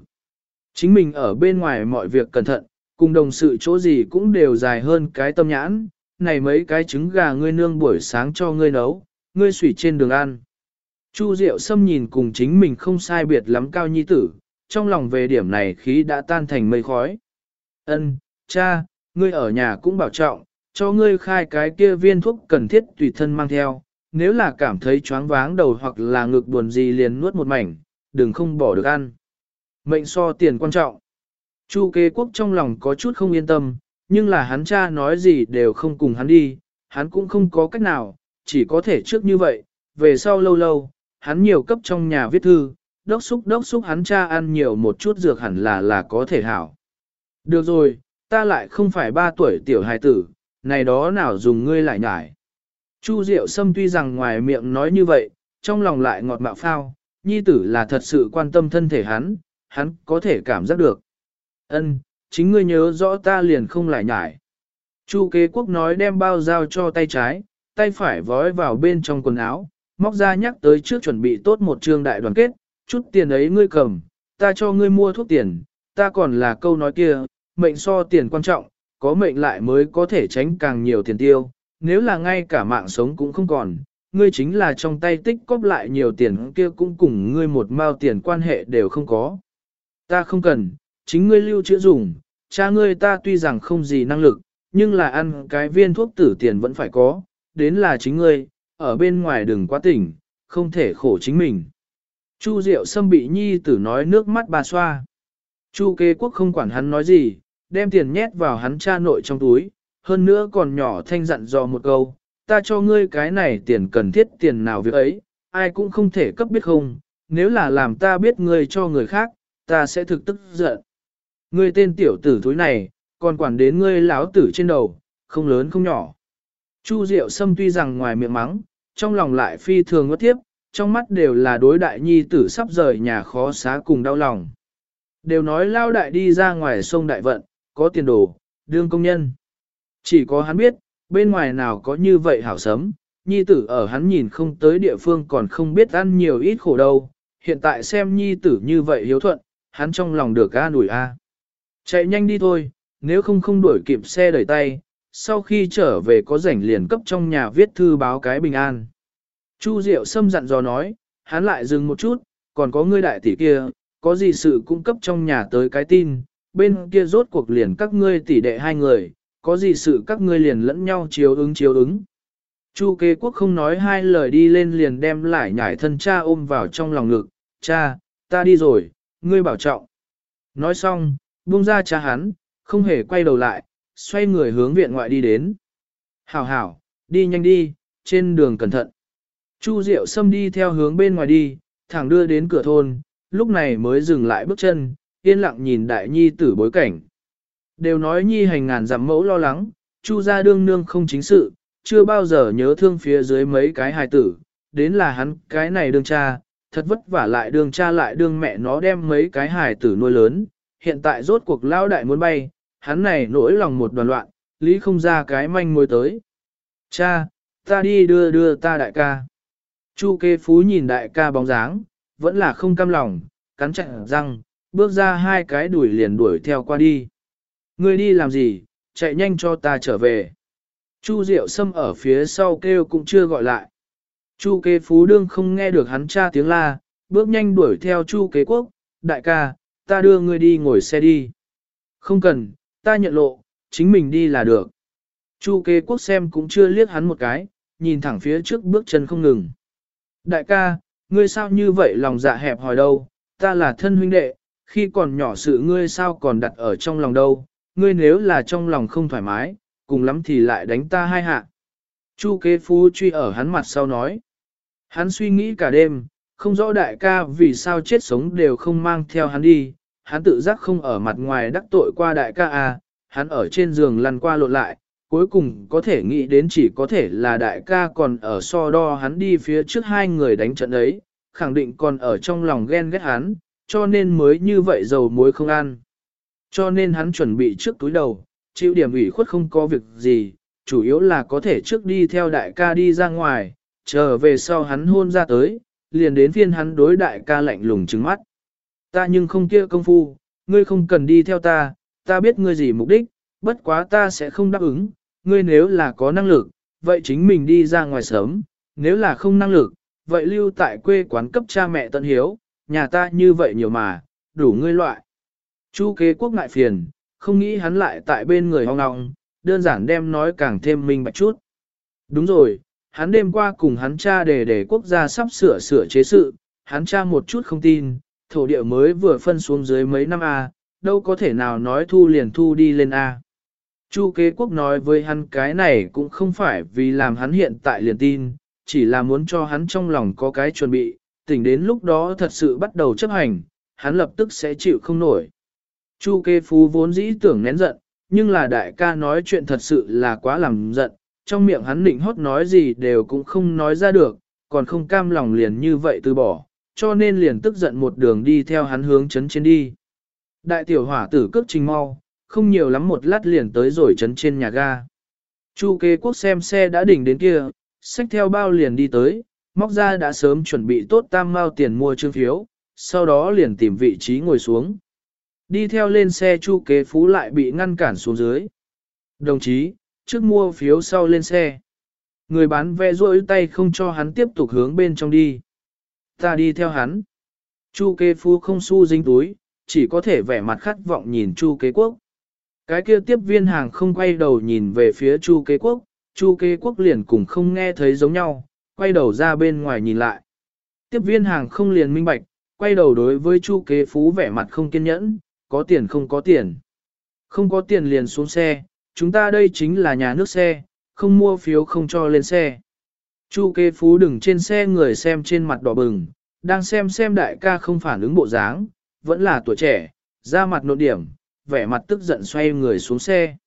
Chính mình ở bên ngoài mọi việc cẩn thận, cùng đồng sự chỗ gì cũng đều dài hơn cái tâm nhãn, này mấy cái trứng gà ngươi nương buổi sáng cho ngươi nấu, ngươi sủy trên đường ăn. Chu Diệu Sâm nhìn cùng chính mình không sai biệt lắm cao nhi tử, trong lòng về điểm này khí đã tan thành mây khói. Ân, cha, ngươi ở nhà cũng bảo trọng, cho ngươi khai cái kia viên thuốc cần thiết tùy thân mang theo, nếu là cảm thấy choáng váng đầu hoặc là ngực buồn gì liền nuốt một mảnh, đừng không bỏ được ăn. Mệnh so tiền quan trọng. Chu kế quốc trong lòng có chút không yên tâm, nhưng là hắn cha nói gì đều không cùng hắn đi, hắn cũng không có cách nào, chỉ có thể trước như vậy, về sau lâu lâu, hắn nhiều cấp trong nhà viết thư, đốc xúc đốc xúc hắn cha ăn nhiều một chút dược hẳn là là có thể hảo. Được rồi, ta lại không phải ba tuổi tiểu hài tử, này đó nào dùng ngươi lại nhải. Chu Diệu Sâm tuy rằng ngoài miệng nói như vậy, trong lòng lại ngọt mạo phao, nhi tử là thật sự quan tâm thân thể hắn, hắn có thể cảm giác được. Ân, chính ngươi nhớ rõ ta liền không lại nhải. Chu kế quốc nói đem bao giao cho tay trái, tay phải vói vào bên trong quần áo, móc ra nhắc tới trước chuẩn bị tốt một trường đại đoàn kết, chút tiền ấy ngươi cầm, ta cho ngươi mua thuốc tiền, ta còn là câu nói kia, mệnh so tiền quan trọng, có mệnh lại mới có thể tránh càng nhiều tiền tiêu, nếu là ngay cả mạng sống cũng không còn, ngươi chính là trong tay tích cóp lại nhiều tiền kia cũng cùng ngươi một mao tiền quan hệ đều không có. Ta không cần, chính ngươi lưu trữ dùng, cha ngươi ta tuy rằng không gì năng lực, nhưng là ăn cái viên thuốc tử tiền vẫn phải có, đến là chính ngươi, ở bên ngoài đừng quá tỉnh, không thể khổ chính mình. Chu Diệu Sâm bị nhi tử nói nước mắt bà xoa. Chu kế quốc không quản hắn nói gì, đem tiền nhét vào hắn cha nội trong túi, hơn nữa còn nhỏ thanh dặn dò một câu, ta cho ngươi cái này tiền cần thiết tiền nào việc ấy, ai cũng không thể cấp biết không, nếu là làm ta biết ngươi cho người khác, ta sẽ thực tức giận. Ngươi tên tiểu tử thối này, còn quản đến ngươi láo tử trên đầu, không lớn không nhỏ. Chu Diệu Sâm tuy rằng ngoài miệng mắng, trong lòng lại phi thường ngất tiếp, trong mắt đều là đối đại nhi tử sắp rời nhà khó xá cùng đau lòng. Đều nói lao đại đi ra ngoài sông đại vận, có tiền đồ, đương công nhân. Chỉ có hắn biết, bên ngoài nào có như vậy hảo sấm, nhi tử ở hắn nhìn không tới địa phương còn không biết ăn nhiều ít khổ đâu, hiện tại xem nhi tử như vậy hiếu thuận, hắn trong lòng được a nủi a. Chạy nhanh đi thôi, nếu không không đuổi kịp xe đẩy tay, sau khi trở về có rảnh liền cấp trong nhà viết thư báo cái bình an. Chu Diệu Sâm dặn dò nói, hắn lại dừng một chút, còn có ngươi đại tỷ kia, có gì sự cung cấp trong nhà tới cái tin, bên kia rốt cuộc liền các ngươi tỷ đệ hai người, có gì sự các ngươi liền lẫn nhau chiếu ứng chiếu ứng. Chu kế quốc không nói hai lời đi lên liền đem lại nhảy thân cha ôm vào trong lòng ngực, cha, ta đi rồi, ngươi bảo trọng. Nói xong, buông ra cha hắn, không hề quay đầu lại, xoay người hướng viện ngoại đi đến. Hảo hảo, đi nhanh đi, trên đường cẩn thận. Chu Diệu Sâm đi theo hướng bên ngoài đi, thẳng đưa đến cửa thôn, lúc này mới dừng lại bước chân, yên lặng nhìn đại nhi tử bối cảnh. Đều nói nhi hành ngàn dặm mẫu lo lắng, chu gia đương nương không chính sự, chưa bao giờ nhớ thương phía dưới mấy cái hài tử, đến là hắn cái này đương cha, thật vất vả lại đương cha lại đương mẹ nó đem mấy cái hài tử nuôi lớn, hiện tại rốt cuộc lao đại muốn bay, hắn này nỗi lòng một đoàn loạn, lý không ra cái manh mối tới. Cha, ta đi đưa đưa ta đại ca. Chu kê phú nhìn đại ca bóng dáng, vẫn là không cam lòng, cắn chặt răng, bước ra hai cái đuổi liền đuổi theo qua đi. Ngươi đi làm gì, chạy nhanh cho ta trở về. Chu Diệu Sâm ở phía sau kêu cũng chưa gọi lại. Chu kế phú đương không nghe được hắn cha tiếng la, bước nhanh đuổi theo Chu kế quốc, đại ca, ta đưa ngươi đi ngồi xe đi. Không cần, ta nhận lộ, chính mình đi là được. Chu kế quốc xem cũng chưa liếc hắn một cái, nhìn thẳng phía trước bước chân không ngừng. Đại ca, ngươi sao như vậy lòng dạ hẹp hòi đâu, ta là thân huynh đệ, khi còn nhỏ sự ngươi sao còn đặt ở trong lòng đâu, ngươi nếu là trong lòng không thoải mái, cùng lắm thì lại đánh ta hai hạ. Chu kế phú truy ở hắn mặt sau nói. Hắn suy nghĩ cả đêm, không rõ đại ca vì sao chết sống đều không mang theo hắn đi, hắn tự giác không ở mặt ngoài đắc tội qua đại ca à, hắn ở trên giường lăn qua lộn lại, cuối cùng có thể nghĩ đến chỉ có thể là đại ca còn ở so đo hắn đi phía trước hai người đánh trận ấy, khẳng định còn ở trong lòng ghen ghét hắn, cho nên mới như vậy dầu muối không ăn. Cho nên hắn chuẩn bị trước túi đầu, chịu điểm ủy khuất không có việc gì, chủ yếu là có thể trước đi theo đại ca đi ra ngoài, chờ về sau hắn hôn ra tới, liền đến phiên hắn đối đại ca lạnh lùng trứng mắt. Ta nhưng không kia công phu, ngươi không cần đi theo ta, ta biết ngươi gì mục đích, bất quá ta sẽ không đáp ứng, ngươi nếu là có năng lực, vậy chính mình đi ra ngoài sớm, nếu là không năng lực, vậy lưu tại quê quán cấp cha mẹ tận hiếu, nhà ta như vậy nhiều mà, đủ ngươi loại. Chu kế quốc ngại phiền, không nghĩ hắn lại tại bên người hoang ngọng, đơn giản đem nói càng thêm minh bạch chút. Đúng rồi, hắn đêm qua cùng hắn cha để để quốc gia sắp sửa sửa chế sự, hắn cha một chút không tin, thổ địa mới vừa phân xuống dưới mấy năm A, đâu có thể nào nói thu liền thu đi lên A. Chu kế quốc nói với hắn cái này cũng không phải vì làm hắn hiện tại liền tin, chỉ là muốn cho hắn trong lòng có cái chuẩn bị, tỉnh đến lúc đó thật sự bắt đầu chấp hành, hắn lập tức sẽ chịu không nổi. Chu kê phú vốn dĩ tưởng nén giận, nhưng là đại ca nói chuyện thật sự là quá làm giận, trong miệng hắn định hót nói gì đều cũng không nói ra được, còn không cam lòng liền như vậy từ bỏ, cho nên liền tức giận một đường đi theo hắn hướng chấn trên đi. Đại tiểu hỏa tử cước trình mau, không nhiều lắm một lát liền tới rồi chấn trên nhà ga. Chu kê quốc xem xe đã đỉnh đến kia, xách theo bao liền đi tới, móc ra đã sớm chuẩn bị tốt tam mao tiền mua chương phiếu, sau đó liền tìm vị trí ngồi xuống. Đi theo lên xe chu kế phú lại bị ngăn cản xuống dưới. Đồng chí, trước mua phiếu sau lên xe. Người bán vé rôi tay không cho hắn tiếp tục hướng bên trong đi. Ta đi theo hắn. Chu kế phu không su dính túi, chỉ có thể vẻ mặt khát vọng nhìn chu kế quốc. Cái kia tiếp viên hàng không quay đầu nhìn về phía chu kế quốc, chu kế quốc liền cùng không nghe thấy giống nhau, quay đầu ra bên ngoài nhìn lại. Tiếp viên hàng không liền minh bạch, quay đầu đối với chu kế phú vẻ mặt không kiên nhẫn, có tiền không có tiền. Không có tiền liền xuống xe, chúng ta đây chính là nhà nước xe, không mua phiếu không cho lên xe. Chu kế phú đừng trên xe người xem trên mặt đỏ bừng, đang xem xem đại ca không phản ứng bộ dáng, vẫn là tuổi trẻ, ra mặt nộn điểm, vẻ mặt tức giận xoay người xuống xe.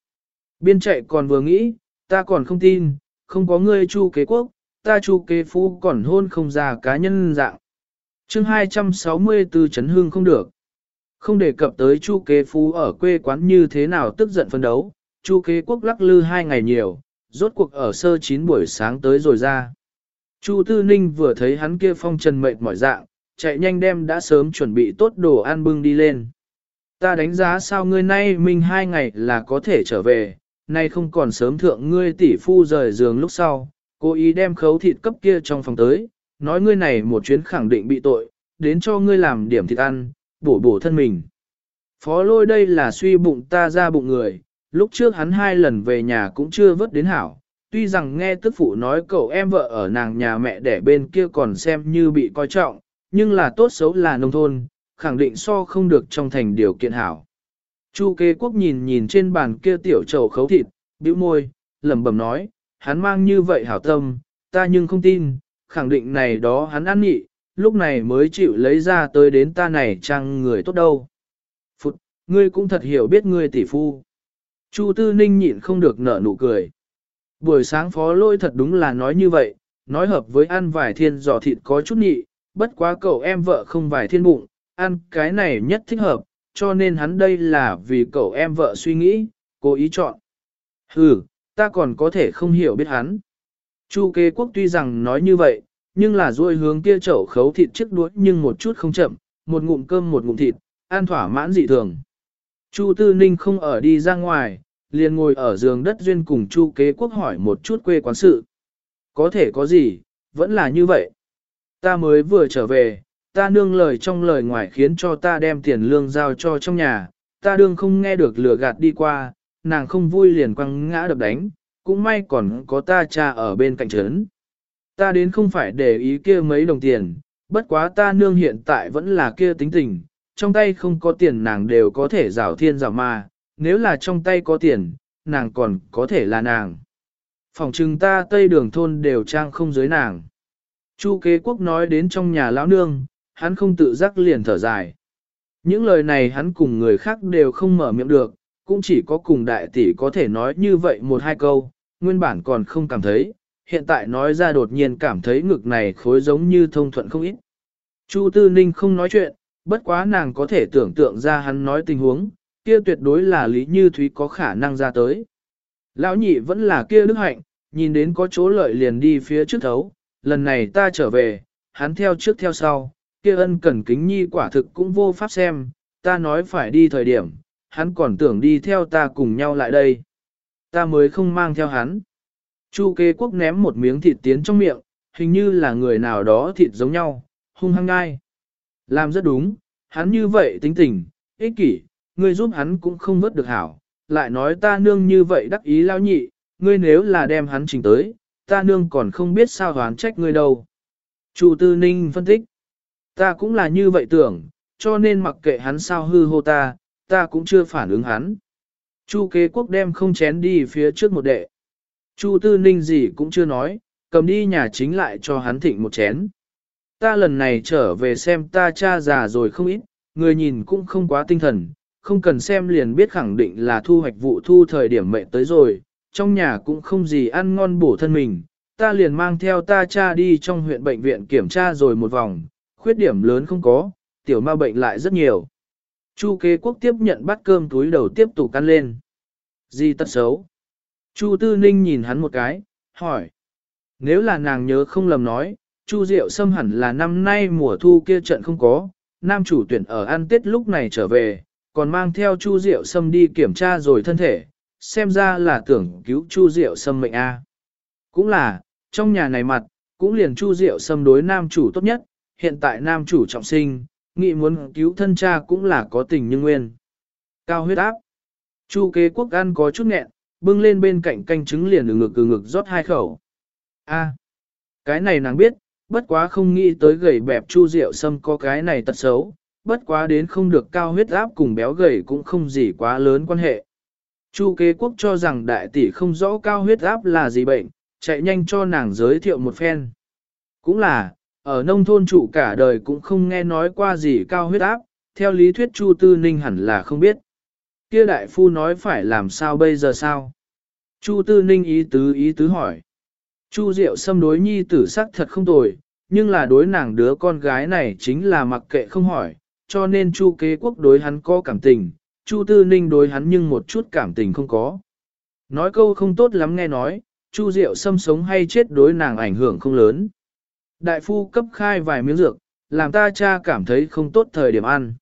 Biên chạy còn vừa nghĩ, ta còn không tin, không có ngươi chu kế quốc, ta chu kế phú còn hôn không ra cá nhân dạng. chương 264 chấn hương không được. Không đề cập tới chu kế phú ở quê quán như thế nào tức giận phân đấu, chu kế quốc lắc lư hai ngày nhiều, rốt cuộc ở sơ chín buổi sáng tới rồi ra. Chu Tư Ninh vừa thấy hắn kia phong trần mệt mỏi dạng, chạy nhanh đem đã sớm chuẩn bị tốt đồ ăn bưng đi lên. Ta đánh giá sao ngươi nay mình hai ngày là có thể trở về, nay không còn sớm thượng ngươi tỷ phu rời giường lúc sau, cố ý đem khấu thịt cấp kia trong phòng tới, nói ngươi này một chuyến khẳng định bị tội, đến cho ngươi làm điểm thịt ăn, bổ bổ thân mình. Phó lôi đây là suy bụng ta ra bụng người, lúc trước hắn hai lần về nhà cũng chưa vớt đến hảo. Tuy rằng nghe tức phụ nói cậu em vợ ở nàng nhà mẹ đẻ bên kia còn xem như bị coi trọng, nhưng là tốt xấu là nông thôn, khẳng định so không được trong thành điều kiện hảo. Chu kế quốc nhìn nhìn trên bàn kia tiểu trầu khấu thịt, bĩu môi, lẩm bẩm nói, hắn mang như vậy hảo tâm, ta nhưng không tin, khẳng định này đó hắn ăn nhị, lúc này mới chịu lấy ra tới đến ta này chăng người tốt đâu. Phụt, ngươi cũng thật hiểu biết ngươi tỷ phu. Chu Tư Ninh nhịn không được nở nụ cười. Buổi sáng phó lôi thật đúng là nói như vậy, nói hợp với ăn vài thiên giò thịt có chút nhị, bất quá cậu em vợ không vài thiên bụng, ăn cái này nhất thích hợp, cho nên hắn đây là vì cậu em vợ suy nghĩ, cố ý chọn. Hừ, ta còn có thể không hiểu biết hắn. Chu kế quốc tuy rằng nói như vậy, nhưng là duỗi hướng kia chậu khấu thịt trước đuối nhưng một chút không chậm, một ngụm cơm một ngụm thịt, ăn thỏa mãn dị thường. Chu Tư Ninh không ở đi ra ngoài, liền ngồi ở giường đất duyên cùng Chu kế quốc hỏi một chút quê quán sự. Có thể có gì, vẫn là như vậy. Ta mới vừa trở về, ta nương lời trong lời ngoài khiến cho ta đem tiền lương giao cho trong nhà, ta đương không nghe được lừa gạt đi qua, nàng không vui liền quăng ngã đập đánh, cũng may còn có ta cha ở bên cạnh trấn. Ta đến không phải để ý kia mấy đồng tiền, bất quá ta nương hiện tại vẫn là kia tính tình, trong tay không có tiền nàng đều có thể rảo thiên rảo ma, nếu là trong tay có tiền, nàng còn có thể là nàng. Phòng trừng ta tây đường thôn đều trang không dưới nàng. Chu kế quốc nói đến trong nhà lão nương, hắn không tự giác liền thở dài. Những lời này hắn cùng người khác đều không mở miệng được, cũng chỉ có cùng đại tỷ có thể nói như vậy một hai câu, nguyên bản còn không cảm thấy, hiện tại nói ra đột nhiên cảm thấy ngực này khối giống như thông thuận không ít. Chu Tư Ninh không nói chuyện, bất quá nàng có thể tưởng tượng ra hắn nói tình huống, kia tuyệt đối là Lý Như Thúy có khả năng ra tới. Lão nhị vẫn là kia đức hạnh, nhìn đến có chỗ lợi liền đi phía trước thấu, lần này ta trở về, hắn theo trước theo sau, kia ân cần kính nhi quả thực cũng vô pháp xem, ta nói phải đi thời điểm, hắn còn tưởng đi theo ta cùng nhau lại đây. Ta mới không mang theo hắn. Chu Kê quốc ném một miếng thịt tiến trong miệng, hình như là người nào đó thịt giống nhau, hung hăng ngai. Làm rất đúng, hắn như vậy tính tình, ích kỷ, ngươi giúp hắn cũng không vớt được hảo, lại nói ta nương như vậy đắc ý lao nhị, ngươi nếu là đem hắn trình tới, ta nương còn không biết sao hoán trách ngươi đâu. Chu Tư Ninh phân tích, ta cũng là như vậy tưởng, cho nên mặc kệ hắn sao hư hô ta, ta cũng chưa phản ứng hắn. Chu kế quốc đem không chén đi phía trước một đệ. Chu tư ninh gì cũng chưa nói, cầm đi nhà chính lại cho hắn thịnh một chén. Ta lần này trở về xem ta cha già rồi không ít, người nhìn cũng không quá tinh thần, không cần xem liền biết khẳng định là thu hoạch vụ thu thời điểm mệnh tới rồi, trong nhà cũng không gì ăn ngon bổ thân mình, ta liền mang theo ta cha đi trong huyện bệnh viện kiểm tra rồi một vòng, khuyết điểm lớn không có, tiểu ma bệnh lại rất nhiều. Chu kế quốc tiếp nhận bát cơm túi đầu tiếp tục ăn lên. Gì tất xấu? Chu tư ninh nhìn hắn một cái, hỏi. Nếu là nàng nhớ không lầm nói, Chu Diệu Sâm hẳn là năm nay mùa thu kia trận không có, nam chủ tuyển ở ăn tết lúc này trở về, còn mang theo Chu Diệu Sâm đi kiểm tra rồi thân thể, xem ra là tưởng cứu Chu Diệu Sâm mệnh A. Cũng là, trong nhà này mặt, cũng liền Chu Diệu Sâm đối nam chủ tốt nhất, hiện tại nam chủ trọng sinh, nghĩ muốn cứu thân cha cũng là có tình như nguyên. Cao huyết áp. Chu kế quốc ăn có chút nghẹn, bưng lên bên cạnh canh trứng liền ngực ngực ngực rót hai khẩu. A, cái này nàng biết, bất quá không nghĩ tới gầy bẹp chu Diệu sâm có cái này tật xấu, bất quá đến không được cao huyết áp cùng béo gầy cũng không gì quá lớn quan hệ. Chu kế quốc cho rằng đại tỷ không rõ cao huyết áp là gì bệnh, chạy nhanh cho nàng giới thiệu một phen. Cũng là, ở nông thôn trụ cả đời cũng không nghe nói qua gì cao huyết áp, theo lý thuyết Chu Tư Ninh hẳn là không biết. Kia đại phu nói phải làm sao bây giờ sao? Chu Tư Ninh ý tứ ý tứ hỏi. Chu Diệu xâm đối nhi tử sắc thật không tồi, nhưng là đối nàng đứa con gái này chính là mặc kệ không hỏi, cho nên Chu kế quốc đối hắn có cảm tình, Chu Tư Ninh đối hắn nhưng một chút cảm tình không có. Nói câu không tốt lắm nghe nói, Chu Diệu xâm sống hay chết đối nàng ảnh hưởng không lớn. Đại phu cấp khai vài miếng dược, làm ta cha cảm thấy không tốt thời điểm ăn.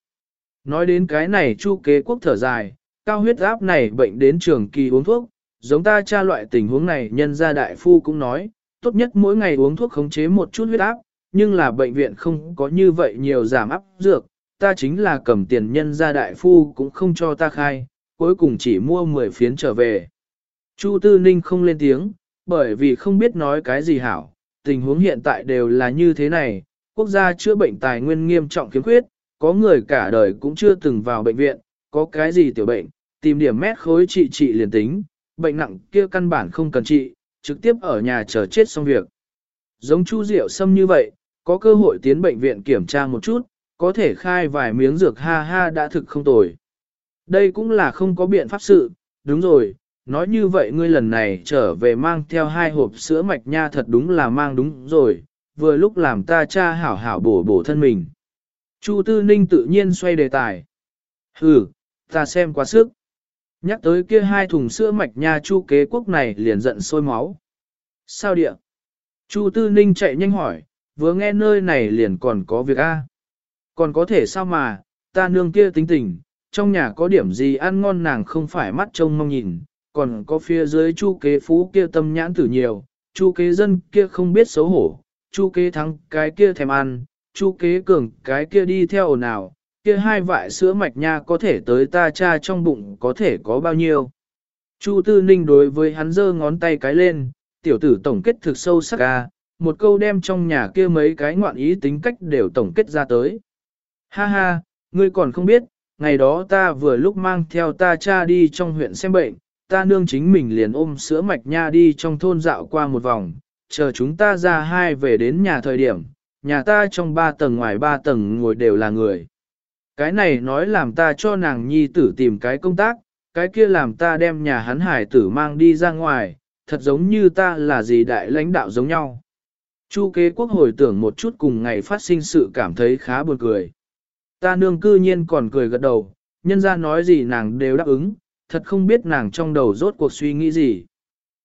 Nói đến cái này chu kế quốc thở dài, cao huyết áp này bệnh đến trường kỳ uống thuốc, giống ta cha loại tình huống này nhân gia đại phu cũng nói, tốt nhất mỗi ngày uống thuốc khống chế một chút huyết áp, nhưng là bệnh viện không có như vậy nhiều giảm áp dược, ta chính là cầm tiền nhân ra đại phu cũng không cho ta khai, cuối cùng chỉ mua 10 phiến trở về. Chu Tư Ninh không lên tiếng, bởi vì không biết nói cái gì hảo, tình huống hiện tại đều là như thế này, quốc gia chữa bệnh tài nguyên nghiêm trọng kiếm khuyết, có người cả đời cũng chưa từng vào bệnh viện, có cái gì tiểu bệnh, tìm điểm mét khối trị trị liền tính, bệnh nặng kia căn bản không cần trị, trực tiếp ở nhà chờ chết xong việc. Giống Chu Diệu Sâm như vậy, có cơ hội tiến bệnh viện kiểm tra một chút, có thể khai vài miếng dược ha ha đã thực không tồi. Đây cũng là không có biện pháp sự, đúng rồi, nói như vậy ngươi lần này trở về mang theo hai hộp sữa mạch nha thật đúng là mang đúng rồi, vừa lúc làm ta cha hảo hảo bổ bổ thân mình. Chu Tư Ninh tự nhiên xoay đề tài. Hừ, ta xem quá sức. Nhắc tới kia hai thùng sữa mạch nha Chu kế quốc này liền giận sôi máu. Sao địa? Chu Tư Ninh chạy nhanh hỏi, vừa nghe nơi này liền còn có việc a. Còn có thể sao mà, ta nương kia tính tình, trong nhà có điểm gì ăn ngon nàng không phải mắt trông mong nhìn, còn có phía dưới chu kế phú kia tâm nhãn tử nhiều, chu kế dân kia không biết xấu hổ, chu kế thắng cái kia thèm ăn, chu kế cường cái kia đi theo ồn ào, kia hai vại sữa mạch nha có thể tới ta cha trong bụng có thể có bao nhiêu. Chu Tư Ninh đối với hắn giơ ngón tay cái lên, tiểu tử tổng kết thực sâu sắc ca, một câu đem trong nhà kia mấy cái ngoạn ý tính cách đều tổng kết ra tới. Ha ha, ngươi còn không biết, ngày đó ta vừa lúc mang theo ta cha đi trong huyện xem bệnh, ta nương chính mình liền ôm sữa mạch nha đi trong thôn dạo qua một vòng, chờ chúng ta ra hai về đến nhà thời điểm, nhà ta trong ba tầng ngoài ba tầng ngồi đều là người. Cái này nói làm ta cho nàng nhi tử tìm cái công tác, cái kia làm ta đem nhà hắn hải tử mang đi ra ngoài, thật giống như ta là gì đại lãnh đạo giống nhau. Chu kế quốc hồi tưởng một chút cùng ngày phát sinh sự cảm thấy khá buồn cười. Ta nương cư nhiên còn cười gật đầu, nhân ra nói gì nàng đều đáp ứng, thật không biết nàng trong đầu rốt cuộc suy nghĩ gì.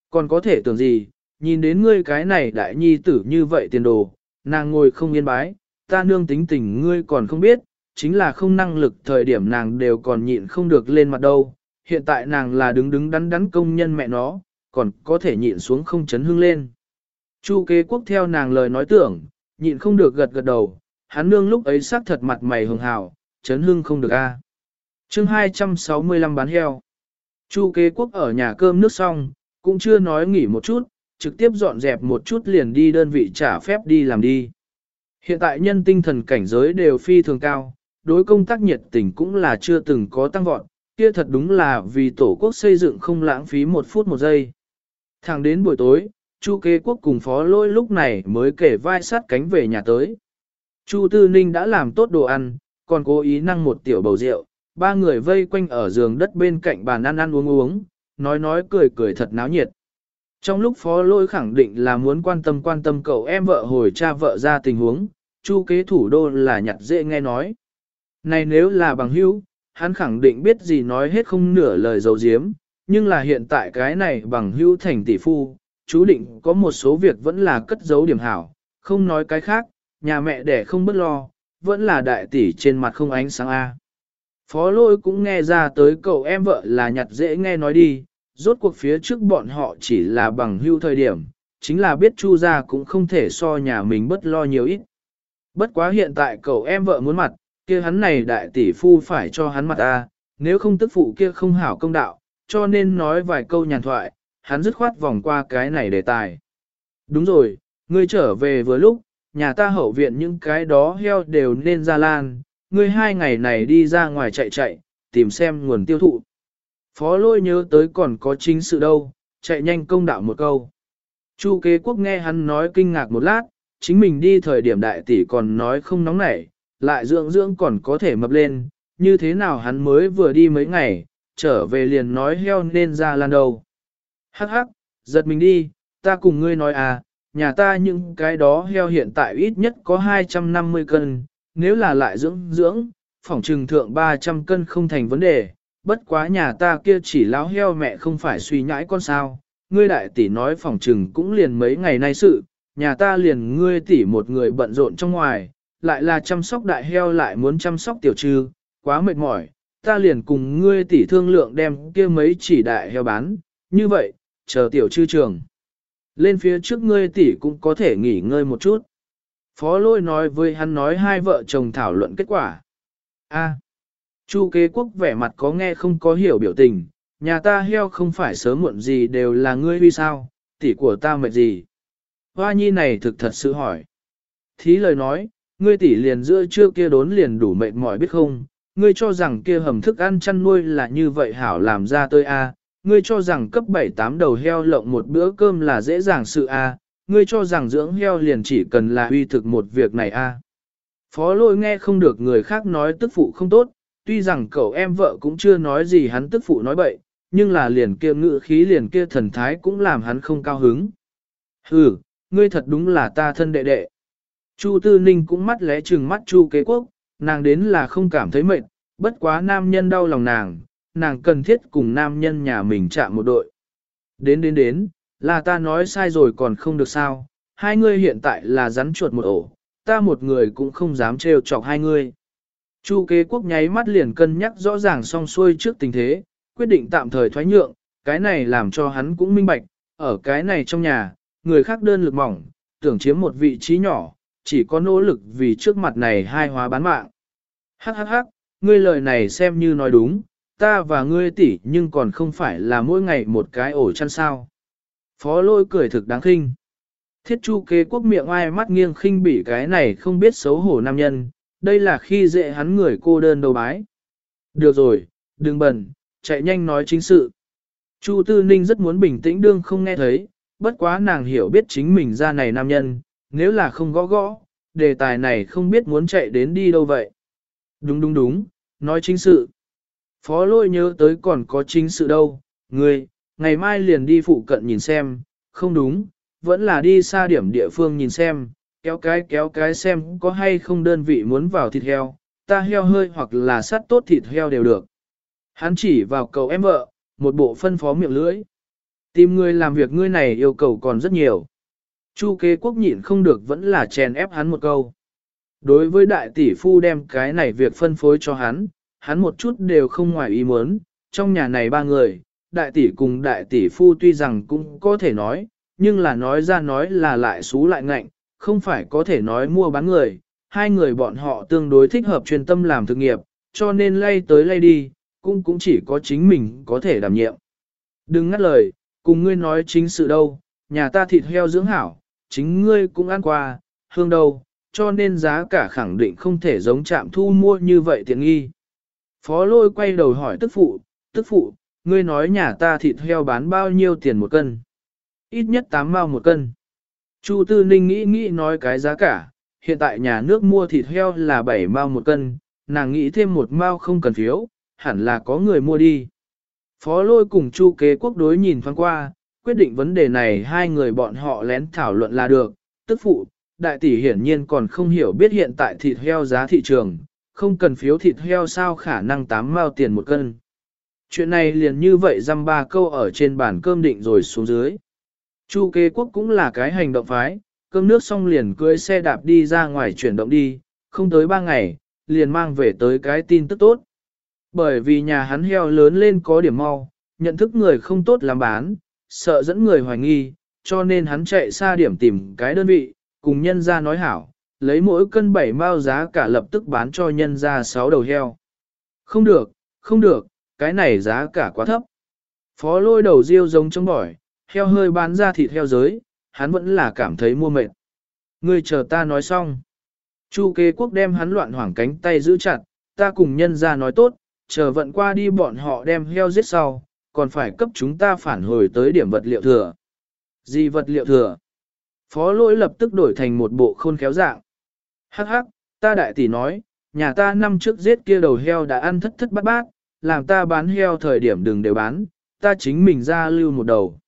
Còn có thể tưởng gì, nhìn đến ngươi cái này đại nhi tử như vậy tiền đồ, nàng ngồi không yên bái, ta nương tính tình ngươi còn không biết, chính là không năng lực thời điểm nàng đều còn nhịn không được lên mặt đâu. Hiện tại nàng là đứng đứng đắn đắn công nhân mẹ nó, còn có thể nhịn xuống không chấn hưng lên. Chu kế quốc theo nàng lời nói tưởng, nhịn không được gật gật đầu, hắn nương lúc ấy sắc thật mặt mày hường hào, chấn hưng không được a. À. Chương 265 bán heo. Chu kế quốc ở nhà cơm nước xong, cũng chưa nói nghỉ một chút, trực tiếp dọn dẹp một chút liền đi đơn vị trả phép đi làm đi. Hiện tại nhân tinh thần cảnh giới đều phi thường cao, đối công tác nhiệt tình cũng là chưa từng có tăng vọt, kia thật đúng là vì tổ quốc xây dựng không lãng phí một phút một giây. Thẳng đến buổi tối, Chu kế quốc cùng phó lôi lúc này mới kể vai sát cánh về nhà tới. Chu Tư Ninh đã làm tốt đồ ăn, còn cố ý năng một tiểu bầu rượu, ba người vây quanh ở giường đất bên cạnh bàn ăn ăn uống uống, nói nói cười cười thật náo nhiệt. Trong lúc phó lôi khẳng định là muốn quan tâm quan tâm cậu em vợ hồi cha vợ ra tình huống, chu kế thủ đô là nhặt dễ nghe nói. Này nếu là bằng hữu, hắn khẳng định biết gì nói hết không nửa lời dấu diếm, nhưng là hiện tại cái này bằng hữu thành tỷ phu, chú định có một số việc vẫn là cất giấu điểm hảo, không nói cái khác, nhà mẹ đẻ không bất lo, vẫn là đại tỷ trên mặt không ánh sáng A. Phó lôi cũng nghe ra tới cậu em vợ là nhặt dễ nghe nói đi, rốt cuộc phía trước bọn họ chỉ là bằng hưu thời điểm, chính là biết chu ra cũng không thể so nhà mình bất lo nhiều ít. Bất quá hiện tại cậu em vợ muốn mặt, kia hắn này đại tỷ phu phải cho hắn mặt A, nếu không tức phụ kia không hảo công đạo, cho nên nói vài câu nhàn thoại, hắn dứt khoát vòng qua cái này đề tài. Đúng rồi, ngươi trở về vừa lúc, nhà ta hậu viện những cái đó heo đều nên ra lan, ngươi hai ngày này đi ra ngoài chạy chạy, tìm xem nguồn tiêu thụ. Phó lôi nhớ tới còn có chính sự đâu, chạy nhanh công đạo một câu. Chu kế quốc nghe hắn nói kinh ngạc một lát, chính mình đi thời điểm đại tỷ còn nói không nóng nảy, lại dưỡng dưỡng còn có thể mập lên, như thế nào hắn mới vừa đi mấy ngày, trở về liền nói heo nên ra lan đâu. Hắc hắc, giật mình đi, ta cùng ngươi nói à, nhà ta những cái đó heo hiện tại ít nhất có 250 cân, nếu là lại dưỡng dưỡng, phỏng trừng thượng 300 cân không thành vấn đề, bất quá nhà ta kia chỉ láo heo mẹ không phải suy nhãi con sao, ngươi đại tỷ nói phỏng trừng cũng liền mấy ngày nay sự, nhà ta liền ngươi tỷ một người bận rộn trong ngoài, lại là chăm sóc đại heo lại muốn chăm sóc tiểu trư, quá mệt mỏi, ta liền cùng ngươi tỷ thương lượng đem kia mấy chỉ đại heo bán, như vậy, chờ tiểu trư trường. Lên phía trước ngươi tỷ cũng có thể nghỉ ngơi một chút. Phó lôi nói với hắn nói hai vợ chồng thảo luận kết quả. A. Chu kế quốc vẻ mặt có nghe không có hiểu biểu tình, nhà ta heo không phải sớm muộn gì đều là ngươi vì sao, tỷ của ta mệt gì. Hoa nhi này thực thật sự hỏi. Thí lời nói, ngươi tỷ liền giữa trưa kia đốn liền đủ mệt mỏi biết không, ngươi cho rằng kia hầm thức ăn chăn nuôi là như vậy hảo làm ra tôi a, ngươi cho rằng cấp 7-8 đầu heo lộng một bữa cơm là dễ dàng sự a, ngươi cho rằng dưỡng heo liền chỉ cần là uy thực một việc này a. Phó lôi nghe không được người khác nói tức phụ không tốt, tuy rằng cậu em vợ cũng chưa nói gì hắn tức phụ nói bậy, nhưng là liền kia ngự khí liền kia thần thái cũng làm hắn không cao hứng. Hừ, ngươi thật đúng là ta thân đệ đệ. Chu Tư Ninh cũng mắt lẽ trừng mắt Chu kế quốc, nàng đến là không cảm thấy mệt, bất quá nam nhân đau lòng nàng, nàng cần thiết cùng nam nhân nhà mình chạm một đội. Đến đến đến, là ta nói sai rồi còn không được sao, hai ngươi hiện tại là rắn chuột một ổ, ta một người cũng không dám trêu chọc hai ngươi. Chu kế quốc nháy mắt liền cân nhắc rõ ràng song xuôi trước tình thế, quyết định tạm thời thoái nhượng, cái này làm cho hắn cũng minh bạch, ở cái này trong nhà, người khác đơn lực mỏng, tưởng chiếm một vị trí nhỏ, chỉ có nỗ lực vì trước mặt này hai hóa bán mạng. Hắc hắc hắc, ngươi lời này xem như nói đúng, ta và ngươi tỷ nhưng còn không phải là mỗi ngày một cái ổ chăn sao. Phó lôi cười thực đáng khinh. Thiết chu kế quốc miệng ai mắt nghiêng khinh bỉ cái này không biết xấu hổ nam nhân, đây là khi dễ hắn người cô đơn đầu bái. Được rồi, đừng bẩn, chạy nhanh nói chính sự. Chu Tư Ninh rất muốn bình tĩnh đương không nghe thấy, bất quá nàng hiểu biết chính mình ra này nam nhân, nếu là không gõ gõ, đề tài này không biết muốn chạy đến đi đâu vậy. Đúng đúng đúng, nói chính sự. Phó lôi nhớ tới còn có chính sự đâu, người, ngày mai liền đi phụ cận nhìn xem, không đúng, vẫn là đi xa điểm địa phương nhìn xem, kéo cái kéo cái xem có hay không đơn vị muốn vào thịt heo, ta heo hơi hoặc là sắt tốt thịt heo đều được. Hắn chỉ vào cầu em vợ, một bộ phân phó miệng lưỡi. Tìm người làm việc ngươi này yêu cầu còn rất nhiều. Chu kế quốc nhịn không được vẫn là chèn ép hắn một câu. Đối với đại tỷ phu đem cái này việc phân phối cho hắn, hắn một chút đều không ngoài ý muốn, trong nhà này ba người, đại tỷ cùng đại tỷ phu tuy rằng cũng có thể nói, nhưng là nói ra nói là lại xú lại ngạnh, không phải có thể nói mua bán người, hai người bọn họ tương đối thích hợp chuyên tâm làm thực nghiệp, cho nên lay tới lay đi, cũng cũng chỉ có chính mình có thể đảm nhiệm. Đừng ngắt lời, cùng ngươi nói chính sự đâu, nhà ta thịt heo dưỡng hảo, chính ngươi cũng ăn qua, hương đâu, cho nên giá cả khẳng định không thể giống trạm thu mua như vậy tiện nghi. Phó lôi quay đầu hỏi tức phụ, tức phụ, ngươi nói nhà ta thịt heo bán bao nhiêu tiền một cân? Ít nhất 8 mao một cân. Chu Tư Ninh nghĩ nghĩ nói cái giá cả, hiện tại nhà nước mua thịt heo là 7 mao một cân, nàng nghĩ thêm một mao không cần phiếu, hẳn là có người mua đi. Phó lôi cùng Chu kế quốc đối nhìn thoáng qua, quyết định vấn đề này hai người bọn họ lén thảo luận là được, tức phụ, đại tỷ hiển nhiên còn không hiểu biết hiện tại thịt heo giá thị trường, không cần phiếu thịt heo sao khả năng tám mao tiền một cân. Chuyện này liền như vậy dăm ba câu ở trên bàn cơm định rồi xuống dưới. Chu kế quốc cũng là cái hành động phái, cơm nước xong liền cưới xe đạp đi ra ngoài chuyển động đi, không tới ba ngày, liền mang về tới cái tin tức tốt. Bởi vì nhà hắn heo lớn lên có điểm mau, nhận thức người không tốt làm bán, sợ dẫn người hoài nghi, cho nên hắn chạy xa điểm tìm cái đơn vị, cùng nhân ra nói hảo, lấy mỗi cân bảy mao giá cả lập tức bán cho nhân ra 6 đầu heo. Không được, không được, cái này giá cả quá thấp. Phó lôi đầu riêu giống trong bỏi, heo hơi bán ra thịt heo giới, hắn vẫn là cảm thấy mua mệt. Ngươi chờ ta nói xong. Chu kế quốc đem hắn loạn hoảng cánh tay giữ chặt, ta cùng nhân ra nói tốt, chờ vận qua đi bọn họ đem heo giết sau, còn phải cấp chúng ta phản hồi tới điểm vật liệu thừa. Gì vật liệu thừa? Phó lỗi lập tức đổi thành một bộ khôn khéo dạng. Hắc hắc, ta đại tỷ nói, nhà ta năm trước giết kia đầu heo đã ăn thất thất bát bát, làm ta bán heo thời điểm đừng đều bán, ta chính mình ra lưu một đầu.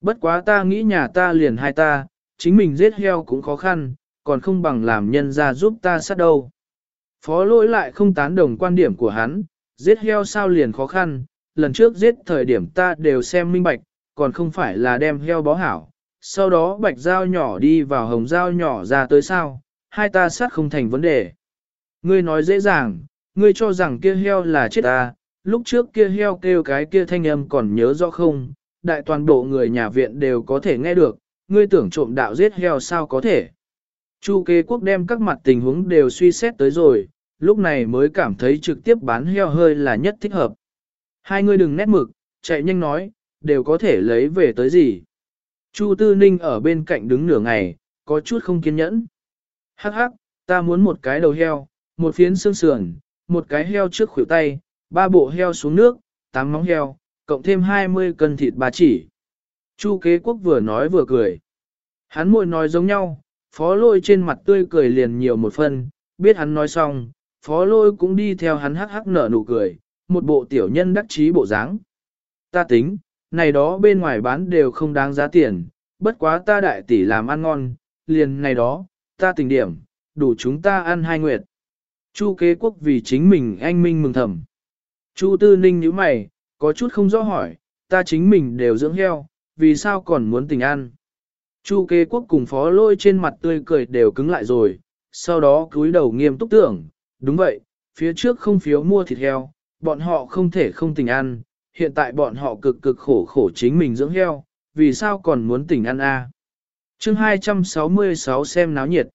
Bất quá ta nghĩ nhà ta liền hai ta, chính mình giết heo cũng khó khăn, còn không bằng làm nhân ra giúp ta sát đâu. Phó lỗi lại không tán đồng quan điểm của hắn, giết heo sao liền khó khăn, lần trước giết thời điểm ta đều xem minh bạch, còn không phải là đem heo bó hảo, sau đó bạch dao nhỏ đi vào hồng dao nhỏ ra tới sao, hai ta sát không thành vấn đề. Ngươi nói dễ dàng, ngươi cho rằng kia heo là chết ta, lúc trước kia heo kêu cái kia thanh âm còn nhớ rõ không, đại toàn bộ người nhà viện đều có thể nghe được, ngươi tưởng trộm đạo giết heo sao có thể. Chu kế quốc đem các mặt tình huống đều suy xét tới rồi, lúc này mới cảm thấy trực tiếp bán heo hơi là nhất thích hợp. Hai người đừng nét mực, chạy nhanh nói, đều có thể lấy về tới gì. Chu Tư Ninh ở bên cạnh đứng nửa ngày, có chút không kiên nhẫn. Hắc hắc, ta muốn một cái đầu heo, một phiến xương sườn, một cái heo trước khuỷu tay, ba bộ heo xuống nước, tám móng heo, cộng thêm 20 cân thịt bà chỉ. Chu kế quốc vừa nói vừa cười. Hắn môi nói giống nhau, phó lôi trên mặt tươi cười liền nhiều một phần, biết hắn nói xong, phó lôi cũng đi theo hắn hắc hắc nở nụ cười, một bộ tiểu nhân đắc chí bộ dáng. Ta tính, này đó bên ngoài bán đều không đáng giá tiền, bất quá ta đại tỷ làm ăn ngon, liền này đó, ta tình điểm, đủ chúng ta ăn hai nguyệt. Chu kế quốc vì chính mình anh minh mừng thầm. Chu tư ninh nhíu mày, có chút không rõ hỏi, ta chính mình đều dưỡng heo, vì sao còn muốn tình ăn. Chu kế quốc cùng phó lôi trên mặt tươi cười đều cứng lại rồi, sau đó cúi đầu nghiêm túc tưởng, đúng vậy, phía trước không phiếu mua thịt heo, bọn họ không thể không tình ăn, hiện tại bọn họ cực cực khổ khổ chính mình dưỡng heo, vì sao còn muốn tình ăn a? À? Chương 266 xem náo nhiệt.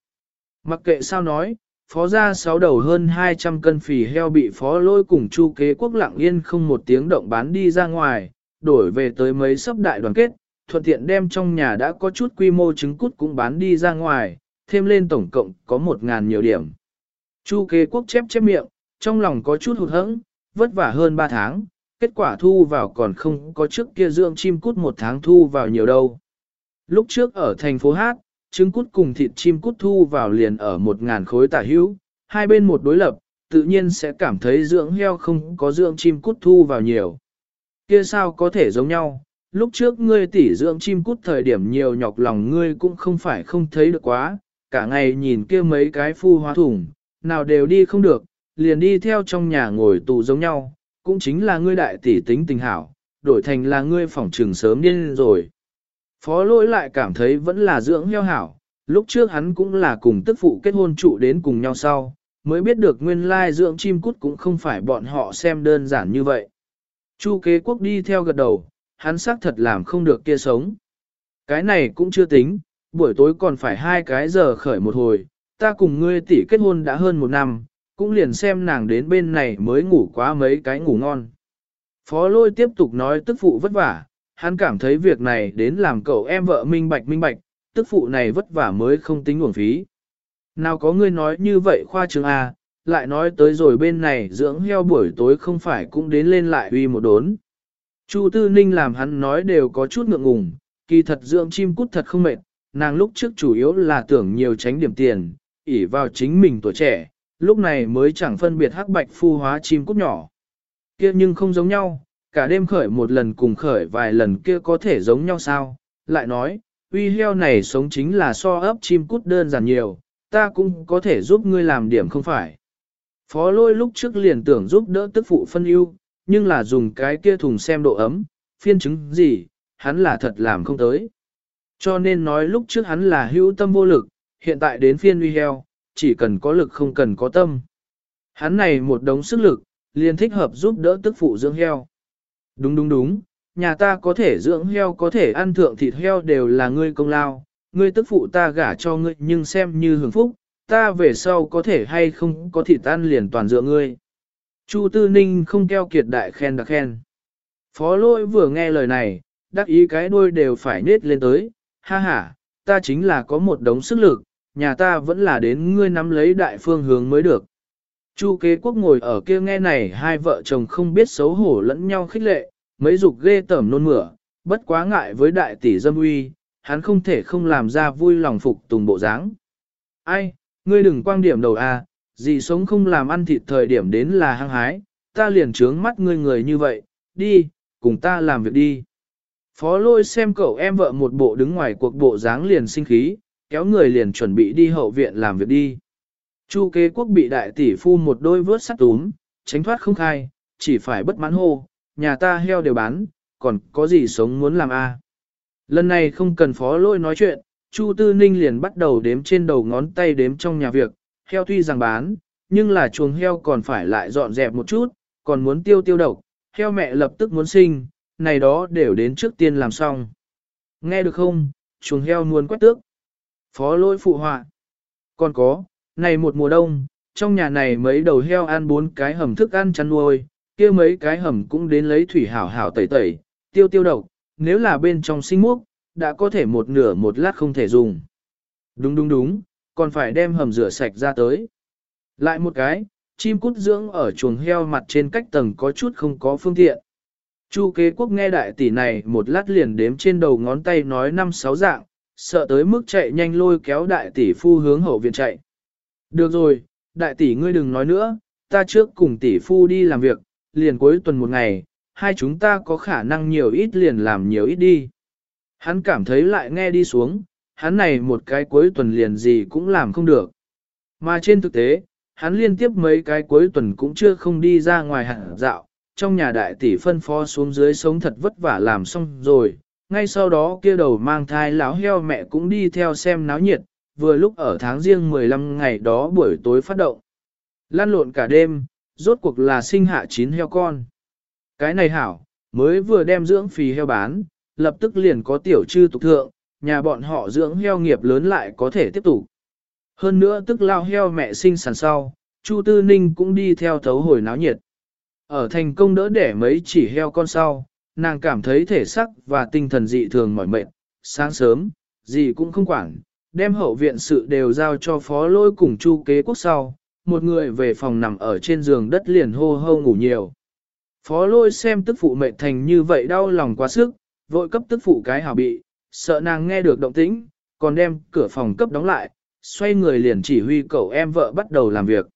Mặc kệ sao nói, phó ra sáu đầu hơn 200 cân phì heo bị phó lôi cùng chu kế quốc lặng yên không một tiếng động bán đi ra ngoài, đổi về tới mấy sấp đại đoàn kết, thuận tiện đem trong nhà đã có chút quy mô trứng cút cũng bán đi ra ngoài, thêm lên tổng cộng có 1.000 nhiều điểm. Chu kế quốc chép chép miệng, trong lòng có chút hụt hẫng, vất vả hơn 3 tháng, kết quả thu vào còn không có trước kia dưỡng chim cút một tháng thu vào nhiều đâu. Lúc trước ở thành phố Hát, trứng cút cùng thịt chim cút thu vào liền ở một ngàn khối tả hữu, hai bên một đối lập, tự nhiên sẽ cảm thấy dưỡng heo không có dưỡng chim cút thu vào nhiều. Kia sao có thể giống nhau, lúc trước ngươi tỉ dưỡng chim cút thời điểm nhiều nhọc lòng ngươi cũng không phải không thấy được quá, cả ngày nhìn kia mấy cái phu hóa thủng, nào đều đi không được, liền đi theo trong nhà ngồi tù giống nhau, cũng chính là ngươi đại tỷ tính tình hảo, đổi thành là ngươi phỏng trừng sớm điên rồi. Phó lỗi lại cảm thấy vẫn là dưỡng heo hảo, lúc trước hắn cũng là cùng tức phụ kết hôn trụ đến cùng nhau sau, mới biết được nguyên lai dưỡng chim cút cũng không phải bọn họ xem đơn giản như vậy. Chu kế quốc đi theo gật đầu, hắn xác thật làm không được kia sống. Cái này cũng chưa tính, buổi tối còn phải hai cái giờ khởi một hồi, ta cùng ngươi tỷ kết hôn đã hơn một năm, cũng liền xem nàng đến bên này mới ngủ quá mấy cái ngủ ngon. Phó lôi tiếp tục nói tức phụ vất vả, hắn cảm thấy việc này đến làm cậu em vợ minh bạch minh bạch, tức phụ này vất vả mới không tính uổng phí. Nào có ngươi nói như vậy khoa trường A, lại nói tới rồi bên này dưỡng heo buổi tối không phải cũng đến lên lại uy một đốn. Chu Tư Ninh làm hắn nói đều có chút ngượng ngùng, kỳ thật dưỡng chim cút thật không mệt, nàng lúc trước chủ yếu là tưởng nhiều tránh điểm tiền, ỷ vào chính mình tuổi trẻ, lúc này mới chẳng phân biệt hắc bạch phu hóa chim cút nhỏ. Kia nhưng không giống nhau, cả đêm khởi một lần cùng khởi vài lần kia có thể giống nhau sao? Lại nói, uy heo này sống chính là so ấp chim cút đơn giản nhiều, ta cũng có thể giúp ngươi làm điểm không phải. Phó lôi lúc trước liền tưởng giúp đỡ tức phụ phân ưu, nhưng là dùng cái kia thùng xem độ ấm, phiên chứng gì, hắn là thật làm không tới. Cho nên nói lúc trước hắn là hữu tâm vô lực, hiện tại đến phiên uy heo, chỉ cần có lực không cần có tâm. Hắn này một đống sức lực, liền thích hợp giúp đỡ tức phụ dưỡng heo. Đúng đúng đúng, nhà ta có thể dưỡng heo có thể ăn thượng thịt heo đều là ngươi công lao, ngươi tức phụ ta gả cho ngươi nhưng xem như hưởng phúc, ta về sau có thể hay không có thịt ăn liền toàn dựa ngươi. Chu Tư Ninh không keo kiệt đại khen đặc khen. Phó lôi vừa nghe lời này, đắc ý cái đuôi đều phải nết lên tới, ha ha, ta chính là có một đống sức lực, nhà ta vẫn là đến ngươi nắm lấy đại phương hướng mới được. Chu kế quốc ngồi ở kia nghe này hai vợ chồng không biết xấu hổ lẫn nhau khích lệ, mấy dục ghê tởm nôn mửa, bất quá ngại với đại tỷ dâm uy, hắn không thể không làm ra vui lòng phục tùng bộ dáng. Ai, ngươi đừng quang điểm đầu à, gì sống không làm ăn thịt thời điểm đến là hăng hái, ta liền trướng mắt ngươi người như vậy, đi, cùng ta làm việc đi. Phó lôi xem cậu em vợ một bộ đứng ngoài cuộc bộ dáng liền sinh khí, kéo người liền chuẩn bị đi hậu viện làm việc đi. Chu kế quốc bị đại tỷ phu một đôi vớt sắt túm, tránh thoát không khai, chỉ phải bất mãn hô, nhà ta heo đều bán, còn có gì sống muốn làm a? Lần này không cần phó lôi nói chuyện, Chu Tư Ninh liền bắt đầu đếm trên đầu ngón tay đếm trong nhà việc, heo tuy rằng bán, nhưng là chuồng heo còn phải lại dọn dẹp một chút, còn muốn tiêu tiêu độc, heo mẹ lập tức muốn sinh, này đó đều đến trước tiên làm xong. Nghe được không, chuồng heo muốn quét tước. Phó lôi phụ họa. Còn có, này một mùa đông, trong nhà này mấy đầu heo ăn bốn cái hầm thức ăn chăn nuôi, kia mấy cái hầm cũng đến lấy thủy hảo hảo tẩy tẩy, tiêu tiêu độc, nếu là bên trong sinh múc, đã có thể một nửa một lát không thể dùng. Đúng đúng đúng, còn phải đem hầm rửa sạch ra tới. Lại một cái, chim cút dưỡng ở chuồng heo mặt trên cách tầng có chút không có phương tiện. Chu kế quốc nghe đại tỷ này một lát liền đếm trên đầu ngón tay nói năm sáu dạng, sợ tới mức chạy nhanh lôi kéo đại tỷ phu hướng hậu viện chạy. Được rồi, đại tỷ ngươi đừng nói nữa, ta trước cùng tỷ phu đi làm việc, liền cuối tuần một ngày, hai chúng ta có khả năng nhiều ít liền làm nhiều ít đi. Hắn cảm thấy lại nghe đi xuống, hắn này một cái cuối tuần liền gì cũng làm không được. Mà trên thực tế, hắn liên tiếp mấy cái cuối tuần cũng chưa không đi ra ngoài hẳn dạo, trong nhà đại tỷ phân phó xuống dưới sống thật vất vả làm xong rồi, ngay sau đó kia đầu mang thai lão heo mẹ cũng đi theo xem náo nhiệt, vừa lúc ở tháng riêng 15 ngày đó buổi tối phát động. Lan lộn cả đêm, rốt cuộc là sinh hạ chín heo con. Cái này hảo, mới vừa đem dưỡng phì heo bán, lập tức liền có tiểu trư tục thượng, nhà bọn họ dưỡng heo nghiệp lớn lại có thể tiếp tục. Hơn nữa tức lao heo mẹ sinh sản sau, Chu Tư Ninh cũng đi theo thấu hồi náo nhiệt. Ở thành công đỡ đẻ mấy chỉ heo con sau, nàng cảm thấy thể sắc và tinh thần dị thường mỏi mệt, sáng sớm, gì cũng không quản, đem hậu viện sự đều giao cho phó lôi cùng chu kế quốc sau, một người về phòng nằm ở trên giường đất liền hô hô ngủ nhiều. Phó lôi xem tức phụ mệt thành như vậy đau lòng quá sức, vội cấp tức phụ cái hảo bị, sợ nàng nghe được động tĩnh, còn đem cửa phòng cấp đóng lại, xoay người liền chỉ huy cậu em vợ bắt đầu làm việc.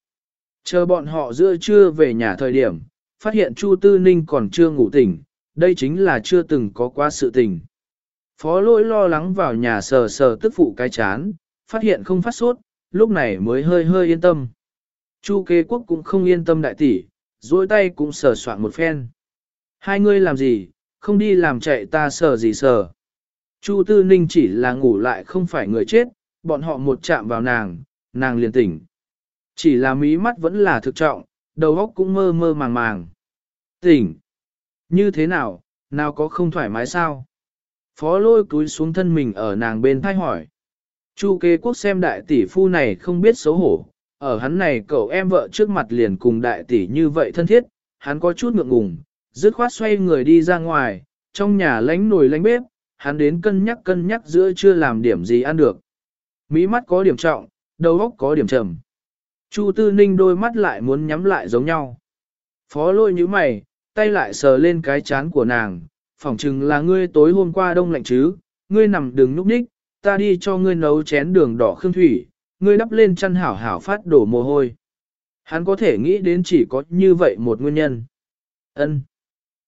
Chờ bọn họ giữa trưa về nhà thời điểm, phát hiện Chu Tư Ninh còn chưa ngủ tỉnh, đây chính là chưa từng có qua sự tình. Phó lỗi lo lắng vào nhà sờ sờ tức phụ cái chán, phát hiện không phát sốt, lúc này mới hơi hơi yên tâm. Chu kế quốc cũng không yên tâm đại tỷ, duỗi tay cũng sờ soạn một phen. Hai ngươi làm gì, không đi làm chạy ta sờ gì sờ. Chu Tư Ninh chỉ là ngủ lại không phải người chết, bọn họ một chạm vào nàng, nàng liền tỉnh. Chỉ là mí mắt vẫn là thực trọng, đầu óc cũng mơ mơ màng màng. Tỉnh! Như thế nào, nào có không thoải mái sao? Phó lôi cúi xuống thân mình ở nàng bên thay hỏi. Chu kế quốc xem đại tỷ phu này không biết xấu hổ, ở hắn này cậu em vợ trước mặt liền cùng đại tỷ như vậy thân thiết, hắn có chút ngượng ngùng, dứt khoát xoay người đi ra ngoài, trong nhà lánh nồi lánh bếp, hắn đến cân nhắc cân nhắc giữa chưa làm điểm gì ăn được. Mỹ mắt có điểm trọng, đầu óc có điểm trầm. Chu Tư Ninh đôi mắt lại muốn nhắm lại giống nhau. Phó lôi như mày, tay lại sờ lên cái chán của nàng, phỏng chừng là ngươi tối hôm qua đông lạnh chứ, ngươi nằm đừng núp đích, ta đi cho ngươi nấu chén đường đỏ khương thủy, ngươi đắp lên chăn hảo hảo phát đổ mồ hôi. Hắn có thể nghĩ đến chỉ có như vậy một nguyên nhân. Ân.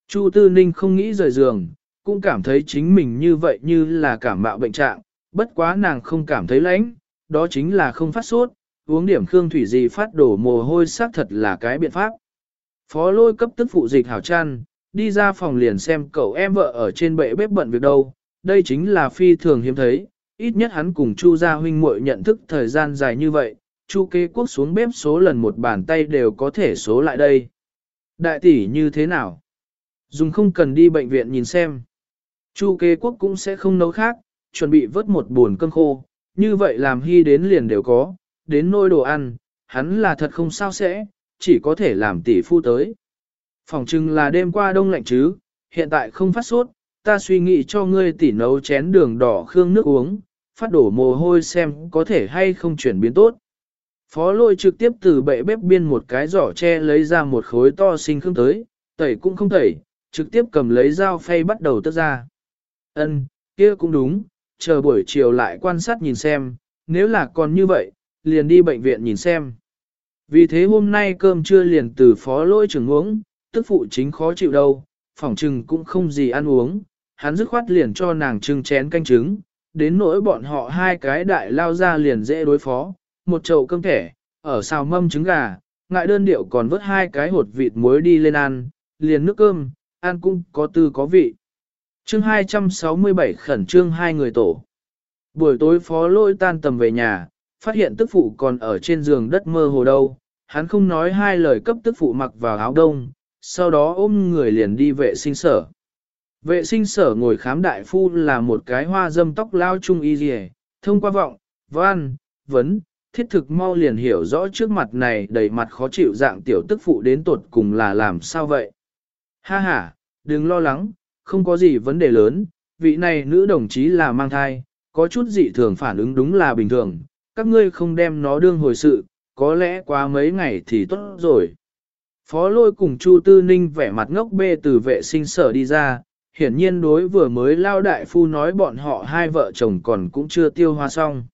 Chu Tư Ninh không nghĩ rời giường, cũng cảm thấy chính mình như vậy như là cảm mạo bệnh trạng, bất quá nàng không cảm thấy lãnh, đó chính là không phát sốt, uống điểm khương thủy gì phát đổ mồ hôi xác thật là cái biện pháp. Phó lôi cấp tức phụ dịch hảo chăn, đi ra phòng liền xem cậu em vợ ở trên bệ bếp bận việc đâu, đây chính là phi thường hiếm thấy, ít nhất hắn cùng Chu gia huynh muội nhận thức thời gian dài như vậy, Chu kế quốc xuống bếp số lần một bàn tay đều có thể số lại đây. Đại tỷ như thế nào? Dùng không cần đi bệnh viện nhìn xem. Chu kế quốc cũng sẽ không nấu khác, chuẩn bị vớt một buồn cơm khô, như vậy làm hy đến liền đều có, đến nôi đồ ăn, hắn là thật không sao sẽ, chỉ có thể làm tỷ phu tới. Phòng chừng là đêm qua đông lạnh chứ, hiện tại không phát sốt, ta suy nghĩ cho ngươi tỉ nấu chén đường đỏ khương nước uống, phát đổ mồ hôi xem có thể hay không chuyển biến tốt. Phó lôi trực tiếp từ bệ bếp biên một cái giỏ tre lấy ra một khối to sinh khương tới, tẩy cũng không tẩy, trực tiếp cầm lấy dao phay bắt đầu tước ra. Ân, kia cũng đúng, chờ buổi chiều lại quan sát nhìn xem, nếu là còn như vậy, liền đi bệnh viện nhìn xem. Vì thế hôm nay cơm trưa liền từ phó lôi trưởng uống, tức phụ chính khó chịu đâu, phỏng trừng cũng không gì ăn uống, hắn dứt khoát liền cho nàng trưng chén canh trứng, đến nỗi bọn họ hai cái đại lao ra liền dễ đối phó, một chậu cơm thẻ, ở xào mâm trứng gà, ngại đơn điệu còn vớt hai cái hột vịt muối đi lên ăn, liền nước cơm, ăn cũng có tư có vị. Chương 267 khẩn trương hai người tổ. Buổi tối phó lôi tan tầm về nhà, phát hiện tức phụ còn ở trên giường đất mơ hồ đâu, hắn không nói hai lời cấp tức phụ mặc vào áo đông, sau đó ôm người liền đi vệ sinh sở. Vệ sinh sở ngồi khám đại phu là một cái hoa dâm tóc lao trung y dì thông qua vọng, văn, vấn, thiết thực mau liền hiểu rõ trước mặt này đầy mặt khó chịu dạng tiểu tức phụ đến tột cùng là làm sao vậy. Ha ha, đừng lo lắng, không có gì vấn đề lớn, vị này nữ đồng chí là mang thai, có chút dị thường phản ứng đúng là bình thường, các ngươi không đem nó đương hồi sự, có lẽ qua mấy ngày thì tốt rồi. Phó lôi cùng Chu Tư Ninh vẻ mặt ngốc bê từ vệ sinh sở đi ra, hiển nhiên đối vừa mới lao đại phu nói bọn họ hai vợ chồng còn cũng chưa tiêu hoa xong.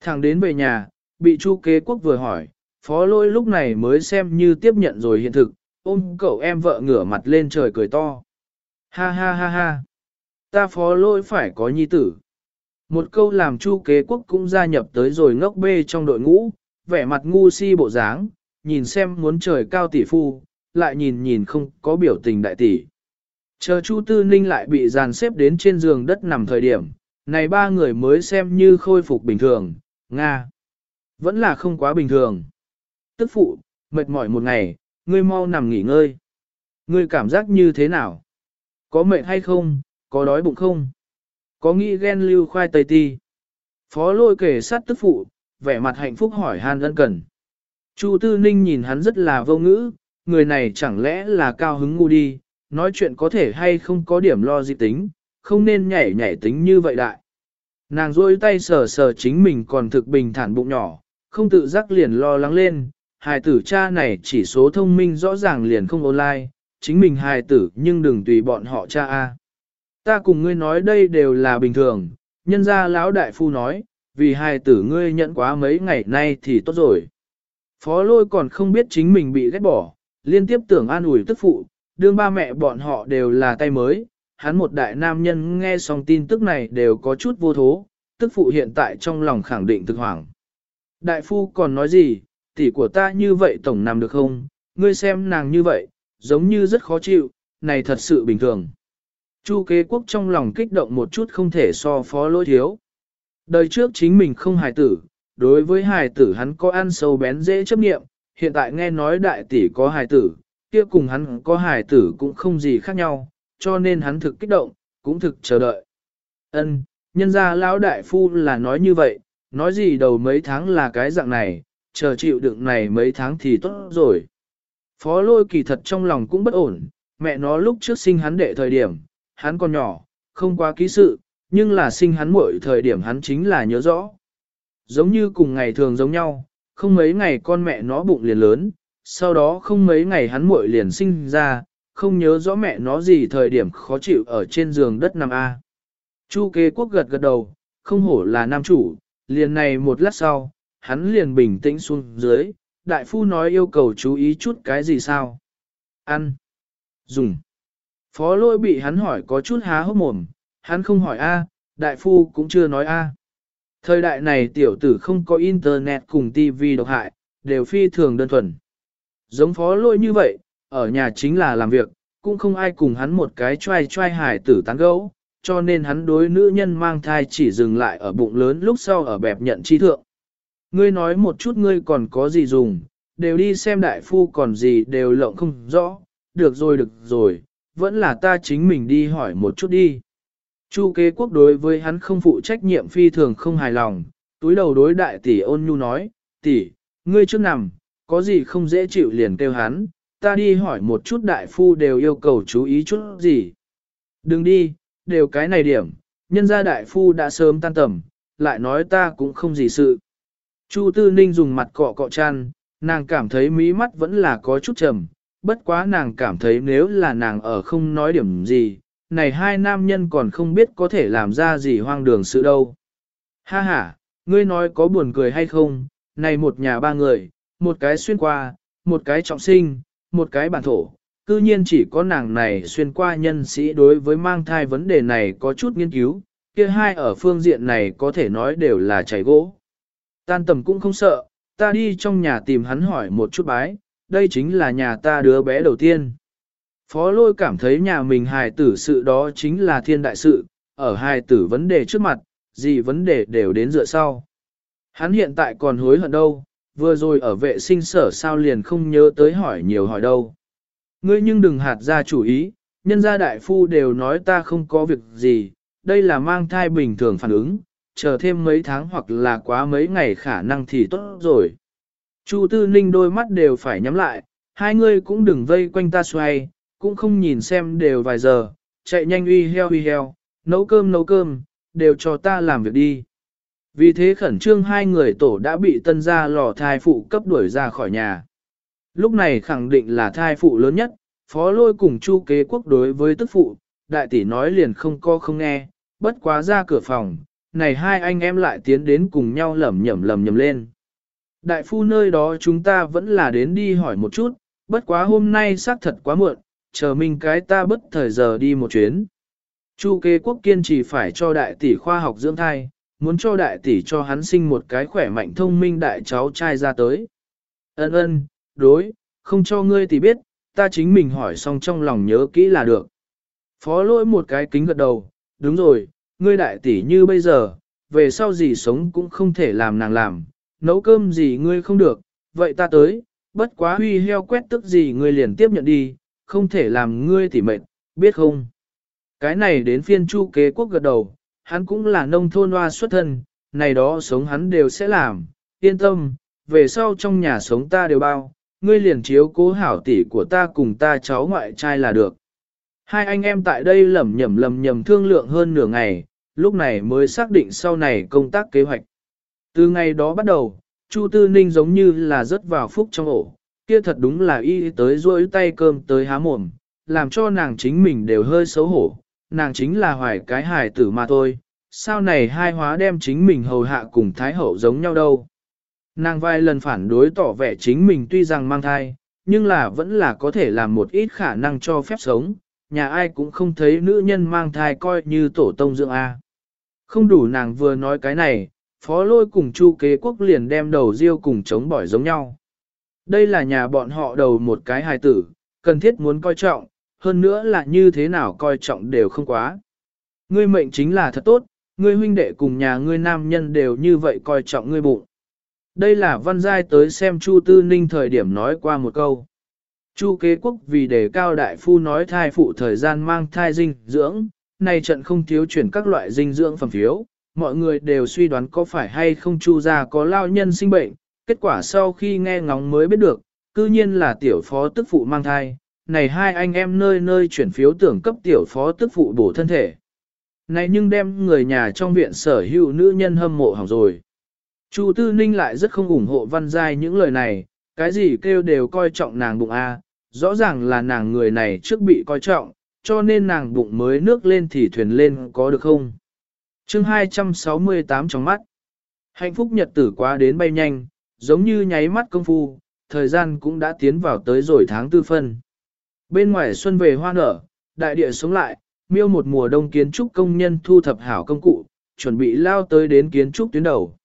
Thằng đến về nhà, bị Chu kế quốc vừa hỏi, phó lôi lúc này mới xem như tiếp nhận rồi hiện thực, ôm cậu em vợ ngửa mặt lên trời cười to. Ha ha ha ha, ta phó lôi phải có nhi tử. Một câu làm Chu kế quốc cũng gia nhập tới rồi ngốc bê trong đội ngũ, vẻ mặt ngu si bộ dáng, nhìn xem muốn trời cao tỷ phu, lại nhìn nhìn không có biểu tình đại tỷ. Chờ Chu Tư Ninh lại bị dàn xếp đến trên giường đất nằm thời điểm, này ba người mới xem như khôi phục bình thường, Nga. Vẫn là không quá bình thường. Tức phụ, mệt mỏi một ngày, ngươi mau nằm nghỉ ngơi. Ngươi cảm giác như thế nào? Có mệt hay không? Có đói bụng không? Có nghĩ ghen lưu khoai tây ti? Phó lôi kể sát tức phụ, vẻ mặt hạnh phúc hỏi han ân cần. Chu Tư Ninh nhìn hắn rất là vô ngữ, người này chẳng lẽ là cao hứng ngu đi, nói chuyện có thể hay không có điểm lo gì tính, không nên nhảy nhảy tính như vậy đại. Nàng rôi tay sờ sờ chính mình còn thực bình thản bụng nhỏ, không tự giác liền lo lắng lên, hài tử cha này chỉ số thông minh rõ ràng liền không online, chính mình hài tử nhưng đừng tùy bọn họ cha a. Ta cùng ngươi nói đây đều là bình thường, nhân gia lão đại phu nói, vì hài tử ngươi nhận quá mấy ngày nay thì tốt rồi. Phó lôi còn không biết chính mình bị ghét bỏ, liên tiếp tưởng an ủi tức phụ, đương ba mẹ bọn họ đều là tay mới, hắn một đại nam nhân nghe xong tin tức này đều có chút vô thố, tức phụ hiện tại trong lòng khẳng định thực hoảng. Đại phu còn nói gì, tỷ của ta như vậy tổng nằm được không, ngươi xem nàng như vậy, giống như rất khó chịu, này thật sự bình thường. Chu kế quốc trong lòng kích động một chút không thể so phó lỗi thiếu. Đời trước chính mình không hài tử, đối với hài tử hắn có ăn sâu bén dễ chấp nghiệm, hiện tại nghe nói đại tỷ có hài tử, kia cùng hắn có hài tử cũng không gì khác nhau, cho nên hắn thực kích động, cũng thực chờ đợi. Ân, nhân ra lão đại phu là nói như vậy, nói gì đầu mấy tháng là cái dạng này, chờ chịu đựng này mấy tháng thì tốt rồi. Phó lôi kỳ thật trong lòng cũng bất ổn, mẹ nó lúc trước sinh hắn đệ thời điểm, hắn còn nhỏ, không quá ký sự, nhưng là sinh hắn muội thời điểm hắn chính là nhớ rõ. Giống như cùng ngày thường giống nhau, không mấy ngày con mẹ nó bụng liền lớn, sau đó không mấy ngày hắn muội liền sinh ra, không nhớ rõ mẹ nó gì thời điểm khó chịu ở trên giường đất nằm A. Chu kế quốc gật gật đầu, không hổ là nam chủ, liền này một lát sau, hắn liền bình tĩnh xuống dưới, đại phu nói yêu cầu chú ý chút cái gì sao? Ăn. Dùng. Phó lôi bị hắn hỏi có chút há hốc mồm, hắn không hỏi A, đại phu cũng chưa nói A. Thời đại này tiểu tử không có internet cùng tv độc hại, đều phi thường đơn thuần. Giống phó lôi như vậy, ở nhà chính là làm việc, cũng không ai cùng hắn một cái trai trai hải tử tán gấu, cho nên hắn đối nữ nhân mang thai chỉ dừng lại ở bụng lớn lúc sau ở bẹp nhận chi thượng. Ngươi nói một chút ngươi còn có gì dùng, đều đi xem đại phu còn gì đều lộng không rõ, được rồi được rồi, vẫn là ta chính mình đi hỏi một chút đi. Chu kế quốc đối với hắn không phụ trách nhiệm phi thường không hài lòng, túi đầu đối đại tỷ ôn nhu nói, tỷ, ngươi trước nằm, có gì không dễ chịu liền kêu hắn, ta đi hỏi một chút đại phu đều yêu cầu chú ý chút gì. Đừng đi, đều cái này điểm, nhân gia đại phu đã sớm tan tầm, lại nói ta cũng không gì sự. Chu Tư Ninh dùng mặt cọ cọ chăn, nàng cảm thấy mí mắt vẫn là có chút trầm, bất quá nàng cảm thấy nếu là nàng ở không nói điểm gì, này hai nam nhân còn không biết có thể làm ra gì hoang đường sự đâu. Ha ha, ngươi nói có buồn cười hay không, này một nhà ba người, một cái xuyên qua, một cái trọng sinh, một cái bản thổ, cư nhiên chỉ có nàng này xuyên qua nhân sĩ đối với mang thai vấn đề này có chút nghiên cứu, kia hai ở phương diện này có thể nói đều là chảy gỗ. Tan tầm cũng không sợ, ta đi trong nhà tìm hắn hỏi một chút bái, đây chính là nhà ta đứa bé đầu tiên. Phó lôi cảm thấy nhà mình hài tử sự đó chính là thiên đại sự, ở hài tử vấn đề trước mặt, gì vấn đề đều đến dựa sau. Hắn hiện tại còn hối hận đâu, vừa rồi ở vệ sinh sở sao liền không nhớ tới hỏi nhiều hỏi đâu. Ngươi nhưng đừng hạt ra chủ ý, nhân gia đại phu đều nói ta không có việc gì, đây là mang thai bình thường phản ứng, chờ thêm mấy tháng hoặc là quá mấy ngày khả năng thì tốt rồi. Chu Tư Ninh đôi mắt đều phải nhắm lại, hai ngươi cũng đừng vây quanh ta xoay, cũng không nhìn xem đều vài giờ, chạy nhanh uy heo uy heo, nấu cơm nấu cơm, đều cho ta làm việc đi. Vì thế khẩn trương hai người tổ đã bị tân gia lò thai phụ cấp đuổi ra khỏi nhà. Lúc này khẳng định là thai phụ lớn nhất, phó lôi cùng chu kế quốc đối với tức phụ, đại tỷ nói liền không co không nghe, bất quá ra cửa phòng, này hai anh em lại tiến đến cùng nhau lẩm nhẩm lẩm nhẩm lên. Đại phu nơi đó chúng ta vẫn là đến đi hỏi một chút, bất quá hôm nay xác thật quá muộn, chờ mình cái ta bất thời giờ đi một chuyến. Chu kế quốc kiên trì phải cho đại tỷ khoa học dưỡng thai, muốn cho đại tỷ cho hắn sinh một cái khỏe mạnh thông minh đại cháu trai ra tới. Ân ân, đối, không cho ngươi thì biết, ta chính mình hỏi xong trong lòng nhớ kỹ là được. Phó lỗi một cái kính gật đầu, đúng rồi, ngươi đại tỷ như bây giờ, về sau gì sống cũng không thể làm nàng làm, nấu cơm gì ngươi không được, vậy ta tới, bất quá huy heo quét tức gì ngươi liền tiếp nhận đi, không thể làm ngươi tỉ mệt, biết không? Cái này đến phiên chu kế quốc gật đầu, hắn cũng là nông thôn hoa xuất thân, này đó sống hắn đều sẽ làm, yên tâm, về sau trong nhà sống ta đều bao, ngươi liền chiếu cố hảo tỷ của ta cùng ta cháu ngoại trai là được. Hai anh em tại đây lầm nhầm lầm nhầm thương lượng hơn nửa ngày, lúc này mới xác định sau này công tác kế hoạch. Từ ngày đó bắt đầu, Chu Tư Ninh giống như là rớt vào phúc trong ổ, kia thật đúng là y tới rôi tay cơm tới há mồm, làm cho nàng chính mình đều hơi xấu hổ, nàng chính là hoài cái hài tử mà thôi, sao này hai hóa đem chính mình hầu hạ cùng Thái Hậu giống nhau đâu. Nàng vài lần phản đối tỏ vẻ chính mình tuy rằng mang thai, nhưng là vẫn là có thể làm một ít khả năng cho phép sống, nhà ai cũng không thấy nữ nhân mang thai coi như tổ tông dưỡng A. Không đủ nàng vừa nói cái này, phó lôi cùng chu kế quốc liền đem đầu riêu cùng chống bỏi giống nhau. Đây là nhà bọn họ đầu một cái hài tử, cần thiết muốn coi trọng, hơn nữa là như thế nào coi trọng đều không quá. Ngươi mệnh chính là thật tốt, ngươi huynh đệ cùng nhà ngươi nam nhân đều như vậy coi trọng ngươi bụng. Đây là văn giai tới xem Chu Tư Ninh thời điểm nói qua một câu. Chu kế quốc vì đề cao đại phu nói thai phụ thời gian mang thai dinh dưỡng, này trận không thiếu chuyển các loại dinh dưỡng phẩm phiếu, mọi người đều suy đoán có phải hay không Chu gia có lao nhân sinh bệnh, kết quả sau khi nghe ngóng mới biết được, cư nhiên là tiểu phó tức phụ mang thai, này hai anh em nơi nơi chuyển phiếu tưởng cấp tiểu phó tức phụ bổ thân thể. Này nhưng đem người nhà trong viện sở hữu nữ nhân hâm mộ hỏng rồi. Chu Tư Ninh lại rất không ủng hộ văn giai những lời này, cái gì kêu đều coi trọng nàng bụng A, rõ ràng là nàng người này trước bị coi trọng, cho nên nàng bụng mới nước lên thì thuyền lên có được không? chương 268 trong mắt. Hạnh phúc nhật tử quá đến bay nhanh, giống như nháy mắt công phu, thời gian cũng đã tiến vào tới rồi tháng tư phân. Bên ngoài xuân về hoa nở, đại địa sống lại, miêu một mùa đông kiến trúc công nhân thu thập hảo công cụ, chuẩn bị lao tới đến kiến trúc tuyến đầu.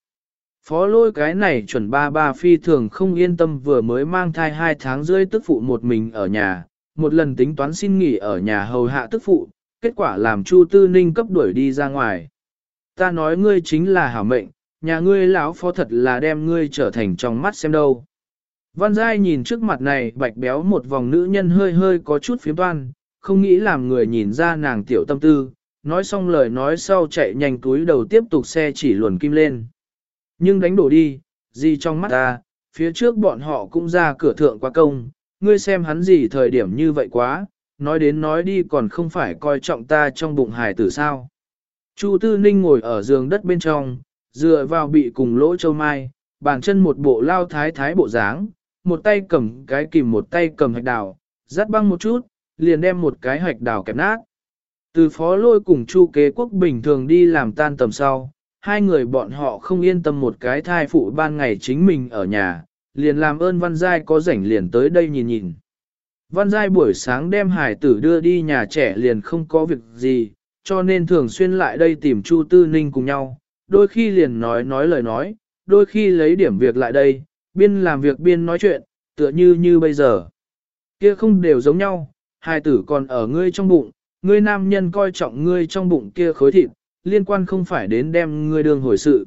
Phó lôi cái này chuẩn ba ba phi thường không yên tâm vừa mới mang thai hai tháng rưỡi tức phụ một mình ở nhà, một lần tính toán xin nghỉ ở nhà hầu hạ tức phụ, kết quả làm Chu Tư Ninh cấp đuổi đi ra ngoài. Ta nói ngươi chính là hảo mệnh, nhà ngươi lão phó thật là đem ngươi trở thành trong mắt xem đâu. Văn Giai nhìn trước mặt này bạch béo một vòng nữ nhân hơi hơi có chút phiếm toan, không nghĩ làm người nhìn ra nàng tiểu tâm tư, nói xong lời nói sau chạy nhanh túi đầu tiếp tục xe chỉ luồn kim lên. Nhưng đánh đổ đi, gì trong mắt ta, phía trước bọn họ cũng ra cửa thượng qua công, ngươi xem hắn gì thời điểm như vậy quá, nói đến nói đi còn không phải coi trọng ta trong bụng hài tử sao. Chu Tư Ninh ngồi ở giường đất bên trong, dựa vào bị cùng lỗ châu mai, bàn chân một bộ lao thái thái bộ dáng, một tay cầm cái kìm một tay cầm hạch đào, dắt băng một chút, liền đem một cái hạch đào kẹp nát. Từ phó lôi cùng Chu kế quốc bình thường đi làm tan tầm sau, hai người bọn họ không yên tâm một cái thai phụ ban ngày chính mình ở nhà, liền làm ơn Văn Giai có rảnh liền tới đây nhìn nhìn. Văn Giai buổi sáng đem hải tử đưa đi nhà trẻ liền không có việc gì, cho nên thường xuyên lại đây tìm Chu Tư Ninh cùng nhau, đôi khi liền nói nói lời nói, đôi khi lấy điểm việc lại đây, biên làm việc biên nói chuyện, tựa như như bây giờ. Kia không đều giống nhau, hai tử còn ở ngươi trong bụng, ngươi nam nhân coi trọng ngươi trong bụng kia khối thịt, liên quan không phải đến đem ngươi đường hồi sự.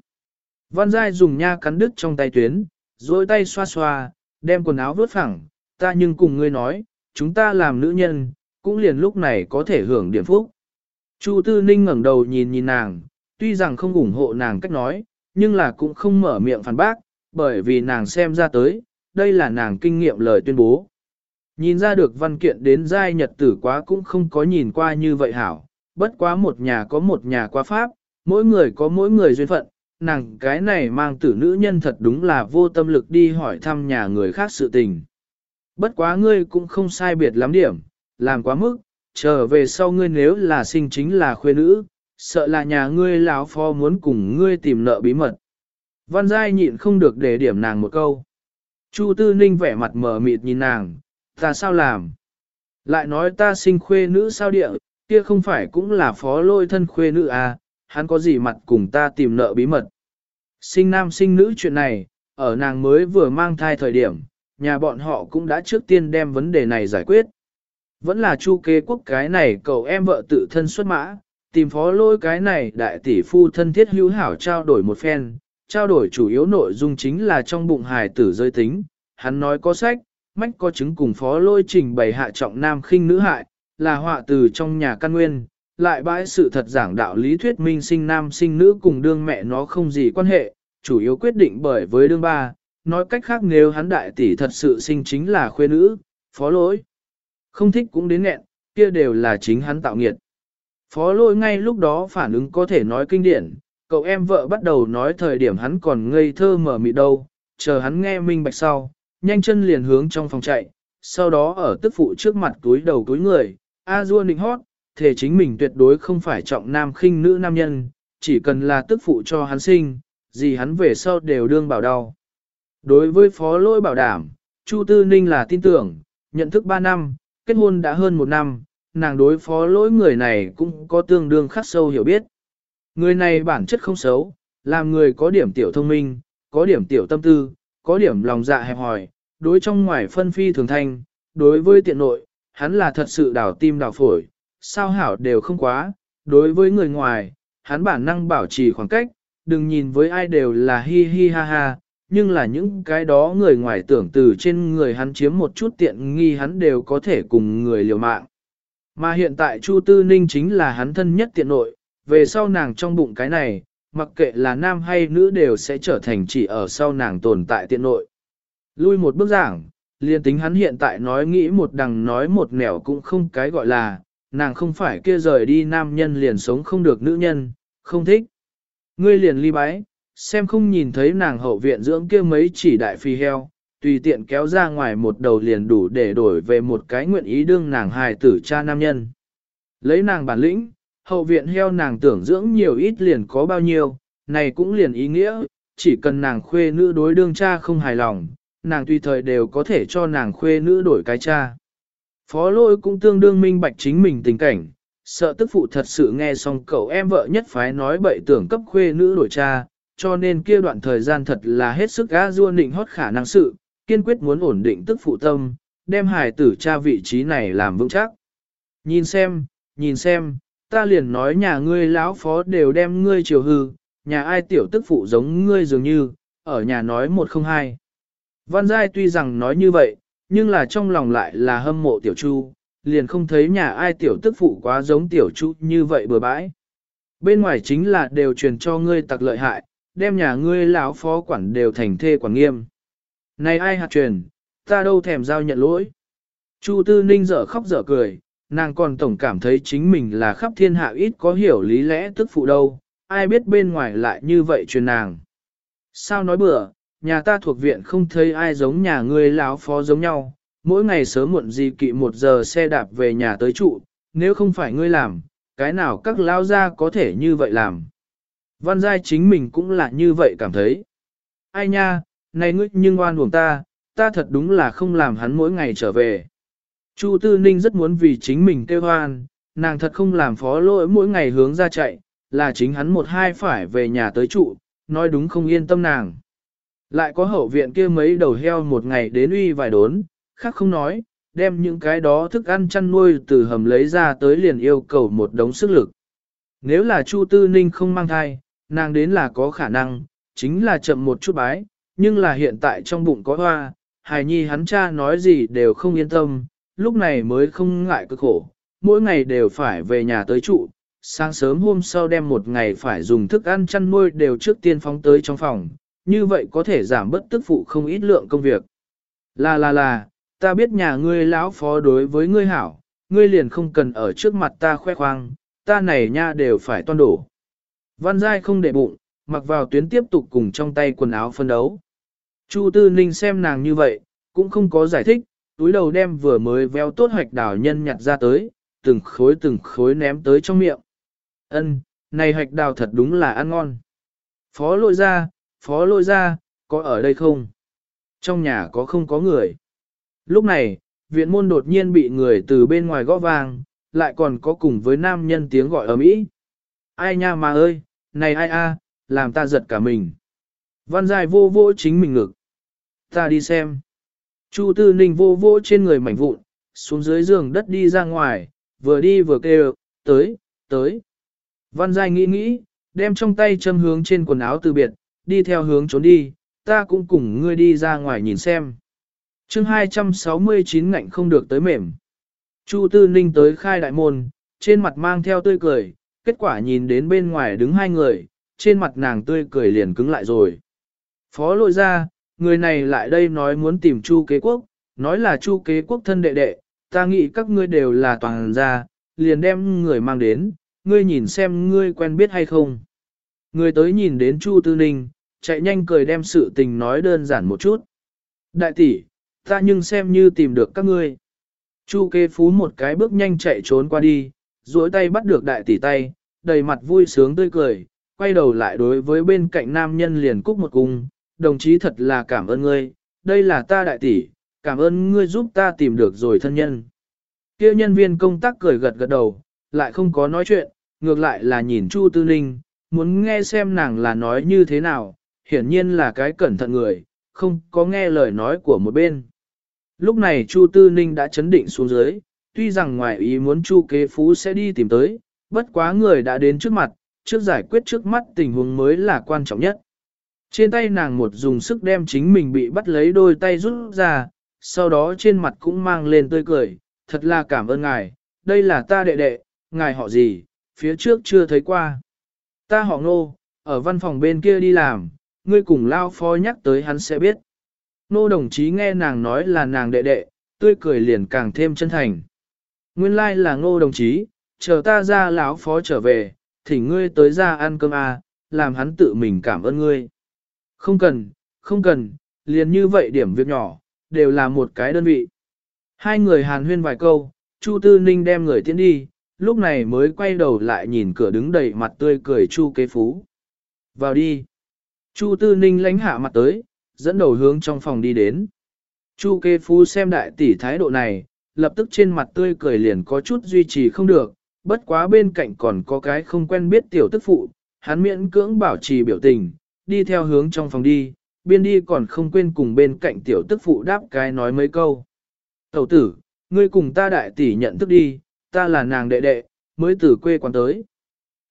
Văn Giai dùng nha cắn đứt trong tay tuyến, rồi tay xoa xoa, đem quần áo vớt phẳng, ta nhưng cùng ngươi nói, chúng ta làm nữ nhân, cũng liền lúc này có thể hưởng điểm phúc. Chu Tư Ninh ngẩng đầu nhìn nhìn nàng, tuy rằng không ủng hộ nàng cách nói, nhưng là cũng không mở miệng phản bác, bởi vì nàng xem ra tới, đây là nàng kinh nghiệm lời tuyên bố. Nhìn ra được văn kiện đến giai nhật tử quá cũng không có nhìn qua như vậy hảo, bất quá một nhà có một nhà quá pháp, mỗi người có mỗi người duyên phận, nàng cái này mang tử nữ nhân thật đúng là vô tâm lực đi hỏi thăm nhà người khác sự tình. Bất quá ngươi cũng không sai biệt lắm điểm, làm quá mức, trở về sau ngươi nếu là sinh chính là khuê nữ, sợ là nhà ngươi lão phó muốn cùng ngươi tìm nợ bí mật. Văn Giai nhịn không được để điểm nàng một câu. Chu Tư Ninh vẻ mặt mờ mịt nhìn nàng, ta sao làm? Lại nói ta sinh khuê nữ sao địa, kia không phải cũng là phó lôi thân khuê nữ à, hắn có gì mặt cùng ta tìm nợ bí mật. Sinh nam sinh nữ chuyện này, ở nàng mới vừa mang thai thời điểm, nhà bọn họ cũng đã trước tiên đem vấn đề này giải quyết. Vẫn là chu kế quốc cái này cậu em vợ tự thân xuất mã, tìm phó lôi cái này đại tỷ phu thân thiết hữu hảo trao đổi một phen, trao đổi chủ yếu nội dung chính là trong bụng hài tử rơi tính, hắn nói có sách, mách có chứng cùng phó lôi trình bày hạ trọng nam khinh nữ hại, là họa từ trong nhà căn nguyên, lại bãi sự thật giảng đạo lý thuyết minh sinh nam sinh nữ cùng đương mẹ nó không gì quan hệ, chủ yếu quyết định bởi với đương ba, nói cách khác nếu hắn đại tỷ thật sự sinh chính là khuê nữ, phó lỗi. Không thích cũng đến nghẹn, kia đều là chính hắn tạo nghiệt. Phó lỗi ngay lúc đó phản ứng có thể nói kinh điển, cậu em vợ bắt đầu nói thời điểm hắn còn ngây thơ mở mịt đâu, chờ hắn nghe minh bạch sau, nhanh chân liền hướng trong phòng chạy, sau đó ở tức phụ trước mặt túi đầu túi người, A Dua nịnh hót, thể chính mình tuyệt đối không phải trọng nam khinh nữ nam nhân, chỉ cần là tức phụ cho hắn sinh, gì hắn về sau đều đương bảo đau. Đối với phó lỗi bảo đảm, Chu Tư Ninh là tin tưởng, nhận thức 3 năm, kết hôn đã hơn 1 năm, nàng đối phó lỗi người này cũng có tương đương khắc sâu hiểu biết. Người này bản chất không xấu, làm người có điểm tiểu thông minh, có điểm tiểu tâm tư, có điểm lòng dạ hẹp hòi, đối trong ngoài phân phi thường thanh, đối với tiện nội, hắn là thật sự đảo tim đảo phổi, sao hảo đều không quá, đối với người ngoài, hắn bản năng bảo trì khoảng cách, đừng nhìn với ai đều là hi hi ha ha, nhưng là những cái đó người ngoài tưởng từ trên người hắn chiếm một chút tiện nghi hắn đều có thể cùng người liều mạng. Mà hiện tại Chu Tư Ninh chính là hắn thân nhất tiện nội, về sau nàng trong bụng cái này, mặc kệ là nam hay nữ đều sẽ trở thành chỉ ở sau nàng tồn tại tiện nội. Lui một bước giảng, liền tính hắn hiện tại nói nghĩ một đằng nói một nẻo cũng không cái gọi là, nàng không phải kia rời đi nam nhân liền sống không được nữ nhân, không thích. Ngươi liền ly bái, xem không nhìn thấy nàng hậu viện dưỡng kia mấy chỉ đại phi heo, tùy tiện kéo ra ngoài một đầu liền đủ để đổi về một cái nguyện ý đương nàng hài tử cha nam nhân. Lấy nàng bản lĩnh, hậu viện heo nàng tưởng dưỡng nhiều ít liền có bao nhiêu, này cũng liền ý nghĩa, chỉ cần nàng khuê nữ đối đương cha không hài lòng, nàng tùy thời đều có thể cho nàng khuê nữ đổi cái cha. Phó lôi cũng tương đương minh bạch chính mình tình cảnh, sợ tức phụ thật sự nghe xong cậu em vợ nhất phái nói bậy tưởng cấp khuê nữ đổi cha, cho nên kia đoạn thời gian thật là hết sức gã dua nịnh hót khả năng sự, kiên quyết muốn ổn định tức phụ tâm, đem hài tử cha vị trí này làm vững chắc. Nhìn xem, nhìn xem, ta liền nói nhà ngươi lão phó đều đem ngươi chiều hư, nhà ai tiểu tức phụ giống ngươi dường như, ở nhà nói một không hai. Văn Giai tuy rằng nói như vậy, nhưng là trong lòng lại là hâm mộ tiểu chu, liền không thấy nhà ai tiểu tức phụ quá giống tiểu chu như vậy bừa bãi. Bên ngoài chính là đều truyền cho ngươi tặc lợi hại, đem nhà ngươi lão phó quản đều thành thê quản nghiêm. Này ai hạt truyền, ta đâu thèm giao nhận lỗi. Chu Tư Ninh dở khóc dở cười, nàng còn tổng cảm thấy chính mình là khắp thiên hạ ít có hiểu lý lẽ tức phụ đâu, ai biết bên ngoài lại như vậy truyền nàng. Sao nói bừa, nhà ta thuộc viện không thấy ai giống nhà ngươi láo phó giống nhau, mỗi ngày sớm muộn gì kỵ một giờ xe đạp về nhà tới trụ, nếu không phải ngươi làm, cái nào các lao gia có thể như vậy làm. Văn giai chính mình cũng là như vậy cảm thấy. Ai nha, này ngươi nhưng oan uổng ta, ta thật đúng là không làm hắn mỗi ngày trở về. Chu Tư Ninh rất muốn vì chính mình kêu hoan, nàng thật không làm phó lỗi mỗi ngày hướng ra chạy, là chính hắn một hai phải về nhà tới trụ, nói đúng không yên tâm nàng. Lại có hậu viện kia mấy đầu heo một ngày đến uy vài đốn, khác không nói, đem những cái đó thức ăn chăn nuôi từ hầm lấy ra tới liền yêu cầu một đống sức lực. Nếu là Chu Tư Ninh không mang thai, nàng đến là có khả năng, chính là chậm một chút bái, nhưng là hiện tại trong bụng có hoa, hài nhi hắn cha nói gì đều không yên tâm, lúc này mới không ngại cực khổ, mỗi ngày đều phải về nhà tới trụ, sáng sớm hôm sau đem một ngày phải dùng thức ăn chăn nuôi đều trước tiên phóng tới trong phòng, như vậy có thể giảm bất tức phụ không ít lượng công việc. Là là là, ta biết nhà ngươi lão phó đối với ngươi hảo, ngươi liền không cần ở trước mặt ta khoe khoang, ta này nha đều phải toan đổ. Văn Giai không để bụng, mặc vào tuyến tiếp tục cùng trong tay quần áo phân đấu. Chu Tư Ninh xem nàng như vậy, cũng không có giải thích, túi đầu đem vừa mới véo tốt hoạch đảo nhân nhặt ra tới, từng khối từng khối ném tới trong miệng. Ân, này hoạch đào thật đúng là ăn ngon. Phó lội ra, phó lội ra, có ở đây không? Trong nhà có không có người? Lúc này, viện môn đột nhiên bị người từ bên ngoài gõ vang, lại còn có cùng với nam nhân tiếng gọi ở mỹ. Ai nha mà ơi, này ai a, làm ta giật cả mình. Văn dài vô vô chính mình ngực. Ta đi xem. Chu Tư Ninh vô vô trên người mảnh vụn, xuống dưới giường đất đi ra ngoài, vừa đi vừa kêu, tới, tới. Văn dài nghĩ nghĩ, đem trong tay châm hướng trên quần áo từ biệt, đi theo hướng trốn đi, ta cũng cùng ngươi đi ra ngoài nhìn xem. chương 269 ngạnh không được tới mềm. Chu Tư Ninh tới khai đại môn, trên mặt mang theo tươi cười, kết quả nhìn đến bên ngoài đứng hai người, trên mặt nàng tươi cười liền cứng lại rồi. Phó lội ra, người này lại đây nói muốn tìm Chu kế quốc, nói là Chu kế quốc thân đệ đệ, ta nghĩ các ngươi đều là toàn gia, liền đem người mang đến, ngươi nhìn xem ngươi quen biết hay không. Người tới nhìn đến Chu Tư Ninh, chạy nhanh cười đem sự tình nói đơn giản một chút. Đại tỷ, ta nhưng xem như tìm được các ngươi. Chu Kế phú một cái bước nhanh chạy trốn qua đi, duỗi tay bắt được đại tỷ tay, đầy mặt vui sướng tươi cười, quay đầu lại đối với bên cạnh nam nhân liền cúc một cung, đồng chí thật là cảm ơn ngươi, đây là ta đại tỷ, cảm ơn ngươi giúp ta tìm được rồi thân nhân. Kêu nhân viên công tác cười gật gật đầu, lại không có nói chuyện, ngược lại là nhìn Chu Tư Ninh, muốn nghe xem nàng là nói như thế nào, hiển nhiên là cái cẩn thận người, không có nghe lời nói của một bên. Lúc này Chu Tư Ninh đã chấn định xuống dưới, tuy rằng ngoài ý muốn Chu kế phú sẽ đi tìm tới, bất quá người đã đến trước mặt, trước giải quyết trước mắt tình huống mới là quan trọng nhất. Trên tay nàng một dùng sức đem chính mình bị bắt lấy đôi tay rút ra, sau đó trên mặt cũng mang lên tươi cười, thật là cảm ơn ngài, đây là ta đệ đệ, ngài họ gì, phía trước chưa thấy qua. Ta họ ngô, ở văn phòng bên kia đi làm, ngươi cùng lao phó nhắc tới hắn sẽ biết. Nô đồng chí nghe nàng nói là nàng đệ đệ, tươi cười liền càng thêm chân thành. Nguyên lai like là ngô đồng chí, chờ ta ra lão phó trở về, thì ngươi tới ra ăn cơm à, làm hắn tự mình cảm ơn ngươi. Không cần, không cần, liền như vậy điểm việc nhỏ, đều là một cái đơn vị. Hai người hàn huyên vài câu, Chu Tư Ninh đem người tiến đi, lúc này mới quay đầu lại nhìn cửa đứng đầy mặt tươi cười Chu kế phú. Vào đi. Chu Tư Ninh lánh hạ mặt tới, dẫn đầu hướng trong phòng đi đến. Chu kế phú xem đại tỷ thái độ này, lập tức trên mặt tươi cười liền có chút duy trì không được, bất quá bên cạnh còn có cái không quen biết tiểu tức phụ, hắn miễn cưỡng bảo trì biểu tình, đi theo hướng trong phòng đi, biên đi còn không quên cùng bên cạnh tiểu tức phụ đáp cái nói mấy câu. Tẩu tử, ngươi cùng ta đại tỷ nhận thức đi, ta là nàng đệ đệ, mới từ quê quán tới.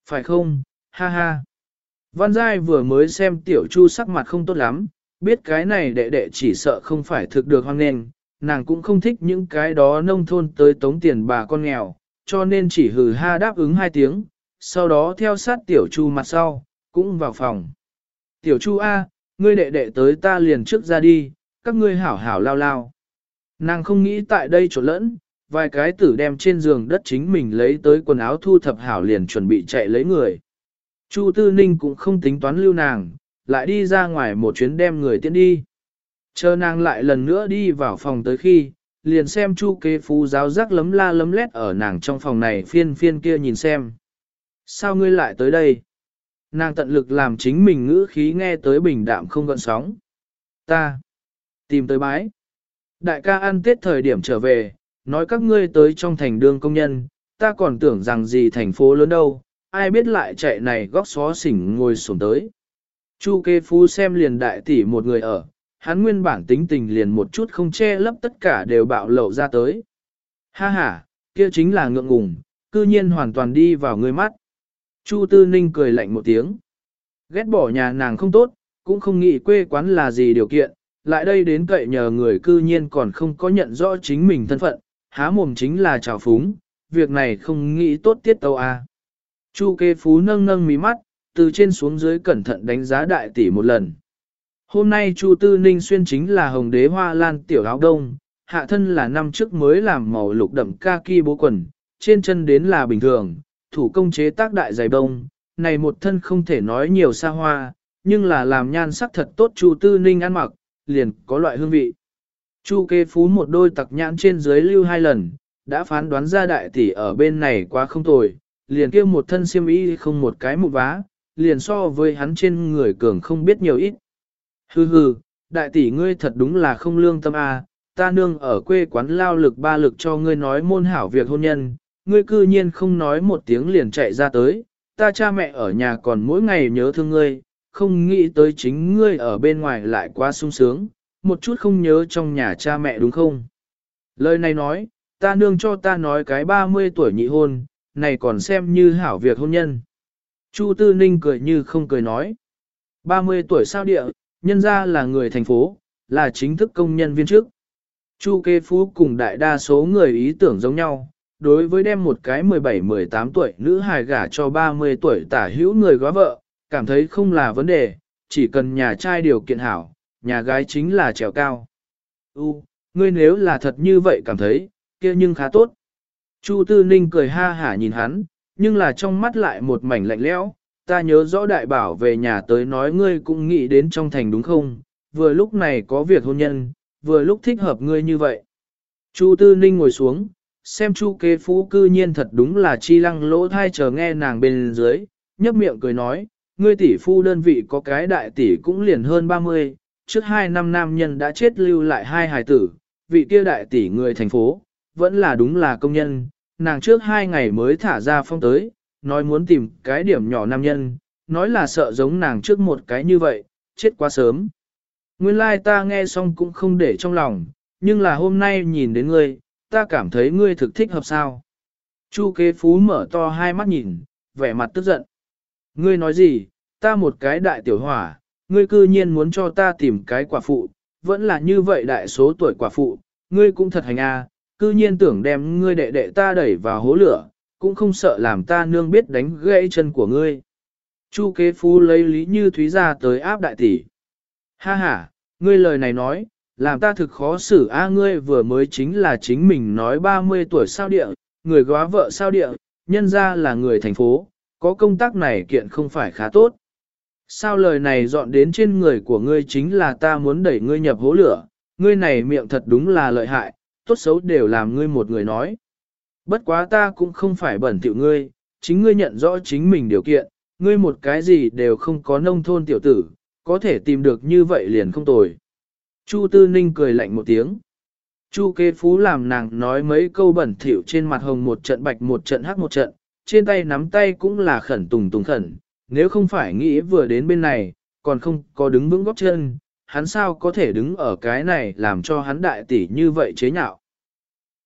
Phải không, ha ha. Văn Giai vừa mới xem tiểu chu sắc mặt không tốt lắm, biết cái này đệ đệ chỉ sợ không phải thực được hoang nền, nàng cũng không thích những cái đó nông thôn tới tống tiền bà con nghèo, cho nên chỉ hừ ha đáp ứng hai tiếng, sau đó theo sát tiểu chu mặt sau, cũng vào phòng. Tiểu chu A, ngươi đệ đệ tới ta liền trước ra đi, các ngươi hảo hảo lao lao. Nàng không nghĩ tại đây chỗ lẫn, vài cái tử đem trên giường đất chính mình lấy tới quần áo thu thập hảo liền chuẩn bị chạy lấy người. Chu Tư Ninh cũng không tính toán lưu nàng, lại đi ra ngoài một chuyến đem người tiễn đi. Chờ nàng lại lần nữa đi vào phòng tới khi, liền xem chu kế phú giáo giác lấm la lấm lét ở nàng trong phòng này phiên phiên kia nhìn xem. Sao ngươi lại tới đây? Nàng tận lực làm chính mình ngữ khí nghe tới bình đạm không gợn sóng. Ta tìm tới bái. Đại ca ăn tết thời điểm trở về, nói các ngươi tới trong thành đương công nhân, ta còn tưởng rằng gì thành phố lớn đâu, ai biết lại chạy này góc xó xỉnh ngồi sổm tới. Chu kê phú xem liền đại tỷ một người ở, hắn nguyên bản tính tình liền một chút không che lấp tất cả đều bạo lậu ra tới. Ha ha, kia chính là ngượng ngùng, cư nhiên hoàn toàn đi vào người mắt. Chu Tư Ninh cười lạnh một tiếng. Ghét bỏ nhà nàng không tốt, cũng không nghĩ quê quán là gì điều kiện, lại đây đến cậy nhờ người cư nhiên còn không có nhận rõ chính mình thân phận, há mồm chính là trào phúng, việc này không nghĩ tốt tiết tâu. À. Chu kế phú nâng nâng mí mắt, từ trên xuống dưới cẩn thận đánh giá đại tỷ một lần. Hôm nay Chu Tư Ninh xuyên chính là hồng đế hoa lan tiểu áo đông, hạ thân là năm trước mới làm màu lục đậm kaki bố quần, trên chân đến là bình thường, thủ công chế tác đại giày bông này một thân không thể nói nhiều xa hoa, nhưng là làm nhan sắc thật tốt Chu Tư Ninh ăn mặc, liền có loại hương vị. Chu kế phú một đôi tặc nhãn trên dưới lưu hai lần, đã phán đoán ra đại tỷ ở bên này quá không tồi, liền kêu một thân xiêm y không một cái một vá, liền so với hắn trên người cường không biết nhiều ít. Hừ hừ, đại tỷ ngươi thật đúng là không lương tâm a, à, ta nương ở quê quán lao lực ba lực cho ngươi nói môn hảo việc hôn nhân, ngươi cư nhiên không nói một tiếng liền chạy ra tới, ta cha mẹ ở nhà còn mỗi ngày nhớ thương ngươi, không nghĩ tới chính ngươi ở bên ngoài lại quá sung sướng, một chút không nhớ trong nhà cha mẹ đúng không? Lời này nói, ta nương cho ta nói cái 30 tuổi nhị hôn, này còn xem như hảo việc hôn nhân. Chu Tư Ninh cười như không cười nói. 30 tuổi sao địa, nhân ra là người thành phố, là chính thức công nhân viên chức. Chu Kê Phú cùng đại đa số người ý tưởng giống nhau, đối với đem một cái 17-18 tuổi nữ hài gả cho 30 tuổi tả hữu người góa vợ, cảm thấy không là vấn đề, chỉ cần nhà trai điều kiện hảo, nhà gái chính là trèo cao. U, ngươi nếu là thật như vậy cảm thấy, kia nhưng khá tốt. Chu Tư Ninh cười ha hả nhìn hắn, nhưng là trong mắt lại một mảnh lạnh lẽo. Ta nhớ rõ đại bảo về nhà tới nói ngươi cũng nghĩ đến trong thành đúng không, vừa lúc này có việc hôn nhân, vừa lúc thích hợp ngươi như vậy. Chu Tư Ninh ngồi xuống, xem Chu kế phú cư nhiên thật đúng là chi lăng lỗ thai chờ nghe nàng bên dưới, nhấp miệng cười nói, ngươi tỷ phu đơn vị có cái đại tỷ cũng liền hơn 30, trước hai năm nam nhân đã chết lưu lại hai hài tử, vị kia đại tỷ người thành phố, vẫn là đúng là công nhân, nàng trước hai ngày mới thả ra phong tới, nói muốn tìm cái điểm nhỏ nam nhân, nói là sợ giống nàng trước một cái như vậy, chết quá sớm. Nguyên lai like ta nghe xong cũng không để trong lòng, nhưng là hôm nay nhìn đến ngươi, ta cảm thấy ngươi thực thích hợp sao. Chu kế phú mở to hai mắt nhìn, vẻ mặt tức giận. Ngươi nói gì, ta một cái đại tiểu hỏa, ngươi cư nhiên muốn cho ta tìm cái quả phụ, vẫn là như vậy đại số tuổi quả phụ, ngươi cũng thật hành a, cư nhiên tưởng đem ngươi đệ đệ ta đẩy vào hố lửa, cũng không sợ làm ta nương biết đánh gãy chân của ngươi. Chu kế phú lấy lý như thúy ra tới áp đại tỷ. Ha ha, ngươi lời này nói, làm ta thực khó xử a ngươi vừa mới chính là chính mình nói 30 tuổi sao địa, người góa vợ sao địa, nhân ra là người thành phố, có công tác này kiện không phải khá tốt. Sao lời này dọn đến trên người của ngươi chính là ta muốn đẩy ngươi nhập hố lửa, ngươi này miệng thật đúng là lợi hại, tốt xấu đều làm ngươi một người nói. Bất quá ta cũng không phải bẩn tiểu ngươi, chính ngươi nhận rõ chính mình điều kiện, ngươi một cái gì đều không có nông thôn tiểu tử, có thể tìm được như vậy liền không tồi. Chu Tư Ninh cười lạnh một tiếng. Chu kế phú làm nàng nói mấy câu bẩn thỉu trên mặt hồng một trận bạch một trận hắc một trận, trên tay nắm tay cũng là khẩn tùng tùng khẩn, nếu không phải nghĩ vừa đến bên này, còn không có đứng vững góc chân, hắn sao có thể đứng ở cái này làm cho hắn đại tỷ như vậy chế nhạo.